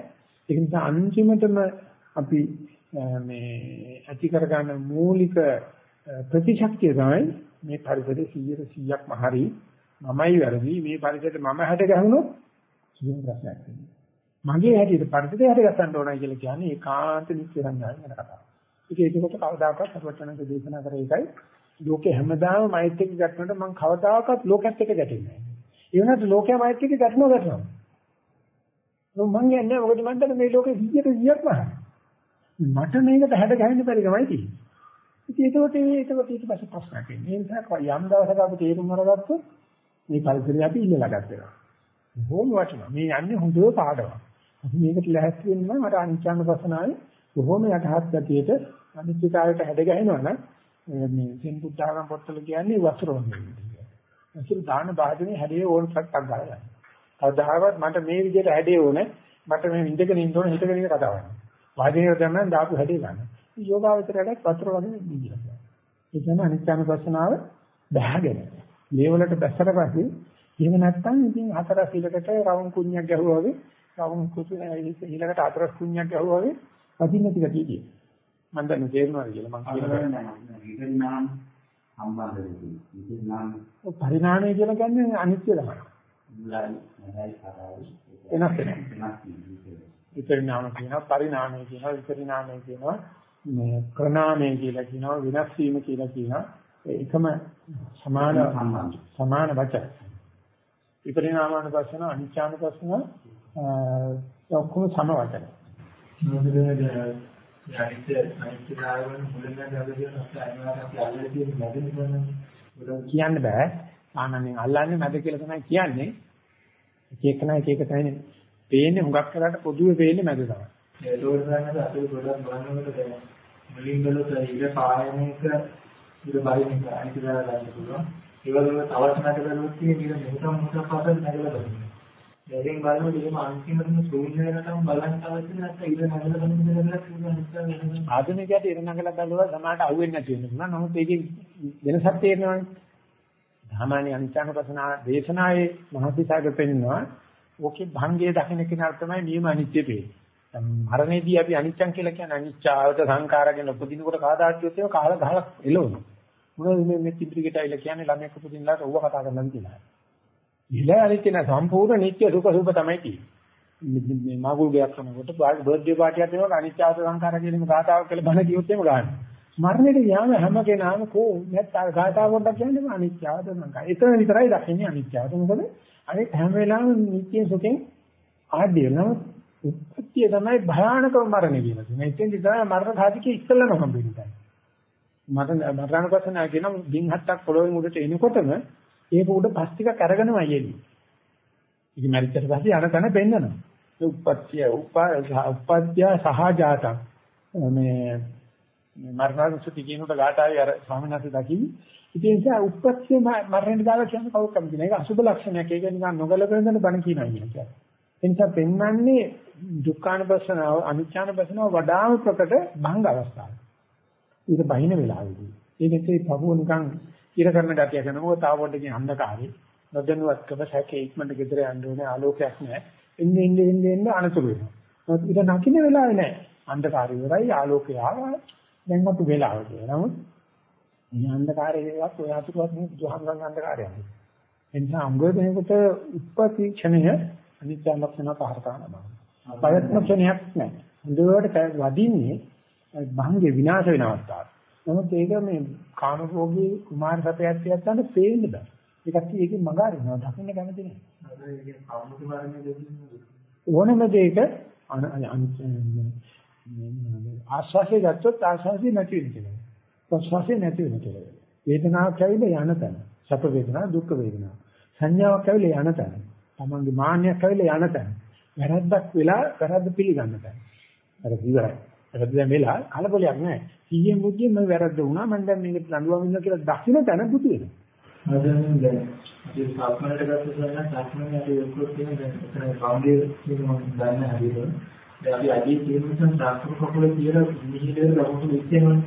ඒ නිසා අන්තිමටම අපි මේ ඇති කරගන්න මූලික ප්‍රතිශක්තිය තමයි මේ පරිසරයේ 100%ක්ම හරි මමයි වැරදි මේ පරිසරයට මම හැට ගැහුණොත් කිසිම ප්‍රශ්නයක් නැහැ. මගේ හැටියට පරිසරය හැට ගන්න ඕනයි කියලා කියන්නේ ඒකාන්ත නිත්‍ය සංඥාවෙන් යන කතාවක්. ඒක ඒකකොට කවදාකවත් අපවචනක දේශනා කරේ එකයි ලෝකේ හැමදාම මෛත් එක්ක ගැටුණාට මම කවදාකවත් ලෝකයක් එක්ක ගැටෙන්නේ නැහැ. ඒ වුණාට ලෝකයා මෛත් එක්ක ගැටුණා ගැටුණා. මම කියන්නේ මොකද මම දන්නේ මේ ලෝකේ 100ට 100ක්ම හරි. මට මේකට හැඩ ගැහෙන්න බැරි ගමයි තියෙන්නේ. ඉතින් ඒකෝට ඒකෝට ඊට පස්සේ ප්‍රශ්නයක් එන්නේ. ඒ නිසා යම් දවසක අපි තේරුම් අරගත්තොත් මේ පරිසරය අපි ඉල්ලලා ගන්නවා. බොහොම වටිනවා. මේ යන්නේ හොඳ පාඩමක්. අපි මේකට ලැහැත්ති වෙන්න නම් අර අනිත්‍යනුපස්සනාවේ බොහොම යටහත් ගතියට අනිත්‍යතාවයට හැඩ ගැහෙනවා නම් මේ සෙන් බුද්ධාගම පොත්වල කියන්නේ වස්ත්‍ර වගේ. ඒක දාන භාජනයේ හැඩේ ඕන සක්ක් ගන්නවා. කවදාවත් මට මේ විදිහට හැඩේ ඕනේ මට මේ ඉඳගෙන ඉන්න ඕනේ හිටගෙන ඉන්න කතාවක් නෑ. වාදිනේ තමයි දාපු හැඩේ ගන්න. යෝගාවචරයට වස්ත්‍ර වගේ නිදිලා. ඒ කියන්නේ අනිත්‍යනුපස්සනාව බහගෙන. මේ වලට බැස්සට පස්සේ එහෙම නැත්නම් ඉතින් හතර සිලකට රවුම් කුණ්‍යක් ගැහුවා වගේ රවුම් කුසු ඊළඟට හතර කුණ්‍යක් ගැහුවා වගේ වදින්න ටික තියෙන්නේ. මම දැන් තේරෙනවද කියලා මම කියනවා සම්බන්ධ වෙන්නේ. විපරිණාම ඔය පරිණාමය කියලා කියන්නේ අනිත්‍ය තමයි. එනස් වෙනවා. විපරිණාම කියනවා පරිණාමය කියනවා විපරිණාමය කියනවා මේ ප්‍රණාමය කියලා කියනවා විනාශ වීම කියලා කියනවා ඒකම සමාන සමාන වචන. විපරිණාමානුපස්සන අනිච්චානුපස්සන ඔක්කොම සම වචන. මොකද අනිත්‍ය අනිත්‍ය ධාරවල මුලින්ම දැකගෙන අනිවාර්යයෙන් අල්ලලා තියෙන මැදෙන්නේ කියන්න බෑ. ආනන්දෙන් අල්ලන්නේ මැද කියලා තමයි කියන්නේ. එක එක නයි එක එක තමයි. පේන්නේ හුඟක් කරාට පොදුවේ පේන්නේ මැද තමයි. ඒක උදාහරණයක් අපේ ගොඩක් බලනකොට දැන් මුලින් ගලොත් ඉර පායන එක ඉර බයින් එක අනිත් දා ගන්න පුළුවන්. ඒ වගේම තවත් නැගලුවොත් තියෙන ඉර මොහොතම මොහොතක් පාසල් නැගලා බලන්න. දැන් බලනකොට එහෙම අන්තිමටම ශූන්‍ය වෙනකම් බලන්න අවශ්‍ය නැත්නම් ඉර නැගලා බලන්න දෙයක් තියෙනවා. ආධුනිකයට ඉර නැගලා බලුවා සමාහට අහුවෙන්නේ නැති වෙන්න පුළුවන්. නමුත් ඒකේ වෙනසක් තේරෙනවානේ. සාමාන්‍ය අනිත්‍යනුපසනා දේශනාවේ මහසිතාග පෙන්නනවා. ඕකේ භංගයේ දකින්න කෙනාට තමයි නියම අනිත්‍ය පේන්නේ. මරණයේදී අපි අනිත්‍යං කියලා කියන්නේ අනිච්චාවත සංකාරගෙන උපදිනකොට කාදාච්චියොත් ඒක කාල ගහලා එළවනවා. මොනවද මේ මේ තිබ්‍රිකට ඇවිල්ලා කියන්නේ ළමයෙක් උපදිනලාට ඌව කතා කරනවා කියලා. ඉහළ අනිත්‍ය නැ සම්පූර්ණ නිත්‍ය සුඛ සුභ තමයි තියෙන්නේ. මේ මාගුල් ගයක් කරනකොට බර්ත්ඩේ පාටියක් දෙනකොට අනිත්‍යාවත සංකාර කියන මේ ගාතාවක් කියලා බණ කියොත් එහෙම ගන්න. මරණයට යාම හැම කෙනාම කෝ නැත්නම් ගාතාව පොඩ්ඩක් කියන්නේ අනිත්‍යාවත සංකාර. ඒතන විතරයි දකින්නේ අනිත්‍යාවත. මොකද අනිත් හැම වෙලාවෙම නිත්‍ය සුඛෙන් ආඩිය නම් උත්පත්තිය තමයි භයානකම මරණය කියලා තියෙනවා. එතෙන්දි තමයි මරණ සාධකයේ ඉස්සෙල්ලම හම්බෙන්නේ. මරණ මරණපතන කියන බින් හත්තක් පොළොවේ මුඩට එනකොටම ඒක උඩ පස් ටිකක් අරගෙනමයි එන්නේ. ඒක මරිච්චට පස්සේ අර තැන පෙන්නනවා. ඒ උත්පත්තිය උප්පත්තිය සහජාතං මේ මරණසුති කියනකොට ගාටාවේ අර ස්වාමීන් වහන්සේ දකිවි. ඉතින් ඒ නිසා උත්පත්තිය මරණයට දාලා කියන්නේ කවුරුත් කැමති නෑ. ඒක අසුබ ලක්ෂණයක්. ඒක නිකන් නොගැලපෙන දන බණ කියනවා කියන්නේ. ඒ නිසා පෙන්වන්නේ දුක්ඛානුපස්සනාව අනිච්චානුපස්සනාව වඩාම ප්‍රකට භංග අවස්ථාවක්. ඊට බහින වෙලාවෙදී. ඒකේ පහුව නිකන් ඉර කරන ගතිය කරනකොට තාව පොඩ්ඩකින් අන්ධකාරේ නොදැනුවත්කම සැකේ ඉක්මනට ගෙදර යන්න ඕනේ ආලෝකයක් නැහැ. එන්නේ එන්නේ එන්නේ එන්නේ අනතුරු වෙනවා. නමුත් ඊට නැකින වෙලාවේ නැහැ. අන්ධකාරය ඉවරයි ආලෝකය ආවා. දැන් අපි වෙලාව කියලා. නමුත් මේ අන්ධකාරයේවත් ඔය අතුරුවත් මේ දුහංගන් අන්ධකාරයක්. එනිසා අංගෝදේකට උප්පති ක්ෂණය අනිත්‍ය ලක්ෂණ පහර කරන බව. ප්‍රයත්න ක්ෂණයක් නැහැ. හොඳට වදින්නේ භංගේ විනාශ වෙන අවස්ථාවක්. නමුත් ඒක මේ කාමභෝගී කුමාර සතයත් කියන්න පේන්න බෑ. ඒකත් ඒකේ මග අරිනවා දකින්න කැමති නෑ. ඕනම දෙයක ආස්වාසිය ගත්තොත් ආස්වාසිය නැති වෙන කියලා. ප්‍රස්වාසිය නැති වෙන කියලා. වේදනාවක් ඇවිල්ලා යන තැන. සැප වේදනා දුක් වේදනා. සංඥාවක් ඇවිල්ලා යන තැන. තමන්ගේ මාන්නයක් ඇවිල්ලා යන තැන. වැරද්දක් වෙලා වැරද්ද පිළිගන්න තැන. අර ඉවරයි. වැරද්ද දැන් වෙලා කලබලයක් නැහැ. සීයෙන් බුද්ධියෙන් මම වැරද්ද වුණා මම දැන් මේකට නඩුවම් ඉන්න කියලා දකින්න තැන බුදු වෙනවා. අදන් දැන් අපි සාප්මනට ගත්ත සන්න සාප්මනේ අපි එක්කෝ තියෙන දැන් එතන කවුන්ටර් කියන මම දන්න හරියට දැන් අපි අදී තියෙන නිසා ඩාක්ටර් කකුල කියලා මිහිලේ ලකුණු විශ්යනවනේ.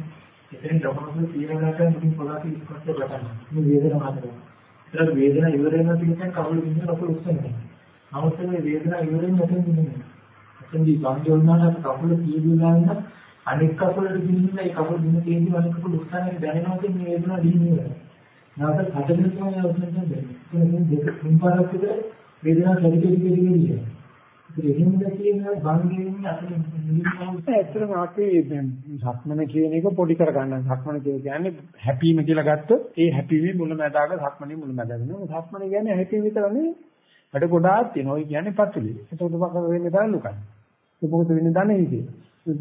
එතෙන් ලකුණු කියනකට මුලින් පොළාට ඉස්කොට ගන්න. මේ වේදනාව හදනවා. ඒතර වේදනාව ඉවර වෙනවා කියන කකුල විදිහට කකුල උස්සන්නේ. නමුත් මේ වේදනාව ඉවර වෙන්නේ නැතිව නෙමෙයි. එතෙන්දී වංජෝනාට කකුල කීදුනා නම් අනෙක් කකුලට ගිහින් ඒ කකුල දින තියෙන්නේ අනෙක් කකුල උස්සන්නේ දැනෙනවා කියන්නේ මේ වේදනාව දින්නේ. නැවත හතරෙන් තමයි අවසන් වෙන්නේ. ඒක දෙක තුන් පාරක් විතර වේදනාව කැරි කැරි කැරි කැරි යනවා. ඒක එහෙම දැකියන භංගයෙන් අතරින් ඇත්තටම අපි සක්මන කියන එක පොඩි කරගන්න. සක්මන කියන්නේ හැපීම කියලා ගත්තොත් ඒ හැපීමේ මුලැමැදාක සක්මනේ මුලැමැදාක නෙවෙයි. සක්මන කියන්නේ හැපීම විතර නෙවෙයි. වැඩ ගොඩාක් තියෙනවා. ඒ කියන්නේ පතුලි. ඒකට මොකද වෙන්නේ දාලුකයි. ඒක මොකද වෙන්නේ දන්නේ කියලා.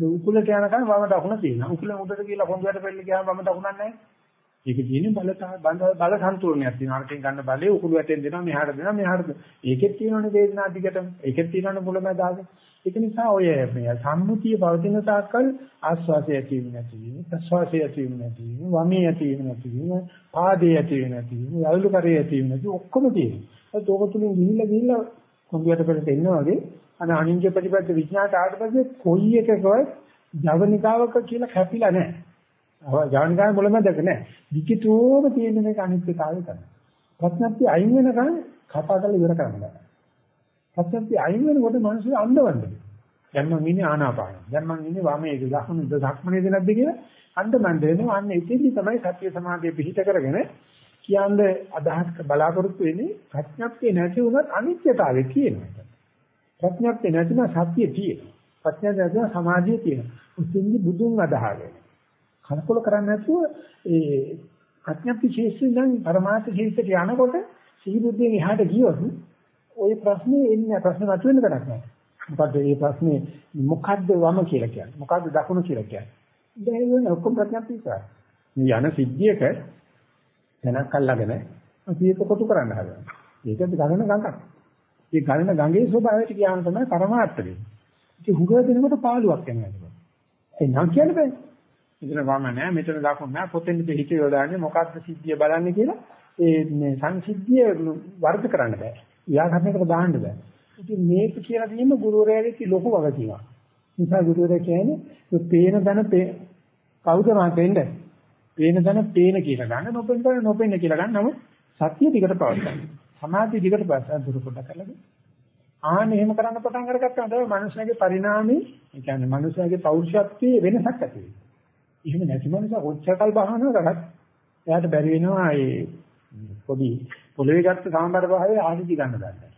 උකුලට යනකම් වම දකුණ තියෙනවා. උකුල උඩට කියලා කොන්දේට පෙල්ල ගියාම වම දකුණක් නැහැ. ඒකේ තියෙන බල බල සම්තුලනයක් තියෙනවා. අරකින් ගන්න බලේ උකුළු වැටෙන් දෙනවා මෙහාට දෙනවා මෙහාට දෙනවා. ඒකෙත් තියෙනවනේ වේදනා දිගටම. ඒකෙත් තියෙනවනේ මුලමදාග. ඒක නිසා ඔය මේ සම්මුතිය පවතින තාක්කල් ආස්වාසය ඇති වෙන්නේ නැති වෙන්නේ, ප්‍රස්වාසය ඇති වෙන්නේ නැති වෙන්නේ, වමේ ඇති වෙන්නේ නැති වෙන්නේ, පාදේ ඇති වෙන්නේ නැති වෙන්නේ, යලු කරේ ඇති වෙන්නේ නැති ඔක්කොම තියෙනවා. ඒක ඕක තුලින් ගිහිල්ලා ගිහිල්ලා කොම්පියුටර් එකට එනවා වගේ අන අනින්ජ ප්‍රතිපද විඥාට ආවට පස්සේ කොයි එකකවත් ජවනිකාවක කියලා කැපිලා නැහැ. ජවනිකාවේ මුලමදක නැහැ. විකිතෝම තියෙන මේක අනිත්‍යතාවය තමයි. ප්‍රඥප්තිය අයින් වෙනකන් කතා කරලා ඉවර කරන්න බෑ. ප්‍රඥප්තිය අයින් වෙනකොට මිනිස්සු අන්ධවන්ද. දැන් මම ඉන්නේ ආනාපාන. දැන් මම ඉන්නේ වාමයේ දකුණු දක්මනේද නැද්ද කියලා අන්ධමන්ද වෙනවා. අන්න එතෙන්දි තමයි සත්‍ය සමාධිය පිහිට කරගෙන කියන්නේ අදහස් බලාපොරොත්තු වෙන්නේ ප්‍රඥප්තිය නැති වුණත් අනිත්‍යතාවය කියනවා. ප්‍රඥප්තිය නැතිනම් සත්‍ය තියෙනවා. ප්‍රඥා නැතිනම් සමාධිය තියෙනවා. උතින්දි බුදුන් අදහගෙන. කලකොල කරන්නේ නැතුව ඒ ප්‍රඥප්ති ශේෂ්ත්‍රයෙන් දැන් පරමාර්ථ ශේෂ්ත්‍රයට යනකොට සිහි බුද්ධියෙන් එහාට ගියොත් ওই ප්‍රශ්නේ එන්නේ ප්‍රශ්න මතුවෙන්න කරක් නැහැ. මොකද්ද මේ ප්‍රශ්නේ මොකද්ද වම කියලා කියන්නේ? මොකද්ද දකුණ කියලා කියන්නේ? දැන් වෙන ඔක්කොම ප්‍රඥප්ති විතරයි. මේ යන සිද්ධියක දැනක් අල්ලගෙන අපි ඒක කොටු කරන්න හදනවා. ඒක ගණන ගඟක්. මේ ගණන ගඟේ ස්වභාවයට කියන්න තමයි පරමාර්ථ වෙන්නේ. ඉතින් හුඟ දෙනකොට පාළුවක් යනවා. ඒ නම් කියන්න බෑ. මෙතන වම නැහැ මෙතන දකුණ නැහැ පොතෙන් දෙහිත යොදාන්නේ මොකක්ද සිද්ධිය බලන්නේ කියලා ඒ මේ සංසිද්ධිය වර්ධ කරන්න බෑ. ව්‍යාකරණයකට දාන්න බෑ. ඉතින් මේක කියලා දීම ගුරුවරයාගේ ලොකු වගකීමක්. නිසා ගුරුවරයා කියන්නේ මේ පේන දන කවුද මාතෙන්ද? පේන දන පේන කියලා ගන්න නොපෙන දන නොපෙන කියලා ගන්න නමුත් සත්‍ය දිගට පවත්වා ගන්න. සමාධිය දිගට පවත්වා දුරු කොට කරලා ආන එහෙම කරන්න පටන් අරගත්තාම තමයි මනුස්සයාගේ පරිණාමය, ඒ කියන්නේ මනුස්සයාගේ පෞරුෂත්වයේ වෙනසක් ඇති වෙන්නේ. එහෙම නැති මනුස්සයා කොච්චරකල් බහනවා කරත් එයාට බැරි වෙනවා ඒ පොඩි පොළවේ ගත්ත සාම්බර පහේ ආදිදි ගන්න දන්නේ.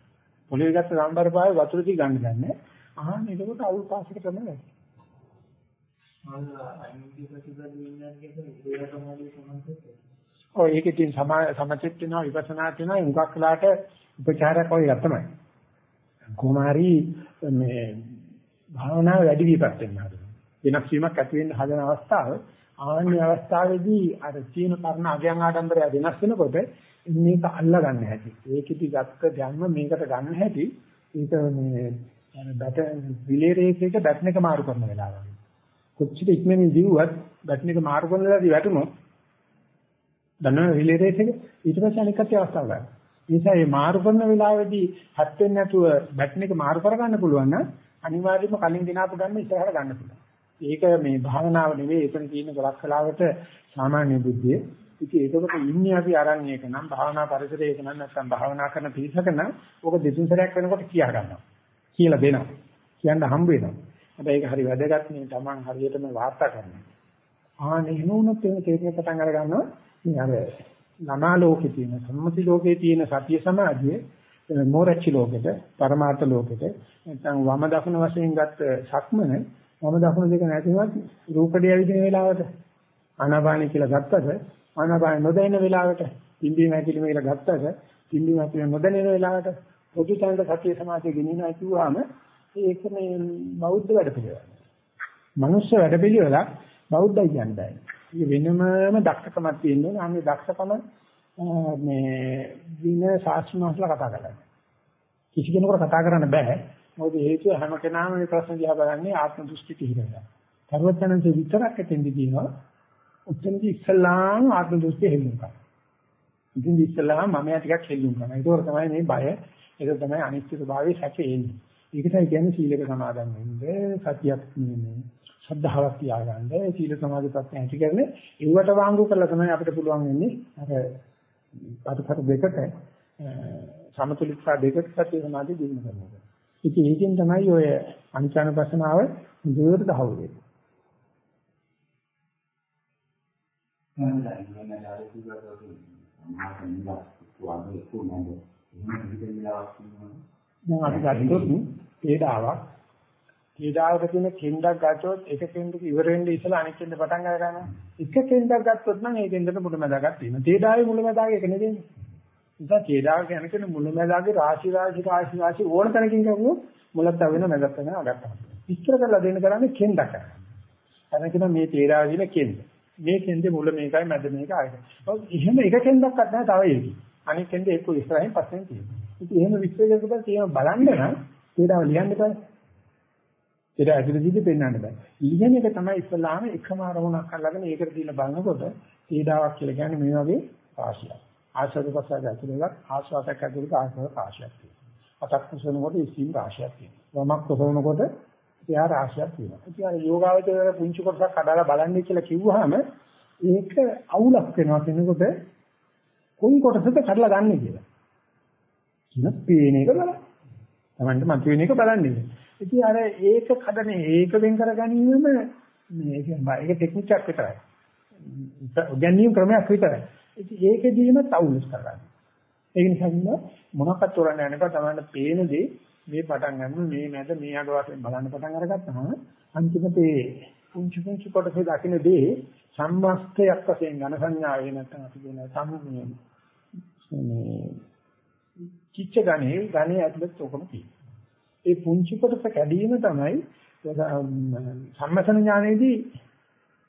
පොළවේ ගත්ත සාම්බර පහේ වතුරදි ගන්න දන්නේ. ආහන එතකොට අවුල් පාසක තමයි වැඩි. මම අනිත්‍ය ප්‍රතිපද විඥාන කියන එක සමාධිය සම්බන්ධයි. ඔය ඒකේ තියෙන සමතෙත් වෙනවා විපස්සනාත් වෙනවා උන්කක් කලාට උපචාරයක් වගේ තමයි. කුමාරි මේ භාවනාව වැඩි විපත් වෙනවා. වෙනස් වීමක් ඇති වෙන්න හදන අවස්ථාව ආන්නේ අවස්ථාවේදී අර චීන කර්ණ අගයන් ආඩම්බරය වෙනස් වෙනකොට මේක අල්ලා ගන්න හැටි. ඒකෙදි ගත්ත ධර්ම මේකට ගන්න හැටි ඒක මේ බැට විලේ රේඛයක බැටන් එක මාරු කරන වෙලාව. කොච්චර ඉක්මනින් දිව්වත් බැටන් එක මාරු කරන වෙලාවදී වැටුණොත් දන්නව විලේ රේඛයක ඊට පස්සේ අනිත් කටේ අවස්ථාව ගන්න. ඒ නිසා මේ මාරු කරන වෙලාවේදී හත් වෙන්නේ නැතුව බැටන් එක මාරු කරගන්න පුළුවන් නම් අනිවාර්යයෙන්ම කලින් දිනාපු ගන්න ඉස්සරහට ගන්න පුළුවන්. ඒක මේ භාවනාව නෙවෙයි එතන තියෙන ගොඩක් කලාවට සාමාන්‍ය බුද්ධිය. ඉතින් ඒකකට ඉන්නේ අපි ආරණ්‍යයක නම් භාවනා පරිසරයක නම් නැත්නම් භාවනා කරන පිරිසක නම් ඕක දෙතුන් සැරයක් වෙනකොට කියා ගන්නවා. කියලා දෙනවා. කියන්න හම්බ වෙනවා. හැබැයි ඒක හරි වැදගත් නේ Taman හරියටම වාර්තා කරනවා. ආනේ නෝනත් එන තේරෙන පටන් අර ගන්නවා. මේ අර ළමා ලෝකේ තියෙන සම්මති ලෝකේ තියෙන සතිය සමාධියේ මෝරච්චි ලෝකෙට, පරමාර්ථ ලෝකෙට නැත්නම් වම දකුණ වශයෙන් ගත්ත සක්මන වම දකුණ දෙක නැතිවත් රූපඩිය ඇවිදින වෙලාවට ආනාපානයි කියලා ගත්තට ආනාපාන නොදැනෙන වෙලාවට පිම්බීම හැකිලිම කියලා ගත්තට පිම්බීම හැකිලිම නොදැනෙන වෙලාවට පොදු තැනට සතිය සමාධිය ගෙනිනවා කියුවාම ඒක මේ බෞද්ධ වැඩපිළිවෙල. මනුෂ්‍ය වැඩපිළිවෙලක් බෞද්ධයි කියන්නේ. ඒක වෙනමම දක්ෂකමක් තියෙන්න ඕනේ. අනේ දක්ෂකම මේ වින ශාස්ත්‍රඥයන්ලා කතා කරන්නේ. කිසි කෙනෙකුට කතා කරන්න බෑ. මොකද හේතුව හැම කෙනාම මේ ප්‍රශ්න දිහා බලන්නේ ආත්ම දෘෂ්ටි තිහිරලා. සර්වඥාන්සේ විතරක් එතෙන්දි කියනවා උත්තරදී ඉස්සලාම ආත්ම දෘෂ්ටි හෙල්ලුම් කරනවා. ඉතින් ඉස්සලාම මම යා ටිකක් හෙල්ලුම් කරනවා. ඒක තමයි මේ බය. ඒක තමයි අනිත්‍ය ස්වභාවයේ සැකේ එන්නේ. ඒකයි කියන්නේ සීලක සමාදන් වෙන්න, සතියක් නෙමෙයි. ශ්‍රද්ධාවක් තියාගන්න, සීල සමාධි ප්‍රඥා ඇති කරන්නේ ඒවට වාංගු කරලා තමයි අපිට පුළුවන් වෙන්නේ අර අතකට දෙකට සමතුලිතතා දෙකට සතිය සමාධි දිනු කරනවා. ඉතින් ඒකෙන් තමයි ඔය අනිචානපසනාව දුරට දහව වෙන්නේ. දැන් අපි ගත්තොත් තේඩාවක් තේඩාවක තියෙන කෙන්ඩක් ගත්තොත් එක කෙන්ඩක ඉවර වෙන්න ඉස්සලා අනිත් කෙන්ඩ පටන් ගන්නවා. එක කෙන්ඩක් ගත්තොත් නම් ඒ කෙන්ඩට මුලමදාගක් තියෙනවා. තේඩාවේ මුලමදාග එක නෙවෙයි. නිසා කේදාව කියන කෙන මුලමැදාගේ රාශි රාශි රාශි රාශි ඕන තැනකින් ගමුවොත් මුලත් අවෙන මැදත් වෙන අගත්තා. ඉස්තර කරලා දෙන්න කරන්නේ කෙන්දක් කරන්නේ. අර කියන මේ තේරාව කියන කෙන්ද. මේ කෙන්දේ මුල මේකයි මැද මේකයි ආයෙත්. ඔව් එහෙම එක කෙන්දක්වත් නැහැ තව එකයි. අනික කෙන්දේ එක්ක ඉස්සරහින් පස්සෙන් තියෙනවා. ඉතින් එහෙම විශ්ලේෂණය කරලා තියෙන බලන්න නම් ඒදාව ලියන්න බෑ. ඒක ඇතුළතදී පෙන්වන්න බෑ. ලියන එක තමයි ඉස්සලාම එකම අරමුණක් අල්ලගෙන ඒකට දීලා බලනකොට තීඩාවක් කියලා කියන්නේ මේ වගේ රාශියක්. ආශ්‍රද ප්‍රසාර ඇතුළේ ආශ්වාසයක් ඇතුළේ ආශ්වාස රාශියක් තියෙනවා. අතක් කුසනකොට ඉස්සින් රාශියක් තියෙනවා. වමක් කුසනකොට එයා රාශියක් තියෙනවා. ඉතින් අර යෝගාවචරය පුංචි කොටසක් කඩලා බලන්නේ කියලා කිව්වහම ඒක අවුලක් වෙනවා කෙනෙකුට කොයි කොටසද කඩලා ගන්නෙ කියලා. කියන පේන එක බලන්න. Tamanට මතුවෙන එක බලන්නේ. ඉතින් අර ඒක කඩනේ ඒක වෙන් කර ගැනීමම මේ ඒක ටෙක්නික් එකක් විතරයි. ගැනීම ක්‍රමයක් විතරයි. ඉතින් ඒකෙදීම තවුලස් කරගන්න. ඒ නිසා මොනවක්වත් තෝරන්න යනකොට තමයි පේන දේ මේ පටන් ගන්න මේ මැද මේ අග වශයෙන් බලන්න පටන් අරගත්තාම අන්තිමට ඒ පුංචි පුංචි කොටසේ දකින්න දේ සම්මස්තයක් වශයෙන් ඝන සංඥාවේ නැත්නම් අපි කියන සම්මුතිය මේ කිච්ච ගණේ ගණේ ඇතුළත් ඔකම තියෙනවා. ඒ පුංචි කොටස කැඩීම තමයි සම්මතන ඥානයේදී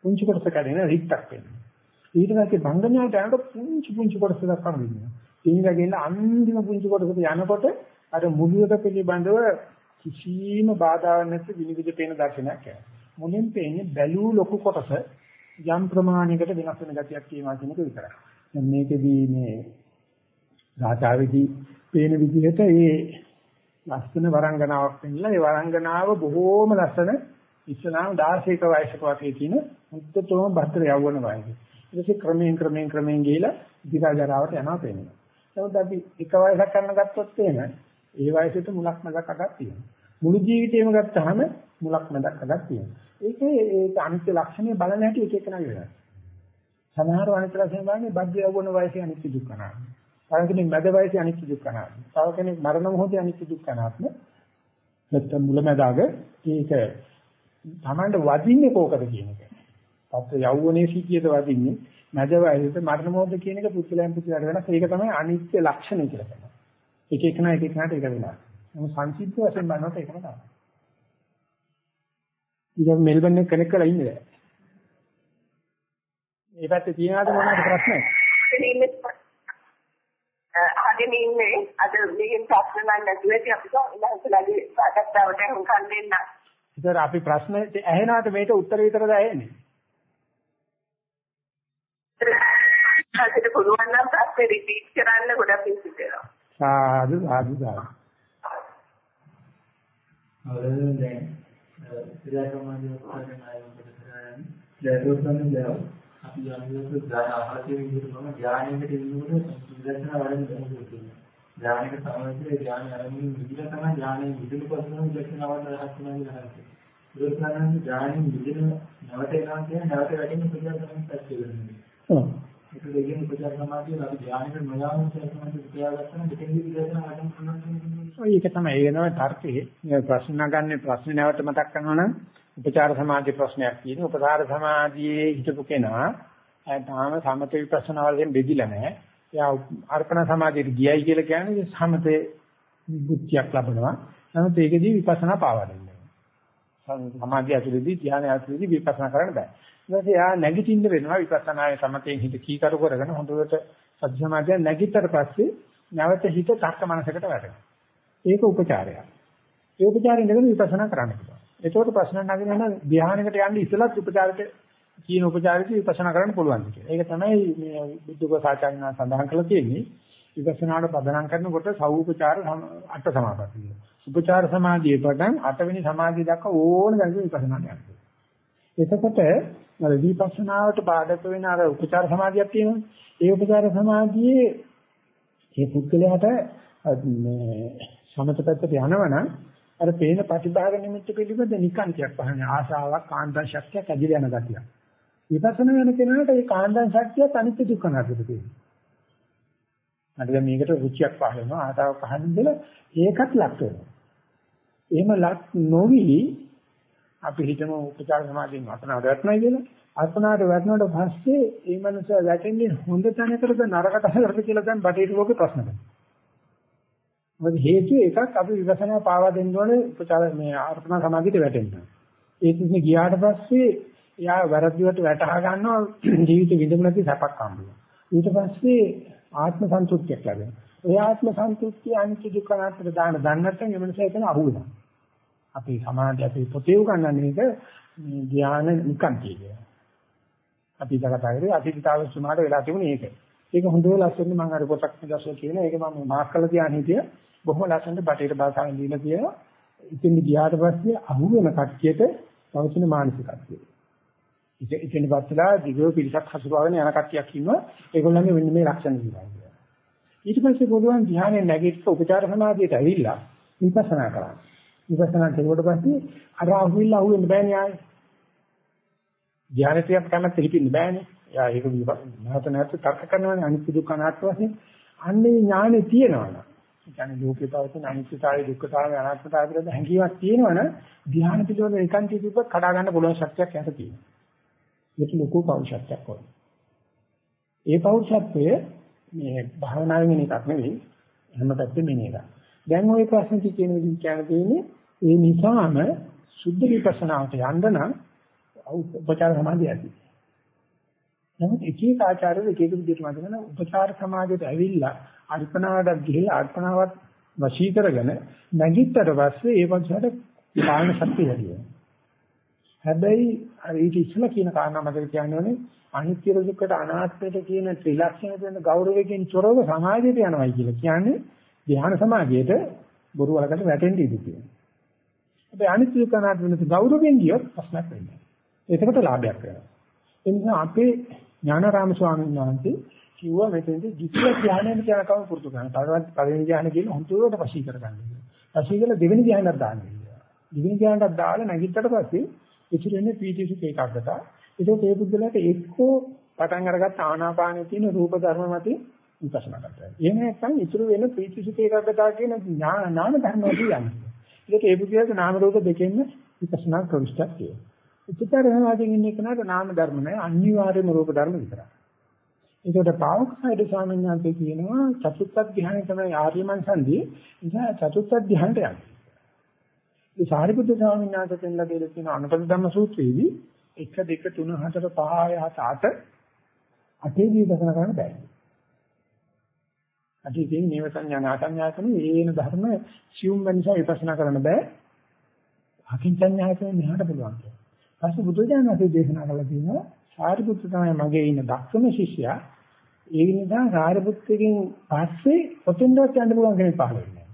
පුංචි කොටස කැඩෙන රික්තක් වෙන්නේ. ඊට පස්සේ බංගඥාට යනකොට පුංචි පුංචි කොටස දක්වන වෙනවා. ඊළඟට අන්තිම පුංචි කොටසට යනකොට අර මුලියක පිළිබඳව කිසිම බාධාවක් නැති විනිවිද පේන දර්ශනයක් යනවා. මුලින් පේන්නේ බැලූ ලොකු කොටස යම් ප්‍රමාණයකට වෙනස් වෙන ගතියක් තියෙනවා කියන එක විතරයි. දැන් මේකෙදී මේ ධාතාවේදී පේන විදිහට ඒ ලස්සන වරංගනාවක් වෙන්නලා ඒ වරංගනාව බොහෝම ලස්සන ඉස්සනාම 16ක වයසක වගේ තියෙන මුද්දතෝම භද්‍ර යවවන වයසේ. ඊට පස්සේ ක්‍රමයෙන් ක්‍රමයෙන් ක්‍රමයෙන් ගිහිලා දිගාජරාවට යනවා පේනවා. නමුත් අපි එක වයසක් කරන ගත්තොත් එහෙම ඒ වයසෙට මුලක් මැදක් අගක් තියෙනවා. මුළු ජීවිතේම ගත්තාම මුලක් මැදක් අගක් තියෙනවා. ඒකේ ඒ අනිත්‍ය ලක්ෂණය බලන හැටි එක එක නගේ වෙනවා. සමහර අනිත්‍ය ලක්ෂණ බලන්නේ බද්ධ යවන වයසේ අනිත්‍ය දුක්ඛ නාම. තව කෙනෙක් මැද වයසේ අනිත්‍ය දුක්ඛ නාම. තව කෙනෙක් මරණ මොහොතේ අනිත්‍ය දුක්ඛ නාම. නැත්නම් මුල මැදාග ඒක තමන්ට වදින්නේ කෝකද කියන එක. පත් යවුවනේ සිටියද වදින්නේ මැද වයසට මරණ මොහොත කියන එක පුත්ලයන් පුත්ලයට වෙනස්. ඒක තමයි අනිත්‍ය ලක්ෂණය කියලා කියනවා. එක එක නා එක එක නාට එක වෙනවා. නමුත් සංසිද්ධ වශයෙන් බලනකොට ඒකම තමයි. ඉතින් මෙල්බන් එක කනෙක් කරලා ඉන්නේ. මේ පැත්තේ තියනවාද මොනවද ප්‍රශ්නේ? අහගෙන ඉන්නේ අද මේකෙන් ප්‍රශ්න නම් නැතුව ඉතින් අපිට ඉලහසලාගේ සාකච්ඡාවට හුඟක් දෙන්න. ඉතින් අපි ප්‍රශ්න ඇහෙනවාට මේක උත්තර විතරද ඇහෙන්නේ? හරියට පුළුවන් නම් ප්‍රශ්නේ රිපීට් කරන්න ගොඩක් පිස්සු වෙනවා. සාදු සාදු සාදු. අවලෙන් දැන් ඉතිරියකමාදී උත්තරගෙන ආයතන කරගෙන දැරුවොත් දැව අපි යන්නේ ධාන ආහාරයේ විදිහට මොන ධානයකට ඉන්නකොට විදර්ශන වලින් දැනෙන්නේ. ධානයක සමාධියේ ධානය ආරම්භයේ විදිහ තමයි ධානයේ විදිහට පස්සම විදර්ශන වල රහස් වෙනවා කියලා. විදර්ශනන්නේ ධානයේ විදිහ නැවත එනවා කියන්නේ නැවත වැඩිම ප්‍රතිඵල තමයි පැත්තේ වෙන්නේ. ඔව්. ඒක දෙකෙන් උපචාර සමාධිය අපි ධානයක නොයාම සමාධිය උපයාගත්තම දෙකෙන්දී විදර්ශන වඩන්න පුළුවන් කෙනෙක් ඔය ඒක තමයි ඒ වෙනවා තර්කයේ ප්‍රශ්න නගන්නේ ප්‍රශ්න නැවත මතක් කරනවා නම් උපචාර සමාධි ප්‍රශ්නයක් තියෙනවා උපචාර සමාධියේ හිතපු කෙනා තාම සමත විපස්සනා වලින් බෙදිලා නැහැ එයා අර්පණ සමාධියට ගියයි කියලා කියන්නේ සමතේ බුද්ධියක් ලබනවා නමුත් ඒකදී විපස්සනා පාවා දෙන්නේ සමාධිය ඇතුළේදී ධ්‍යාන ඇතුළේදී විපස්සනා කරන්න බෑ ඊට එයා නැගිටින්න වෙනවා විපස්සනායේ සමතෙන් හිත කීකරු කරගෙන හොඳට සත්‍ය සමාධිය නැගිටතර පස්සේ නැවත හිත තර්ක මනසකට වැටෙනවා. ඒක උපචාරයක්. ඒ උපචාරයෙන් ඉඳගෙන විපස්සනා කරන්න පුළුවන්. එතකොට ප්‍රශ්න නගිනවා නම් ධ්‍යානයකට යන්න ඉස්සෙල්ලත් උපචාරයට කියන උපචාරයට විපස්සනා කරන්න පුළුවන් කියලා. ඒක තමයි මේ බුද්ධක සාචාර්යනා සඳහන් කරලා තියෙන්නේ. විපස්සනාට පදනම් කරනකොට සවූපචාර අට සමාපatti. උපචාර සමාධියේ පටන් අටවෙනි සමාධිය දක්වා ඕන දැනුම විපස්සනාට යනවා. එතකොට අර විපස්සනාවට බාධක වෙන අර උපචාර සමාධියක් තියෙනවා. ඒ උපචාර සමාධියේ මේ පුද්ගලයාට මේ සමත පැත්තට යනවනම් අර පේන ප්‍රතිභාග නිමිත්ත පිළිබඳ නිකාන්තියක් පහන ආශාවක් කාන්දන් ශක්තියක් ඇදිලා යන ගතිය. විපස්සනා වෙන කෙනාට ඒ කාන්දන් ශක්තිය අනිත්‍ය දුක්ඛ නාටක තියෙනවා. අනිත් මේකට රුචියක් පහල වෙනවා ආශාවක් පහන ඉඳලා ඒකත් ලක් වෙනවා. එහෙම ලක් නොවි අපි හිතමු උපචාර සමාධියෙන් අතනට වැටෙනවා කියලා. අර්පණාට වැටෙනකොට පස්සේ ඒ මනුස්සයා වැටෙන්නේ හොඳ තැනකටද නරක තැනකටද කියලා දැන් බටේට ලෝකේ ප්‍රශ්න කරනවා. මොකද හේතුව එකක් අපි විපස්සනා පාවා දෙන්න ඕනේ උපචාර මේ අර්පණා සමාධියට වැටෙන්න. ඒක ඉන්නේ ගියාට පස්සේ එයා වැරදිවට වැටහා ගන්නවා ජීවිත විඳින්න නැති සැපක් හම්බුනවා. ඊට පස්සේ ආත්ම සන්තුෂ්ටියක් ලැබෙනවා. ඒ ආත්ම සන්තුෂ්ටිය අනිත්‍ය දුක්ඛ අනාත්ම දාන දන්නේ නැත්නම් ඒ මනස එතන අහු වෙනවා. අපි සමාධි අපි පොතේ උගන්වන්නේ මේක මේ ධ්‍යාන නිකන්තිය කියලා. අපි ඉඳලා කතා කරේ අතීතාව සුමාට වෙලා තිබුණේ ඒක. ඒක හොඳ ලස්සන මම අර පොතක් නිදර්ශන කියන ඒක මම මාක් කරලා තියාන හිටිය බොහොම ලස්සනට බටේට භාෂාවෙන් දීලා තියෙනවා. ඉතින් ගියාට පස්සේ අහු වෙන කට්ටියට පවතින මානසිකත්වය. ඉතින් ඉතින් බත්තලා දිගව පිළිසක් හසුරවගෙන යන කට්ටියක් ඉන්නවා. ඒගොල්ලන්ගේ මෙන්න මේ ලක්ෂණ දිනවා. ඊට පස්සේ පුළුවන් ධ්‍යානෙ නැගිට්ට උපචාර සමාධියට ඇවිල්ලා විපස්සනා කරන්න. විපස්සනා කරුවට පස්සේ අර අහුවිලා අහුවෙන්න බෑනේ ආයේ. ධ්‍යානතියක් කැමැත්ත හිටින්න බෑනේ. යා ඒක නැවත නැවත තර්ක කරනවානේ අනිත්‍ය දුක්ඛ අනාත්ම වශයෙන්. අන්නේ ඥානෙ තියෙනවනේ. ඒ කියන්නේ ලෝකේ පවතින අනිත්‍යතාවය දුක්ඛතාවය අනාත්මතාවය පිළිබඳ හැඟීමක් තියෙනවනේ ධ්‍යාන පිළිබඳ ඒකාන්තී තිබ්බත් කඩා ගන්න පුළුවන් ශක්තියක් යට තියෙනවා. ඒක ලොකු පෞරුෂත්වයක් වගේ. ඒ පෞරුෂත්වය මේ භාවනාවෙන් එකක් නෙවෙයි හැම පැත්තෙම එන එකක්. දැන් ওই ප්‍රශ්නේ කියන විදිහ කියන්න තියෙන්නේ ඒ නිසාම සුද්ධ විපස්සනාවට යන්න නම් උපචාර සමාධිය ඇති. නමුත් එක එක ආචාර්යවරු එක එක විදිහට වදන උපචාර සමාධියට ඇවිල්ලා අර්පණාවට ගිහිල්ලා අර්පණාවත් වශී කරගෙන නැගිටතර පස්සේ ඒ වගේ පාලන ශක්තිය වැඩි වෙනවා. හැබැයි අර ඊට ඉස්සලා කියන කාරණා මතක තියාගන්න අනිත්‍ය දුක්ඛට අනාත්මයට කියන ත්‍රිලක්ෂණ දෙන ගෞරවයෙන් චොරව සමාජයට යනවායි කියලා කියන්නේ ධ්‍යාන සමාධියට බොරු වලකට වැටෙන්න ඉඩ තියෙනවා. හැබැයි අනිත්‍ය දුක්ඛ අනාත්මයට ගෞරවයෙන් ගියොත් ප්‍රශ්නක් වෙන්නේ නැහැ. ඒකට ලාභයක් වෙනවා. ඒ නිසා අපේ ඥානාරාම ස්වාමීන් වහන්සේ කිව්වා මෙතෙන්දී ද්විතිය ධ්‍යානයෙන් කියනකම පුරුදු කරන්න. තවවත් පළවෙනි ධ්‍යාන කියන හොඳට වශී කරගන්න. වශී කරලා දෙවෙනි ධ්‍යානට දාන්න. දෙවෙනි ධ්‍යානට දාලා නැගිට්ටට පස්සේ ඉතුරු වෙන්නේ පීති සුඛ ඒකාග්‍රතාව. ඒක ඒ පුද්ගලයාට එක්කෝ පටන් අරගත්ත ආනාපානයේ තියෙන රූප ධර්ම මතින් විපස්සනා කරනවා. එහෙම නැත්නම් ඉතුරු වෙන ප්‍රීති සුඛ ඒකාග්‍රතාව කියන නාම ධර්ම වලට යන්නේ. ඒක ඒ පුද්ගලයාට නාම රූප දෙකෙන්ම විපස්සනා ප්‍රවිෂ්ඨක් තියෙනවා. උපචාර සමාධියෙන් ඉන්න කෙනාට නාම ධර්ම නැහැ අනිවාර්යම රූප ධර්ම විතරයි. ඒකට පාවකසයිද ස්වාමීන් වහන්සේ කියනවා චතුත්ථ ධ්‍යානය තමයි ආර්යමංසන්දී ඉතින් චතුත්ථ ධ්‍යානට යන්නේ. ඒ සාරිපුත්‍ර ස්වාමීන් වහන්සේ දෙන්නලා දෙල තියෙන අනුපද ධම්ම සූත්‍රයේදී 1 2 3 4 5 6 7 අටේ විපස්සනා කරන්න බෑ. අටේ තියෙන නේව සංඥා නාසඤ්ඤාතන ඒන ධර්ම සියුම් වෙනසා විපස්සනා කරන්න බෑ. අකින්චඤ්ඤාතන මෙහාට පුළුවන් කියලා. පස්සේ බුදුජානකසේ දේශනා කළා තියෙනවා සාරිපුත්‍ර තමයි මගේ ඉන්න දක්ෂම ශිෂ්‍යයා. ඒ නිසා සාරිපුත්‍රගෙන් පස්සේ ඔතෙන්දවත් යන්න පුළුවන් කෙනෙක් පහළ වෙනවා.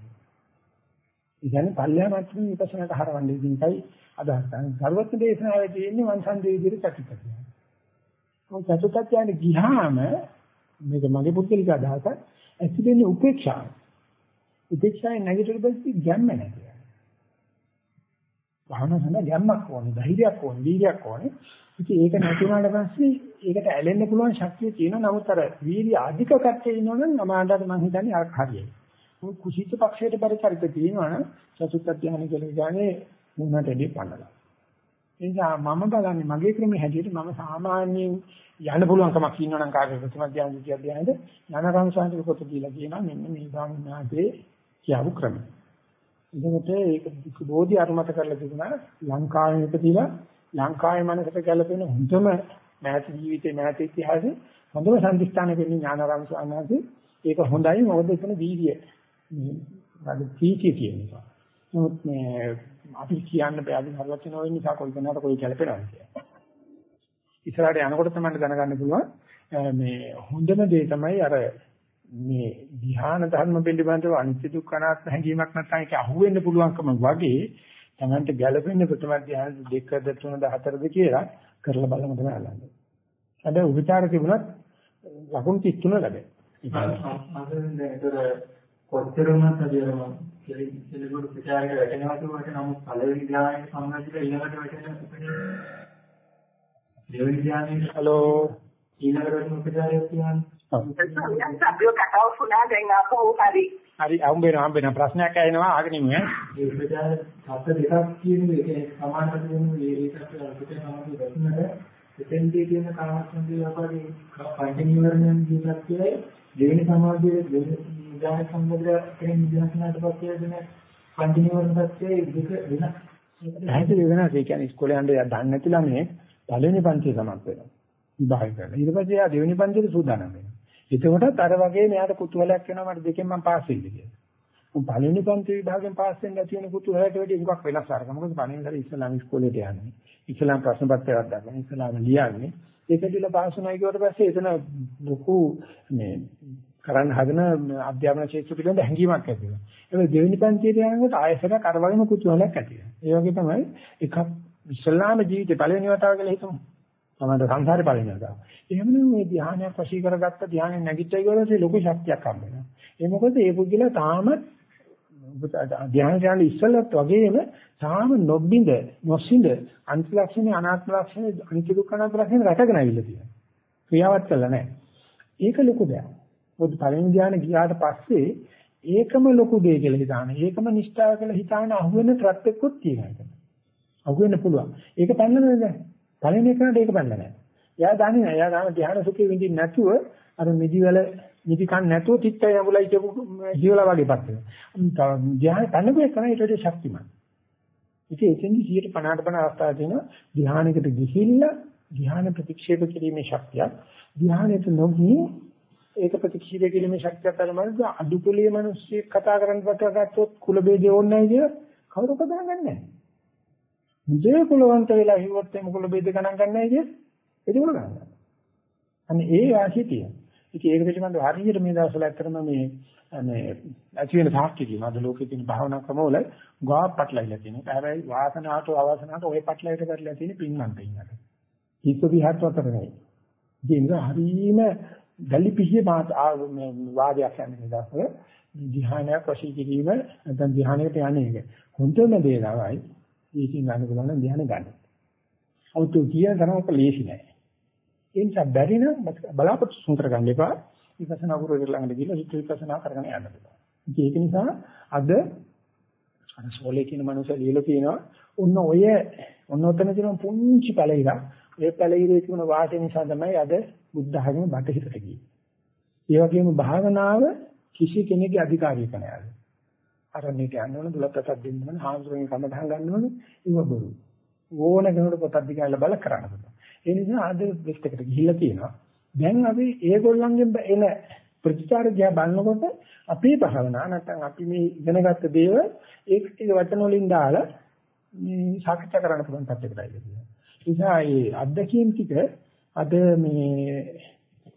ඒ කියන්නේ පල්ලෙහා මට්ටමේ විපස්සනාට හරවන්නේ ඉතින්යි අදහස් ගන්න. සර්වඥ දේශනාවේ තියෙන්නේ වංශන්දේ විදිහට චතුත්ත්‍යය. ඔය චතුත්ත්‍යයන්ට ගියාම මේක මගේ පුද්ගලික අදහසක් ඇතිවෙන්නේ උපේක්ෂාව. උපේක්ෂාවේ නැගිටින බැලි ගැම්ම නැහැ. භාවනා සඳහා ගැම්මක් ඕනේ, ධෛර්යයක් ඕනේ, වීර්යයක් ඕනේ. ඉතින් ඒක නැති වුණාට පස්සේ ඒකට ඇලෙන්න පුළුවන් ශක්තිය තියෙනවා. නමුත් අර වීර්ය අධික කටේ ඉන්නවනම් අමාන්දාට මම හිතන්නේ අර හරියයි. කුසීත පක්ෂයට පරිචරිත තියෙනවනම් චතුත්ථ ධානය කියලා කියන්නේ මුන්නට එදී පන්නලා. ඒ නිසා මම බලන්නේ මගේ ක්‍රමයේ හැටියට මම සාමාන්‍යයෙන් යන්න පුළුවන් කමක් ඉන්නවනම් කාගේ ප්‍රතිම ධානය කියද්දී ඥානරාම සාන්තික පොත කියලා කියනවා මෙන්න මේ භාවනාවේ කියවු ක්‍රමය. එතකොට ඒක බෝධි අනුමත කරලා තිබුණා ලංකාවේ ඉපදිලා ලංකාවේ මනසට ගැලපෙන හොඳම මෑත ජීවිතේ මෑත ඉතිහාසයේ හොඳම සම්දිස්ථානය වෙන්නේ ඥානරාම ස්වාමීන් වහන්සේ. ඒක හොඳයි මොකද එතන වීර්යය මේ වගේ ප්‍රීතිය කියන නිසා. නමුත් මේ අපි කියන්න බෑ අපි හරවත් වෙන වෙන නිසා කොයි කෙනාට කොයි ගැලපෙනවද කියලා. ඉස්සරහට යනකොට තමයි දැනගන්න පුළුවන් මේ හොඳම දේ තමයි අර මේ ධ්‍යාන ධර්ම පිළිබඳව අනිත්‍ය දුක්ඛ අනාත්ම හැඟීමක් නැත්නම් ඒක අහුවෙන්න පුළුවන්කම වගේ තමන්ට ගැළපෙන්නේ ප්‍රථම ධ්‍යාන දෙකද තුනද හතරද කියලා කරලා බලමු තමයි අල්ලන්නේ. හැබැයි උපචාර තිබුණත් ලකුණු 33 ලැබෙයි. ඒක කොච්චරම සදියරම කෙලෙකට උපචාරයක වැටෙනවා කියවට නමුත් පළවෙනි ධ්‍යානයේ සම්බන්ධිත ඊළඟට වැටෙන දෙවෙනි ධ්‍යානයේ හලෝ ඊළඟට උපචාරයක් කියන්නේ? අපිව කතාව වුණා දැන් ආපහු හරි හරි හම්බෙන හම්බෙන ප්‍රශ්නයක් ඇහෙනවා ආගෙන ඉමු ඈ ඒ උපචාර හත දෙකක් කියන්නේ ඒක සමානකට වෙන්නේ ඒකට අපිට සමානව වැටෙනද එතෙන්දී කියන කාමසන්දී වගේ පංච නිවර්ණයන් කියනක් කියයි දෙවෙනි සමාධියේ දෙවෙනි විඥාන සම්බන්ධ කෙනෙක් විඥානකට පස්සේ දෙන පංච නිවර්ණ සත්‍යයේ වික වෙනස්. හැටි වෙනස් ඒ කියන්නේ ඉස්කෝලේ යන්න දන්නේ නැති ළමයි පළවෙනි පන්තිය සමත් වෙනවා. විභාග කරලා. ඊට පස්සේ ආ දෙවෙනි පන්තියට සූදානම් වෙනවා. එතකොටත් අර වගේ මෙයාට කුතුහලයක් වෙනවා මට දෙකෙන් මම පාස් වෙන්න කියලා. උන් පළවෙනි පන්ති විභාගයෙන් පාස් වෙන්න ඇති වෙන කුතුහලයට වැඩිය මොකක් වෙනස් අරක. මොකද පළවෙනි සැරේ ඉස්ලාම් ඉස්කෝලේට යන්නේ. ඉස්ලාම් ප්‍රශ්න පත්‍රයක් දාගෙන ඉස්ලාම් ලියන්නේ. ඒක දිලා පාස් වුණා කියවට පස්සේ එතන ලොකු මේ කරන්න හදන අධ්‍යාපන ක්ෂේත්‍ර පිළිබඳ හැඟීමක් ඇති වෙනවා. ඒක දෙවෙනි පන්තියට යනකොට ආයසරයක් අර වගේම කුතුහලයක් ඇති වෙනවා. ඒ වගේ තමයි එකක් ඉස්ලාම ජීවිතේ පළවෙනි වතාව කියලා හිතමු. තමයි සංසාරේ පළවෙනි වතාව. එහෙමනම් මේ ධ්‍යානයක් වශී කරගත්ත ධ්‍යානෙ නැගිට්ටයි කියලාසේ ලොකු ශක්තියක් හම්බ වෙනවා. ඒ මොකද ඒ පුද්ගලයා තාමත් ධ්‍යාන ඥාන ඉස්සලත් වගේම තාම නොබින්ද නොසින්ද අන්ත ලක්ෂණේ අනාත්ම ලක්ෂණේ අනිත්‍ය දුක්ඛ අනාත්ම ලක්ෂණේ රැකගෙන අවිල්ල තියෙනවා. ක්‍රියාවත් කළා නැහැ. ඒක ලොකු දෙයක්. මොකද පළවෙනි ධ්‍යාන ගියාට පස්සේ ඒකම ලොකු දෙය කියලා හිතාන. ඒකම නිෂ්ඨාව කියලා හිතාන අහුවෙන ත්‍රත් එක්කත් තියෙනවා. අහුවෙන්න පුළුවන්. ඒක පන්නන්නේ නැහැ. පළවෙනි එකට ඒක පන්නන්නේ නැහැ. එයා දන්නේ නැහැ. එයා ගාන ධ්‍යාන සුඛේ විඳින්න නැතුව අර මිදිවල නිදි කන් නැතුව තිත්තය යමුලයි කියපු හිවලා වගේපත් වෙනවා. ධ්‍යාන පන්නපු එක තමයි ඊට වඩා ශක්තිමත්. ඉතින් එතෙන්දි 150ට බණ අවස්ථාවක් තියෙනවා. ධ්‍යානයකට ගිහිල්ලා ධ්‍යාන ප්‍රතික්ෂේප කිරීමේ ශක්තිය. ධ්‍යානයට නොගිය ඒක ප්‍රතික්ෂේප කිරීමේ ශක්තියක් අරමනද අදුකුලිය මිනිස්සෙක් කතා කරන්න පටන් ගත්තොත් කුල ભેදේ ඕනේ නැහැ කියලා කවුරු කතා කරන්නේ නැහැ. හොඳේ කුලවන්ත වෙලා හිවොත් මේ කුල බෙද ගණන් ගන්නයි කිය. ඒක උන ගන්න. අන්න ඒ වාසිය තියෙන. ඉතින් ඒක පිළිබඳව හරියට මේ දවස්වල ඇත්තටම මේ මේ ඇති වෙන සාක්ෂි කියන අද ලෝකේ තියෙන භාවනා ක්‍රමවල ගා පටලයිලා තියෙනවා. හැබැයි වාසනාවට අවසනාවට ওই පටලයට කරලා තියෙන පින්නම් පින්නට. හිත විහත් අතර නෙයි. ඉතින් හරීම දැලි පිහිය වාදයක් යන දවස්වල ධ්‍යානයක් වශයෙන් කිරීම නැත්නම් ධ්‍යානයකට යන්නේ. හොඳම දේ තමයි ඒකෙන් ගන්න පුළුවන් නම් ධ්‍යාන ගන්න. අවුතු කියන තරමක ලේසි නෑ. ඒ නිසා බැරි නම් බලාපොරොත්තු සුන් කරගන්න එපා. විපස්සනා ගුරුවරයෙක් ළඟට ගිහලා හිත විපස්සනා කරගෙන යන්න පුළුවන්. ඒක නිසා අද අර සෝලේ කියන මනුස්සය ලියලා තියෙනවා ඔන්න ඔය ඔන්න ඔතන තියෙන පුංචි පැලිරක් ඒ පැලිරේ තිබුණ වාටේ නිසා තමයි අද බුද්ධ ධර්ම බටහිරට ගියේ. ඒ වගේම භාවනාව කිසි කෙනෙකුගේ අධිකාරියක නෑ. අරණියට යන්න ඕන දුලත්තක් දෙන්න ඕන හාමුදුරන්ගේ කමටහන් ගන්න ඕන ඉව බොරු. ඕන කෙනෙකුට පොතක් දිගාලා බල කරන්න පුළුවන්. ඒ නිසා ආද දෙස්තකට ගිහිල්ලා තියෙනවා. දැන් අපි ඒගොල්ලන්ගෙන් එන ප්‍රතිචාර දිහා බලනකොට අපේ භාවනා නැත්නම් අපි මේ ඉගෙනගත්ත දේවල් ඒක ටික වචන වලින් දාලා මේ සාකච්ඡා කරන්න පුළුවන් තත්යකට ඇවිල්ලා තියෙනවා ඒ නිසා මේ අත්දැකීම් ටික අද මේ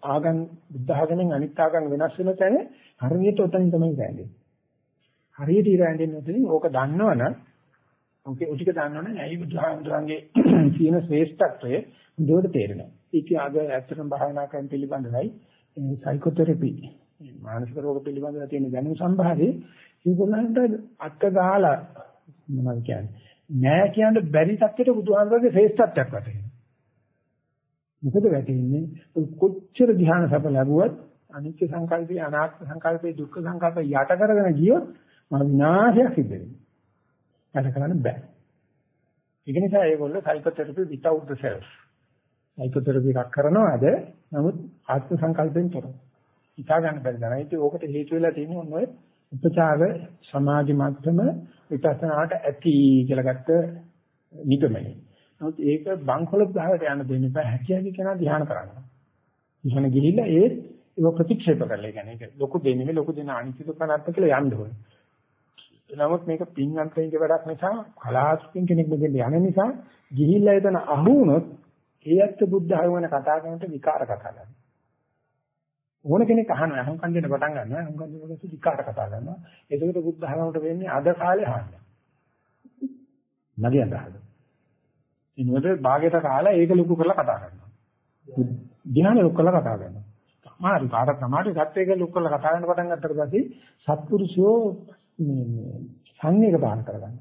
ආගම් බුද්ධ ආගමෙන් අනිත් ආගම් වෙනස් වෙන තැන හරියට උතනින් තමයි ගෑන්නේ හරියට ඉර ඇඳෙන්න උදලින් ඕක දන්නවනම් ඕකේ උටික දන්නවනම් ඇයි බුදුහාමුදුරන්ගේ කියන ශ්‍රේෂ්ඨත්වය හොඳට තේරෙනවා. ඒක අද ඇත්තටම භාවනා කරන පිළිබඳවයි සයිකෝതെරපි මානසික රෝග පිළිබඳව තියෙන දැනුම සම්භාරේ ඒගොල්ලන්ට අත්ක ගහලා මොනවද කියන්නේ නෑ කියන්න බැරි තත්ත්වයට බුදුහාමුදුරගේ ශ්‍රේෂ්ඨත්වයක් වටේනවා. මොකද වැටෙන්නේ කොච්චර ධ්‍යාන සප ලැබුවත් අනිත්‍ය සංකල්පේ අනාත්ම සංකල්පේ දුක්ඛ සංකල්පේ යට කරගෙන ගියොත් මහ විනාශයක් සිද්ධ වෙනවා. වැඩ කරන්න බෑ. ඒක නිසා ඒගොල්ලෝ psychotherapy without the self. Psychotherapy එකක් කරනවාද නමුත් ආත්ම සංකල්පෙන් තොරව. හිතා ගන්න බැරි දැනයි. ඒක ඕකට හේතු වෙලා තියෙන්නේ ඔන්න ඔය උපචාර සමාධි මට්ටම විපස්සනාට ඇති කියලා ගත්ත නිගමනය. නමුත් ඒක බංකොලොත් භාවයට යන්න දෙන්න බෑ. හැකියාවි කෙනා ධ්‍යාන කරනවා. ඉහන ගිහිල්ලා ඒ ඒක ප්‍රතික්ෂේප කරලා කියන්නේ ඒක ලොකු දෙන්නේ ලොකු දෙන අනිත්‍ය දුක්ඛ අනාත්ම කියලා යන්න ඕනේ. නමුත් මේක පින් අන්තරින්ගේ වැඩක් නිසා කලාතුරකින් කෙනෙක් මෙතෙන් යන නිසා ගිහිල්ලා එතන අහු වුණොත් ඒ ඇත්ත බුද්ධ ආගමන කතා කරනට විකාර කතා කරනවා. ඕන කෙනෙක් අහනවා අහුන් කන් දෙන්න පටන් ගන්නවා අහුන් කන් දෙනකොට විකාර කතා කරනවා. ඒකට බුද්ධ ආගමකට වෙන්නේ අද කාලේ අහන්න. මගේ අදහස. ඉන්නොද භාගයට කාලා ඒක ලොකු කරලා කතා කරනවා. ධ්‍යාන ලොකු කරලා කතා කරනවා. තමයි කාට තමයි ගත්ත එක ලොකු කරලා කතා කරන පටන් ගත්තට පස්සේ සත්පුරුෂයෝ මේ මේ සංවේග පාන කරගන්න.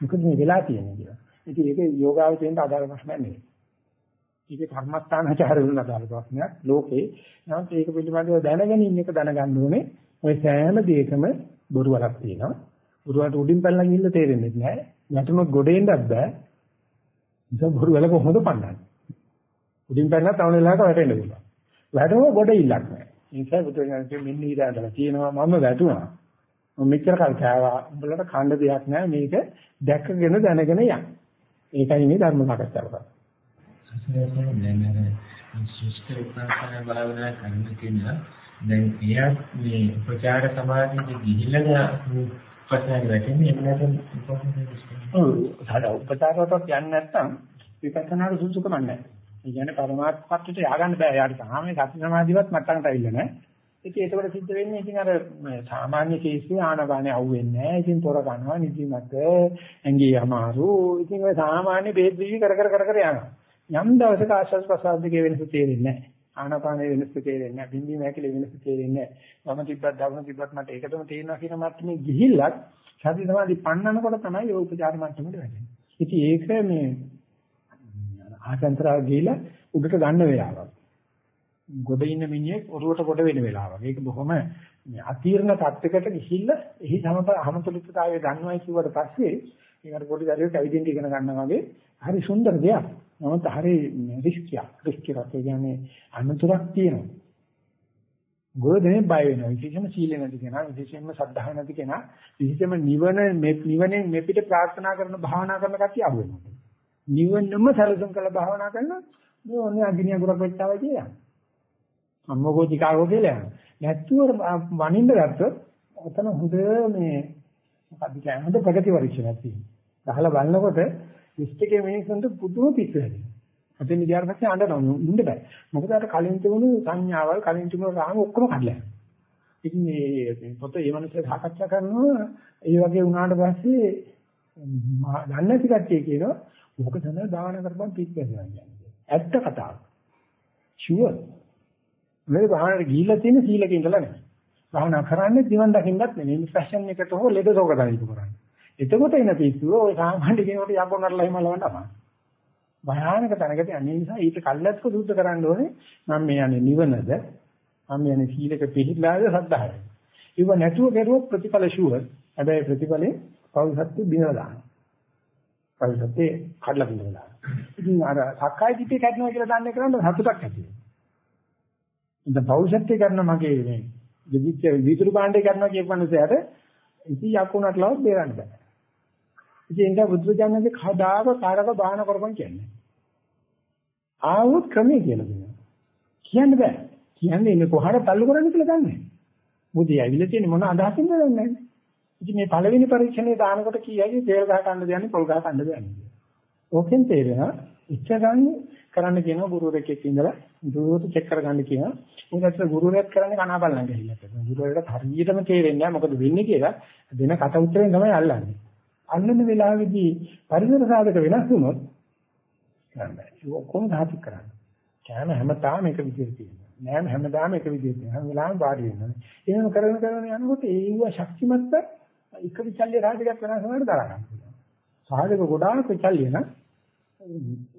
මොකද මේ වෙලා තියෙන්නේ කියලා. ඉතින් ඒක යෝගාවචරයට අදාළ ප්‍රශ්නයක් නෙවෙයි. ඒක කර්මස්ථානාචාර වල අදාළ ප්‍රශ්නයක් ලෝකේ. නමුත් ඒක පිළිබඳව දැනගෙන ඉන්න එක දැනගන්න ඕනේ. ඔය සෑම දෙයකම බොරු වලක් තියෙනවා. බොරුවට උඩින් පැනලා ගිහිල්ලා තේරෙන්නේ නැහැ. යටුනොත් ගොඩේන්නත් බෑ. ඒක බොරු වල කොහොමද පන්නන්නේ? උඩින් පැනලා තවන වෙලාවක වැටෙන්න පුළුවන්. වැටුම ගොඩ ඉල්ලක් නැහැ. ඒ නිසා බුදුරජාණන් මෙන්න ඊදාදලා තියෙනවා මම වැටුණා. මෙච්චර කල් කෑවා. උඹලට කන්න දෙයක් නැහැ මේක දැකගෙන දැනගෙන යන්න. ඒකයි මේ ධර්ම සාකච්ඡාව කරන්නේ. ශිෂ්ට විපස්සනා භාවනා කරන කෙනා දැන් එයා මේ උපචාර සමාධියේ ගිහිල්ලා උපචාර වැටෙන්නේ එහෙම නැත්නම් ඔව් සාද උපචාරවලට යන්නේ නැත්නම් විපස්සනාට සුසුකම නැහැ. ඒ කියන්නේ පරමාර්ථ පත්‍යට ය아가න්න බෑ. යාට තාම සති සමාධිවත් මට්ටමට ඇවිල්ලා නැහැ. ඉතින් ඒකවල සිද්ධ වෙන්නේ ඉතින් අර සාමාන්‍ය කේස්සේ ආනපානේ අහුවෙන්නේ නැහැ. ඉතින් තොර ගන්නවා නිදිමත, ඇඟේ අමාරු. ඉතින් ඔය සාමාන්‍ය බේත් දීවි කර කර කර කර යනවා. යම් දවසක ආශ්වාස ප්‍රශ්වාස දෙකේ වෙනස තේරෙන්නේ නැහැ. ආනපානේ වෙනස තේරෙන්නේ නැහැ. බින්දි නැකලේ වෙනස තේරෙන්නේ නැහැ. මම තිබ්බත් දවන තිබ්බත් මට ඒකටම තේරෙනවා කියන මට්ටමේ ගිහිල්ලත් සති සමාධි පන්නනකොට තමයි ඔය උපචාර මට්ටමට වැටෙන්නේ. ඉතින් ඒක මේ ආසන්තරා ගිහිලා උඩට ගන්න වෙලාවක්. ගොඩ ඉන්න මිනිහෙක් ඔරුවට ගොඩ වෙන වෙලාවක්. ඒක බොහොම අතීර්ණ තත්යකට ගිහිල්ලා එහි සමතුලිතතාවය දන්නවයි කිව්වට පස්සේ ඒකට පොඩි දරුවෙක් ඇවිදින්න ඉගෙන ගන්නවා වගේ හරි සුන්දර දෙයක්. නමුත් හරි රිස්කියක්. රිස්කියක් කියන්නේ අනතුරක් තියෙනවා. ගොඩනේ බය වෙනවා. විශේෂයෙන්ම සීල නැති කෙනා, විශේෂයෙන්ම සද්ධා නැති කෙනා, විශේෂයෙන්ම නිවන නිවනේ මෙපිට ප්‍රාර්ථනා කරන භාවනා කරන කතිය අහු වෙනවා. නිවනම සැලසුම් කළ භාවනා කරනවා මේ ඔන්නේ අගිනිය ගුරක් වෙච්චාවයි කියන්නේ. අම්මකෝ තිකාරෝ කියලා යනවා. නැත්තුව වනින්න ගත්තොත් ඔතන හොඳ මේ මොකක්ද කියන්නේ හොඳ ප්‍රගති පරීක්ෂණයක් තියෙනවා. ගහලා බලනකොට ලිස්ට් එකේ මිනිස්සුන්ට පුදුම පිස්සු හැදෙනවා. අතෙන් ගියාට පස්සේ අඬනවා ඉන්න බෑ. මොකද අර කලින් තිබුණු සංඥාවල් කලින් තිබුණු රාම ඔක්කොම කඩලා යනවා. ඉතින් මේ පොත ඒ මනසේ සාකච්ඡා කරනවා ඒ වගේ වුණාට පස්සේ දන්නේ නැති කට්ටිය කියනවා මොක තමයි දාන කරපන් පිට බැලුවා කියන්නේ. ඇත්ත කතාව. ෂුවර්. මේ භාවනාවට ගිහිල්ලා තියෙන සීලක ඉඳලා නෙමෙයි. භාවනා කරන්නේ දිවන් දකින්නත් නෙමෙයි. මේ ෆැෂන් එකට හෝ ලෙඩ රෝග දායිතු කරන්නේ. එතකොට එන පිස්සුව ඔය සාමාන්‍ය කෙනෙකුට යම්කොනරලා හිම ලවන්න තමයි. භයානක තැනකට යන්නේ නිසා ඊට කල්ැත්ක සුද්ධ කරන්න ඕනේ මම මේ යන්නේ නිවනද මම යන්නේ සීලක පිළිලාද සද්ධායද. ඉව නැතුව කරුවොත් ප්‍රතිඵල ෂුවර්. හැබැයි ප්‍රතිඵලේ පෞසත්ත්ව බිනලා දානවා. පෞසත්ත්වේ කඩලා බිනලා දානවා. ඉතින් අර සක්කාය දිට්ඨිය කැඩනවා කියලා දන්නේ කරන්නේ සතුටක් ඇති වෙනවා. ඉතින් පෞෂත්වය කරන මගේ මේ විදිච්ච විදුරු භාණ්ඩය කරනවා කියපන්නසයට ඉති යකුණට ලවත් බේරන්න බෑ. ඉතින් ඒක බුදුරජාණන්ගේ කදාක කාරක බාහන කරපන් කියන්නේ. ආවොත් ක්‍රමයේ කියලා දෙනවා. කියන්න බෑ. කියන්නේ ඉන්නේ කොහාට තල්ලු කරන්නේ කියලා දන්නේ නැහැ. මොකද ඇවිල්ලා තියෙන්නේ මොන අදහසින්ද දන්නේ නැහැ. ඉතින් මේ පළවෙනි පරීක්ෂණේ දානකොට කීයයි තේල් ගහ ගන්න දෙන්නේ පොල් ගහ ගන්න දෙන්නේ. ඕකෙන් තේරෙනවා ඉච්ඡ ගන්න කරන්න කියනවා ගුරුවරයෙක් එක්ක ඉඳලා දුරට චෙක් කරගන්න කියනවා. මොකද ගුරුවරයෙක් කරන්නේ කනා බලන්න ගිහිල්ලා කරනවා. ගුරුවරයාට හරියටම තේරෙන්නේ නැහැ මොකද වෙන්නේ කියලා දෙන කට උත්තරෙන් තමයි අල්ලන්නේ. අල්ලන වෙලාවේදී පරිසර සාධක වෙනස් වුණොත් කරන්න බෑ. ඒක ඔක්කොම ධාතු කරන්න. කෑම හැමදාම එක විදිහට තියෙනවා. නෑම හැමදාම එක විදිහට තියෙනවා. හැම වෙලාවෙම වාඩි වෙනවා. එහෙම කරගෙන කරගෙන යනකොට ඒව ශක්තිමත් එක විචල්්‍ය රාජකයක් වෙනස් වෙනවට දරා ගන්න පුළුවන්. සාධක ගොඩාක් විචල්්‍ය නම්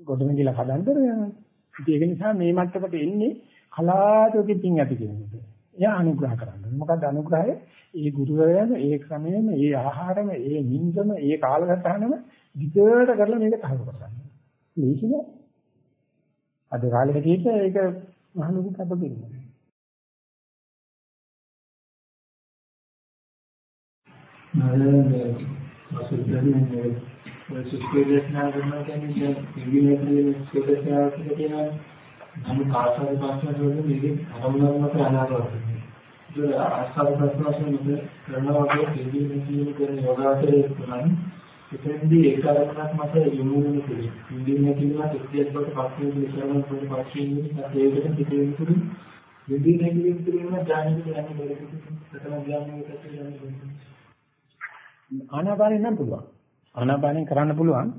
ගොඩනගිලා හදන්න යනවා. ඒක නිසා මේ මට්ටමට එන්නේ කලාතුරකින් පින් ඇති කෙනෙකුට. එයා අනුග්‍රහ කරන්න. මොකද අනුග්‍රහය ඒ ගුරුවරයාම ඒ ක්‍රමයේම ඒ ආහාරම ඒ නිින්දම ඒ කාලසටහනම විතර කරලා මේක තහවුරු කරගන්න. මේක අද කාලේ හැටියට ඒක මහලුකු කපකිරීමක්. නේද? අසුද්ධන්නේ ඔය සුඛේදේශනා කරනවා කියන්නේ දැන් ඉංග්‍රීසියෙන් සුඛේදේශනා කියලා කියනවා. නමුත් ආස්වාද ප්‍රශ්න වලින් මේකේ අරමුණක් මත අනාගතයි. ඒක ආස්වාද ප්‍රශ්න වලින් කරනවා වගේ ඉංග්‍රීසියෙන් කරන යෝගාවචරයේ තුනයි. එතෙන්දී ඒක අරමුණක් මත යොමු වෙන තුරු ඉංග්‍රීසියෙන් කියනවා එක්තියක් බවට පස්සේ විතරම පොඩි පස්සේ ඉන්නේ ඒකට පිටේ විතරු ඉංග්‍රීසියෙන් කියනවා දැනෙන්නේ නැහැ මේකට. ප්‍රථම ඥානයකට යන්නේ. ආනාපානෙ නම් පුළුවන්. ආනාපානෙන් කරන්න පුළුවන්.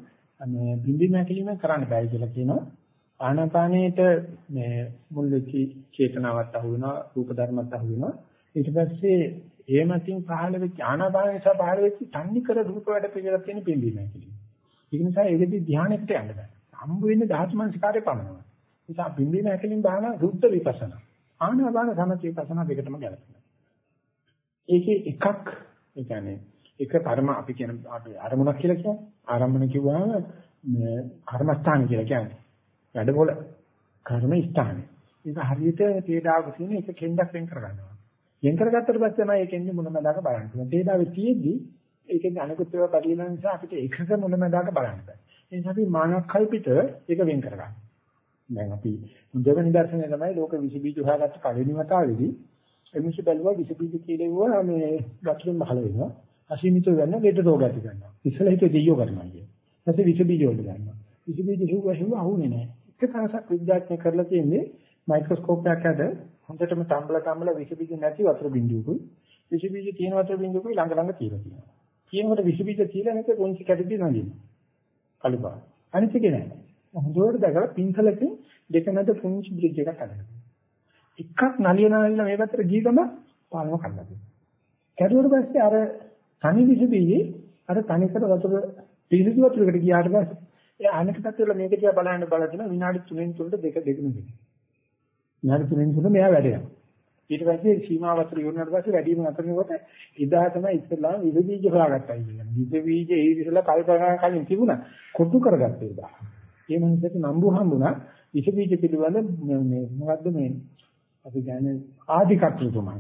මේ බිම්බි මැකිලිම කරන්න බෑ කියලා කියනවා. ආනාපානයේට මේ මුල් වෙච්ච චේතනාවක් අහු වෙනවා, රූප ධර්මයක් අහු වෙනවා. ඊට පස්සේ ඒ මතින් පහළ වෙච්ච ආනාපානයේ සහ පහළ වෙච්ච තන්නිකර රූප වැඩ පිළිවෙලක් තියෙන බිම්බි මැකිලිම. ඒක නිසා ඒකෙදි ධානයකට යන්න බෑ. හම්බ වෙන්නේ ධාතු මනසිකාරය පමණයි. ඒ නිසා බිම්බි මැකිලිම බාහන සුද්ධ විපස්සනා. ආනාපාන සමථ විපස්සනා දෙකටම ගැලපෙනවා. ඒකේ එකක් ඒ කියන්නේ එක කර්ම අපි කියන අපි අරමුණක් කියලා කියන්නේ. ආරම්භන කිව්වම කර්මස්ථාන කියලා කියන්නේ. වැඩවල කර්ම ස්ථානය. ඒක හරියට තේඩාවක තියෙන එක කෙන්දක් වෙන් කරගන්නවා. වෙන් කරගත්තට පස්සේ තමයි ඒකෙන්නේ මුලමදාක බලන්න පුළුවන්. තේඩාවේ තියෙද්දි ඒකෙන් අනිකුත් ඒවා බැරිලන නිසා අපිට එකක මුලමදාක බලන්න බෑ. ඒ නිසා අපි මානක් කල්පිත ඒක වෙන් කරගන්න. දැන් අපි මුදව නිදර්ශනය තමයි ලෝක විස බීජ හොයාගත්ත පළවෙනි වතාවේදී එමිෂ බැලුවා විස බීජ කියලා මේ වතුරෙන් පහළ වෙනවා. අසීමිත වෙන ලෙඩ රෝග ඇති කරනවා. ඉස්සලා හිතුවේ දෙයියෝ කරනවා කියන්නේ. ඊපස්සේ විස බීජ වලට ගන්නවා. විස බීජ හිව්වා හිව්වා අහුනේ නැහැ. එක තරසක් විද්‍යාඥය කරලා තියෙන්නේ මයික්‍රොස්කෝප් එකක් ඇද හොඳටම තම්බල තම්බල විස බීජ නැති වතුර බිඳුවකුයි විස බීජ තියෙන වතුර බිඳුවකුයි ළඟ ළඟ තියලා තියෙනවා. කියනකොට විස බීජ තියලා නැත්නම් පොන්චි කැටි නදිනවා. කළුපා. අනිත් එක නෑ. හොඳට දැකලා පින්සලකින් දෙක නැද පුංචි බ්‍රිජ් එකක් හදනවා. එකක් නලිය නලියන මේ පැත්තට ගිය ගම පාලම කරලා දෙනවා. කැඩුවට පස්සේ අර තනි විස බීජේ අර තනිකර වතුර පිළිදු වතුරකට ගියාට පස්සේ ඒ අනෙක් පැත්තට මේක දිහා බලන්න බලන විනාඩි 3න් තුනට දෙක දෙකම දෙනවා. විනාඩි 3න් තුන මෙයා වැඩෙනවා. ඊට පස්සේ සීමාවතර යොුනාට පස්සේ වැඩිම නතරනකොට එදා තමයි ඉස්සෙල්ලාම විස බීජ හොයාගත්තා කියන්නේ. විස බීජ ඒ ඉස්සෙල්ලා කල්පනා කලින් තිබුණා. කොටු කරගත්තේ එදා. ඒ මනුස්සයට නම්බු හම්බුණා විස බීජ පිළිබඳ මේ මොකද්ද මේ අපි කියන්නේ ආධිකත්වතුමා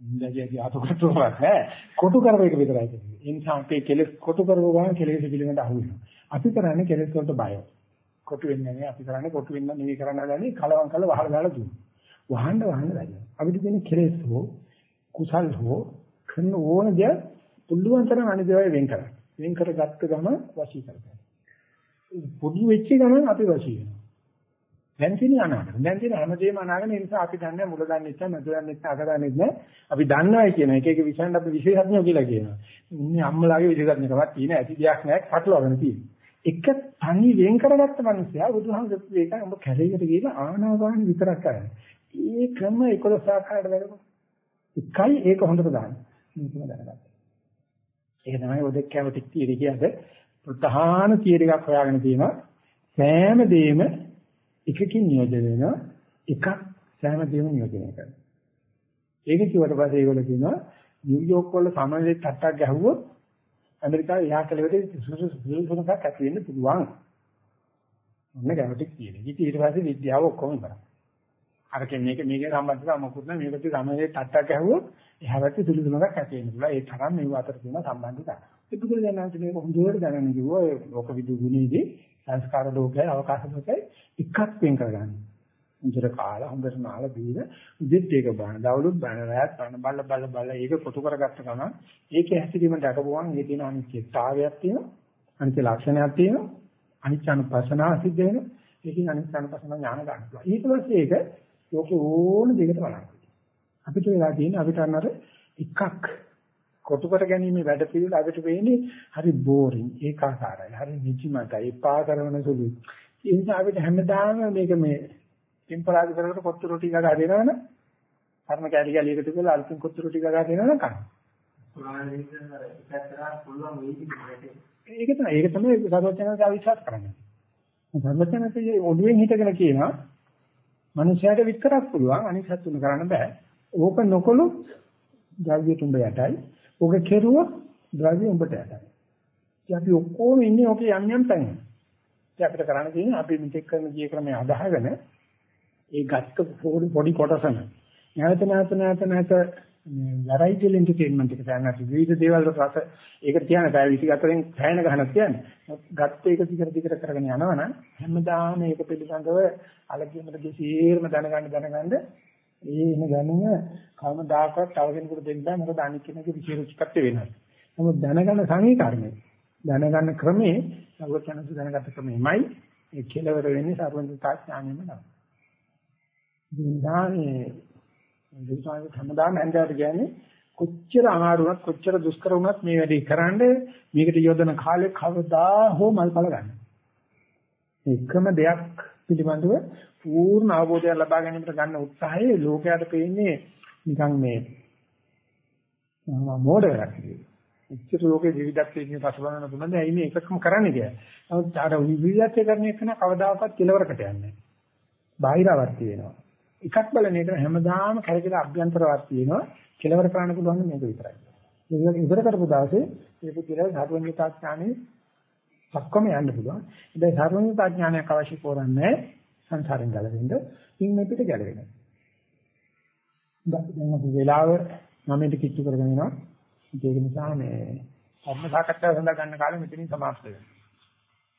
කියලා. ඉන්දියාවේ ආතකත්වයක් නෑ. කොටු කරව එක විතරයි කියන්නේ. ඒ නිසා අපේ කෙලෙස් කොටු කරව ගමන් කෙලෙස් පිළිබඳ අහු වෙනවා. අපි කරන්නේ කෙලෙස් වලට බයයි. කොටු වෙන්නේ නැහැ. අපි කරන්නේ කොටු වෙන්න නෙවෙයි කරන්න හදන්නේ කලවම් කළ වහල දාලා දුන්නා. වහන්න වහන්න බැහැ. අපිට තියෙන කෙලෙස් හෝ කුසල් හෝ කරන ඕන දේ පුළුවන් තරම් අනිදේවයි වෙන් කරන්න. වෙන් කරගත්ත ගම වශී කරගන්න. පොඩි වෙච්ච ගමන් අපි වශී වෙනවා. දැන් තියෙන අනාගත. දැන් තියෙන හැමදේම අනාගත ඒ නිසා අපි දන්නේ මුල දන්නේ නැහැ, මැද දන්නේ නැහැ, අග දන්නේ නැහැ. අපි දන්නවයි කියන එක එක විෂයන් අපි විශේෂඥයෝ කියලා කියනවා. ඉන්නේ අම්මලාගේ විශේෂඥකමක් තියෙන ඇති දෙයක් නැහැ, පටලවාගෙන තියෙනවා. එක තනි වෙන් කරගත්ත මිනිසයා බුදුහාමුදුරුවෝ ඒක ඔබ කැලේකට ගිහලා ආනාපාන විතරක් කරන්නේ. ඒ ක්‍රම 11 ආකාරයට වැඩම. එකයි ඒක හොඳට දාන්න. මේකම දැනගන්න. ඒක තමයි ඔදෙක් කැවටික් තියෙදි කියන්නේ ප්‍රධාන තියර එකක් හොයාගෙන තියෙනවා. සෑම දෙයක්ම එකකින් නියෝජනය වෙනවා. එකක් සෑම දෙයක්ම නියෝජනය කරනවා. ඒක කිව්වට පස්සේ ඒගොල්ලෝ කියනවා නිව්යෝක් වල සමනලේ තට්ටක් ගැහුවොත් ඇමරිකාවේ එහා කලවලදී සුසුසුසුසුකක් ඇති වෙන්න පුළුවන්. ඔන්න ගැවටික් තියෙනවා. ඊට පස්සේ විද්‍යාව ඔක්කොම ඉවරයි. අරකින් මේක මේකේ සම්බන්ධතාව මොකුත් නැහැ මේකට සමයේ තට්ටක් ඇහුවොත් එහා පැත්තේ සුළුසුලුමක් ඇති වෙන්න පුළුවන් ඒ තරම් මේව අතර තියෙන සම්බන්ධතාව. ඒ පුදුල දැනන්ත මේක හොඳට දැනගෙන කිව්වා ඒ ලෝක විදු ගුණයේදී සංස්කාර ලෝකයයි අවකාශ ලෝකයයි එකක් වෙන් කරගන්න. හොඳට කාලා හොඳට නාලා බීර උදෙත් ඒක බාන දවලුත් බාන රැත් බාන බල්ල බල්ල බල්ල ඒක පොතු කරගත්ත ගමන් ඒකේ හැසිරීම දකපුවන් ඒ දින අනිත්‍යතාවයක් තියෙනවා අනිත්‍ය ලක්ෂණයක් තියෙනවා අනිත්‍ය අනුපස්සනාව සිද්ධ වෙනවා ඒකෙන් අනිත්‍ය අනුපස්සන ඥාන ගන්නවා ඊට පස්සේ ඒක ලෝකේ ඕන දෙයකට බලන්න. අපිට වෙලා තියෙන්නේ අපිට අන්නර එකක් කොටු කර ගැනීම වැඩ පිළිවෙල අපිට වෙන්නේ හරි බෝරින් ඒකාකාරයි. හරි නිදිමතයි. එපා කරන සුළුයි. ඒ නිසා අපිට හැමදාම මේක මේ ටෙම්පරාරි කරකට කොත්තු රොටි ගගා දෙනවනම් කර්ම කැලි කැලි එකතු කරලා අලුතින් කොත්තු රොටි ගගා දෙනවනම් කන්න. ඒක තමයි ඒක තමයි සර්වඥාන්සේ අවිශ්වාස කරන්නේ. සර්වඥාන්සේ ඔළුවෙන් හිටගෙන කියනවා මනුෂයාට විතරක් පුළුවන් අනිත් සතුන් කරන්න බෑ. ඕක නොකොලොත් ද්‍රව්‍ය තුඹ යටයි. ඕක කෙරුවොත් ද්‍රව්‍ය උඹට යටයි. ඉතින් අපි ඔක්කොම ඉන්නේ ඕකේ යම් යම් තැන්. ඉතින් අපිට කරන්න තියෙන්නේ අපි මෙතෙක් කරන ගිය ක්‍රමය අදාහගෙන ඒ ගත්ත පොඩි කොටසන නැවත නැවත නැවත නැවත වැරයිටල් එන්ටර්ටේන්මන්ට් එක දැනගන්න විවිධ දේවල් වලට රස ඒකට කියන්නේ පැය 24න් පැයන ගහනක් කියන්නේ ගත්ත එක දිගට දිගට කරගෙන යනවනම් හැමදාම මේක පිළිබඳව අලකියමද දෙසීරම දැනගන්න දැනගන්න ඒ එන දැනුම කවමදාකවත් තව කෙනෙකුට දෙන්න බෑ මොකද අනික් කෙනෙකුගේ විශේෂීකත්වය වෙනවා නමුත් දැනගන්න සංකීර්ණයි දැනගන්න ක්‍රමේ සර්වඥාන්ස දැනගත්ත ක්‍රමෙමයි ඒ කෙලවර වෙන්නේ සර්වඥතා ඥානෙම නම. දින්දානේ දෙවියන් හැමදාම හන්දට කියන්නේ කොච්චර අමාරු වුණත් කොච්චර දුෂ්කර වුණත් මේ වැඩේ කරන්න මේකට යොදන කාලේ කවදා හෝ මල්පල ගන්න. එකම දෙයක් පිළිබඳව පූර්ණ අවබෝධය ලබා ගැනීමට ගන්න උත්සාහයේ ලෝකයට පේන්නේ නිකන් මේ මෝඩ වැඩක් කියලා. එච්චර ලෝකේ විවිධත්වයේ පසුබලන තුනද ඇයි මේ එකකම කරන්නේ කියලා. නමුත් අර විවිධත්වය කරන එක න කවදාකවත් කෙලවරකට යන්නේ නැහැ. බාහිරවර්ති වෙනවා. එකක් බලන එක හැමදාම කරකිලා අභ්‍යන්තරවත් වෙනවා කෙලවර කරන්න පුළුවන් මේක විතරයි. ඒක ඉවර කරපු දවසේ මේ පුදුරේ ධර්මඥතා ඥානෙ ඔක්කොම යන්න පුළුවන්. ඉතින් ධර්මඥතා ඥානයක් අවශ්‍ය කරන්නේ සංසාරෙන් ගැලවෙන්න. ඉන් මේ පිට ගැලවෙන්න. දැන් අපි වෙලාව මමෙන්ට කිච්චු කරගෙන යනවා. ඒක නිසා මේ ධර්ම සාකච්ඡාව සඳහා ගන්න කාලෙ මෙතනින් සමාප්ත වෙනවා.